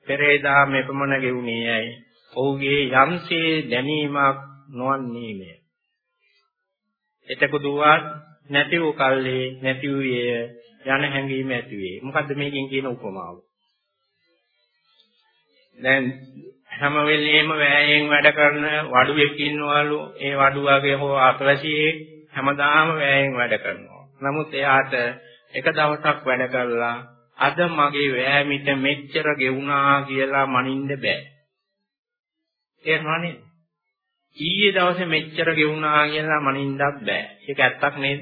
පෙරේදා මෙපමණ ගෙවුනේයයි. ඔහුගේ යම්සේ දැනීමක් නොවන්නේමය. එතකොදුවත් නැති වූ කල්හි නැති වූයේ යන හැඟීම ඇති වේ මොකද්ද මේකෙන් කියන උපමාව? දැන් හැම වෙලෙම වෑයෙන් වැඩ කරන වඩුවෙක් ඉන්නවලු ඒ වඩුවගේ හෝ අතවැසියේ හැමදාම වෑයෙන් වැඩ කරනවා. නමුත් එයාට එක දවසක් වැඩ කරලා අද මගේ වෑමිට මෙච්චර ගෙවුනා කියලා මනින්න බෑ. තේරුණානේ? ඊයේ දවසේ මෙච්චර ගෙවුනා කියලා මනින්නත් බෑ. ඒක ඇත්තක් නේද?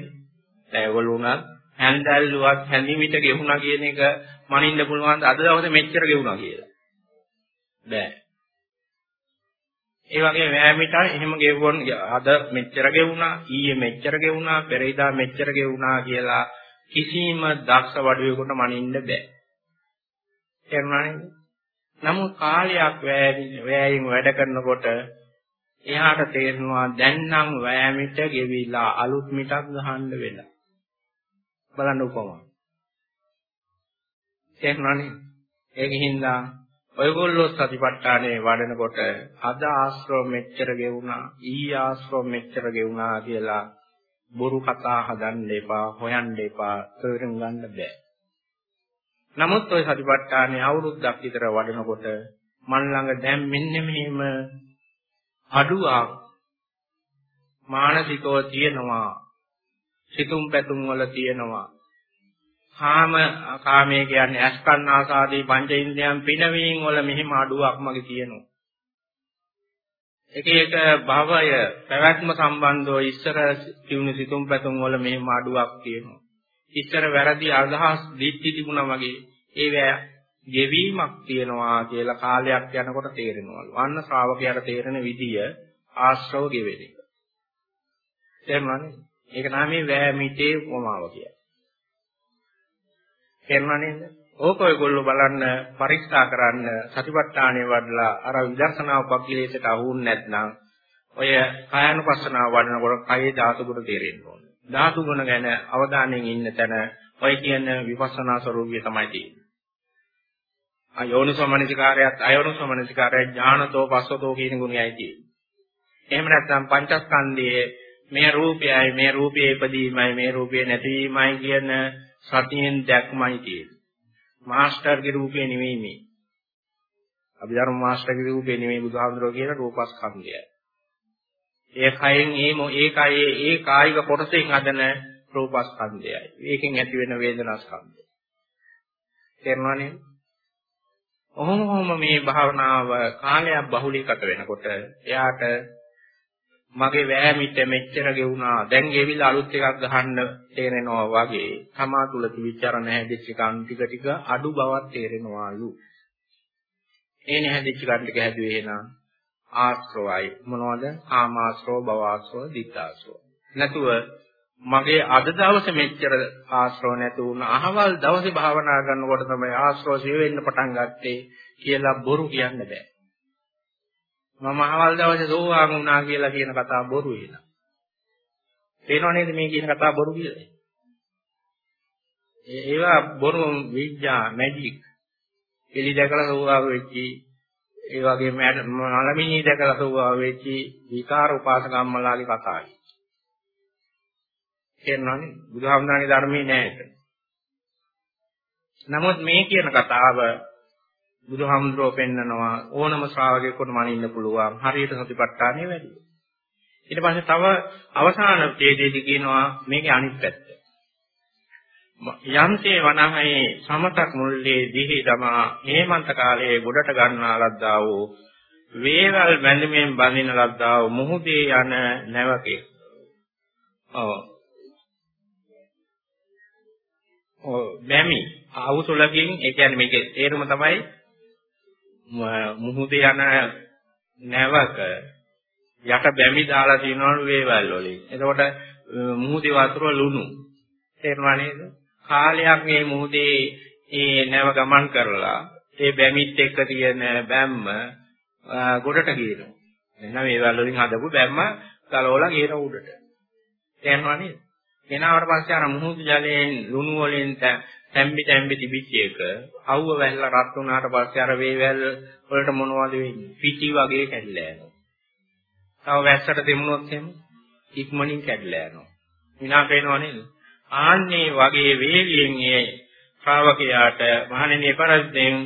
දැන් ඒගොල්ලෝ උනත් හැන්දැල්ලුවත් හැඳිමිට ගෙවුනා කියන එක මනින්න පුළුවන් අද දවසේ මෙච්චර ගෙවුනා කියලා. බෑ. ඒ වගේ වෑමිට එහෙම ගෙවුවොත් අද මෙච්චර ගෙවුනා ඊයේ මෙච්චර ගෙවුනා පෙරේදා මෙච්චර ගෙවුනා කියලා කිසිම දක්ෂ වඩුවෙකුට මනින්න බෑ. තේරුණානේ? නමුත් කාලයක් වෑයෙන් වැඩ කරනකොට එයාට තේරෙනවා දැන් නම් වෑමිට ගෙවිලා අලුත් මිටක් ගහන්න වෙලා. බලන්න උපමා. තේරුණානේ? ඒකින්ද ඔයගොල්ලෝ සතිපට්ඨානේ වඩනකොට අද ආශ්‍රව මෙච්චර ගෙවුනා ඊ ආශ්‍රව මෙච්චර ගෙවුනා කියලා බොරු කතා හදන්න එපා හොයන්න එපා තේරුම් ගන්න බෑ. නමුත් ওই සතිපට්ඨානේ අවුරුද්දක් විතර වඩනකොට මන් ළඟ දැන් මෙන්න මෙහෙම අඩුවක් මානසිකව තියෙනවා සිතුම් පැතුම් වල තියෙනවා. කාම කාමයේ කියන්නේ අස්කන්න ආසාදී පංච ඉන්ද්‍රියන් පිනවීම වල මෙහිම අඩුවක් මගේ තියෙනවා. එක එක භවය පැවැත්ම සම්බන්ධව ඉස්සර තියුණු සිතුම් පැතුම් වල මෙහිම අඩුවක් තියෙනවා. ඉස්සර වැරදි අදහස් දිට්ටි තිබුණා වගේ ඒවැ ගෙවීමක් තියෙනවා කියලා කාලයක් යනකොට තේරෙනවලු. අන්න ශ්‍රාවකයාට තේරෙන විදිය ආශ්‍රව ගෙවෙන එක. තේරුණානේ? ඒක තමයි වෑමිතේ උපමාව කියන්නේ. තේරුණා නේද? ඕක ඔයගොල්ලෝ බලන්න පරීක්ෂා කරන්න සතිපට්ඨානය වඩලා අර විදර්ශනා උපක්ලේශයට අහුුන්නේ නැත්නම් ඔය කායानुපස්සනාව වඩනකොට කයේ ධාතු ගුණ තේරෙන්න ඕනේ. ධාතු ගුණ ගැන අවධානයෙන් ඉන්න තැන ඔය කියන විපස්සනා ස්වરૂපය තමයි තියෙන්නේ. අයෝනිසමනසිකාරයත් අයෝනිසමනසිකාරය ඥානතෝ පස්සතෝ කියන ගුණයයි තියෙන්නේ. එහෙම නැත්නම් පංචස්කන්ධයේ මේ රූපයයි මේ රූපයේ ඉදීමයි මේ රූපයේ නැතිවීමයි කියන සතියෙන් දැක්මයි තියෙන්නේ. මාස්ටර්ගේ රූපේ නෙවෙයි මේ. අභිධර්ම මාස්ටර්ගේ රූපේ නෙවෙයි බුදුහාමුදුරුවෝ කියන රූපස්කන්ධය. ඒ කයෙන් ඒ ඒ කයේ ඒ කායික කොටසෙන් හදන රූපස්කන්ධයයි. ඒකෙන් ඇති වෙන වේදනාස්කන්ධය. තේරුණානේ? ඔහොම ඔහොම මේ භාවනාව කාලයක් බහුලීගත වෙනකොට එයාට මගේ වෑමිට මෙච්චර ගෙවුනා දැන් ගෙවිලා අලුත් එකක් ගහන්න තේරෙනවා වගේ තමා තුල විචාරණ හැදිච්ච කන් ටික ටික අඩු බවක් තේරෙනවාලු. ඒ නැහැදිච්ච කන් ටික හැදුවේ එහෙනම් ආශ්‍රවයි. මොනවද? කාමාශ්‍රව භවආශ්‍රව දිත්තාශ්‍රව. නැතුව මගේ අද දවසේ මෙච්චර ආශ්‍රව නැතු වුණා අහවල් දවසේ භාවනා කරනකොට තමයි ආශ්‍රව සිව වෙන්න පටන් ගත්තේ කියලා බොරු කියන්න බෑ. මම අහවල් දවසේ සෝවාන් වුණා කියලා කියන කතාව බොරු වෙනවා. තේරෙනව නේද මේ කියන කතාව බොරු කියලා? ඒවා බොරු විඥා මැජික්. එලි දැකලා සෝවාන් වෙච්චි ඒ වගේ මලමිනී දැකලා සෝවාන් වෙච්චි විකාර උපාසකම්මලාගේ කතාවයි. තේරෙනවනේ බුදුහාමුදුරන්ගේ ධර්මයේ නෑ ඒක. නමුත් මේ කියන කතාව බුදුහාමුදුරුවෝ පෙන්නනවා ඕනම ශ්‍රාවකයෙකුට මනින්න පුළුවන් හරියට සතිපට්ඨානෙ වැඩි. ඊට පස්සේ තව අවසාන ඡේදයේදී කියනවා මේකේ අනිත් පැත්ත. යම්සේ වනහේ සමතක් මුල්ලේ දිහි දමා හේමන්ත කාලයේ ගොඩට ගන්නා ලද්දා වූ වේවල් බැඳීමෙන් බඳින ලද්දා වූ මුහුදේ යන නැවකේ. ඔව්. ඔව් බැමි ආවුසලකින් ඒ කියන්නේ මේකේ තේරුම තමයි මුහුදේ යන නැවක යට බැමි දාලා තියෙනවලු වේවල් වලින්. එතකොට මුහුදේ වතුර ලුණු. තේරුණා නේද? කාලයක් මේ මුහුදේ ඒ නැව ගමන් කරලා ඒ බැමිත් එක්ක තියෙන බැම්ම ගොඩට ගියනවා. එන්න වේවල් වලින් හදපු බැම්ම ගලවලා ගියන උඩට. තේරුණා නේද? එනාවට පස්සේ අර මුහුදු ජලයෙන් ලුණු වලින් තැම්බි තැම්බි තිබිච්ච එක අවුව වැල්ලා රත් වුණාට පස්සේ අර වේවැල් වලට මොනවද වෙන්නේ? පිටි වගේ කැඩිලා යනවා. තව වැස්සට දෙමුනොත් එහෙම ඉක්මනින් කැඩිලා යනවා. විනාශ වෙනව නේද? ආන්නේ වගේ වේගයෙන් මේ ශ්‍රාවකයාට මහණෙනි පරද්දෙන්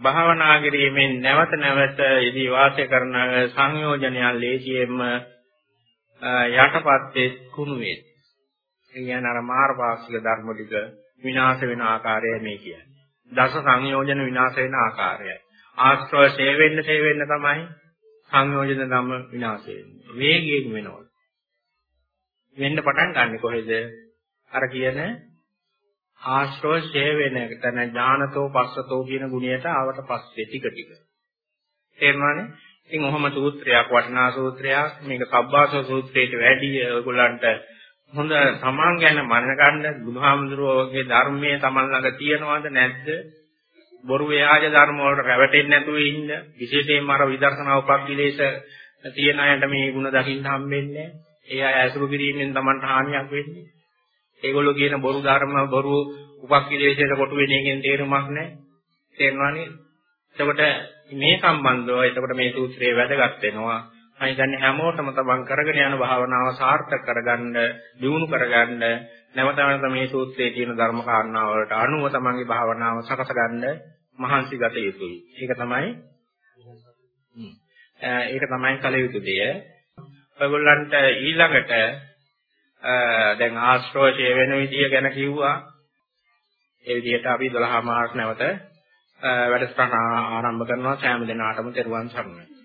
භාවනා කිරීමෙන් නැවත නැවත යෙදී වාසය කරන සංයෝජනයන් ලේසියෙන්ම යටපත් වේ කුණු වේ. ඒ කියන්නේ අර මාර්ගාක්ෂික ධර්ම ටික විනාශ වෙන ආකාරය මේ කියන්නේ. දස සංයෝජන විනාශ වෙන ආකාරයයි. ආශ්‍රව ඡේ වෙන්න ඡේ වෙන්න තමයි සංයෝජන ධම්ම විනාශ වෙන්නේ. වේගයෙන් වෙනවා. වෙන්න පටන් ගන්න කොහෙද? අර කියන ආශ්‍රව ඡේ වෙන තන ඥානතෝ පස්සතෝ කියන ගුණයට ආවට පස්සේ ටික ටික. තේරුණානේ? ඉතින් ඔහොම සූත්‍රයක් වටිනා සූත්‍රයක් මේක සබ්බාසව සූත්‍රයට වැඩි ඔයගොල්ලන්ට හොඳ තමන් ගැන මන ගන්න බුදුහාමුදුරුවෝගේ ධර්මයේ තමන් ළඟ තියනවද නැද්ද? බොරු ව්‍යාජ ධර්ම වලට රැවටෙන්නේ නැතුව ඉන්න. විශේෂයෙන්ම අර විදර්ශනා උපක්ඛිලේශ තියෙන අයට මේ ಗುಣ දකින්න හම්බෙන්නේ ඒ අය ඇසුරු කිරීමෙන් තමන්ට හානියක් වෙන්නේ. ඒගොල්ලෝ කියන බොරු ධර්ම බොරු උපක්ඛිලේශයට කොටු වෙන එකෙන් තේරුමක් නැහැ. තේරෙනවා නේද එතකොට මේ සම්බන්ධව එතකොට මේ සූත්‍රයේ වැදගත් වෙනවා මම හිතන්නේ හැමෝටම තමන් කරගෙන යන භාවනාව සාර්ථක කරගන්න, දියුණු කරගන්න නැවත නැවත මේ සූත්‍රයේ තියෙන ධර්ම කාරණා වලට අනුව තමන්ගේ භාවනාව සකස ගන්න මහන්සි ගත යුතුයි. ඒක තමයි ඒක තමයි කල යුතු දෙය. ඔයගොල්ලන්ට ඊළඟට දැන් ආශ්‍රෝෂය වෙන විදිය ගැන කිව්වා. ඒ විදිහට අපි 12 මාර්ක් නැවත වැඩසටහන ආරම්භ කරනවා සෑම දිනාටම තෙරුවන් සරණයි.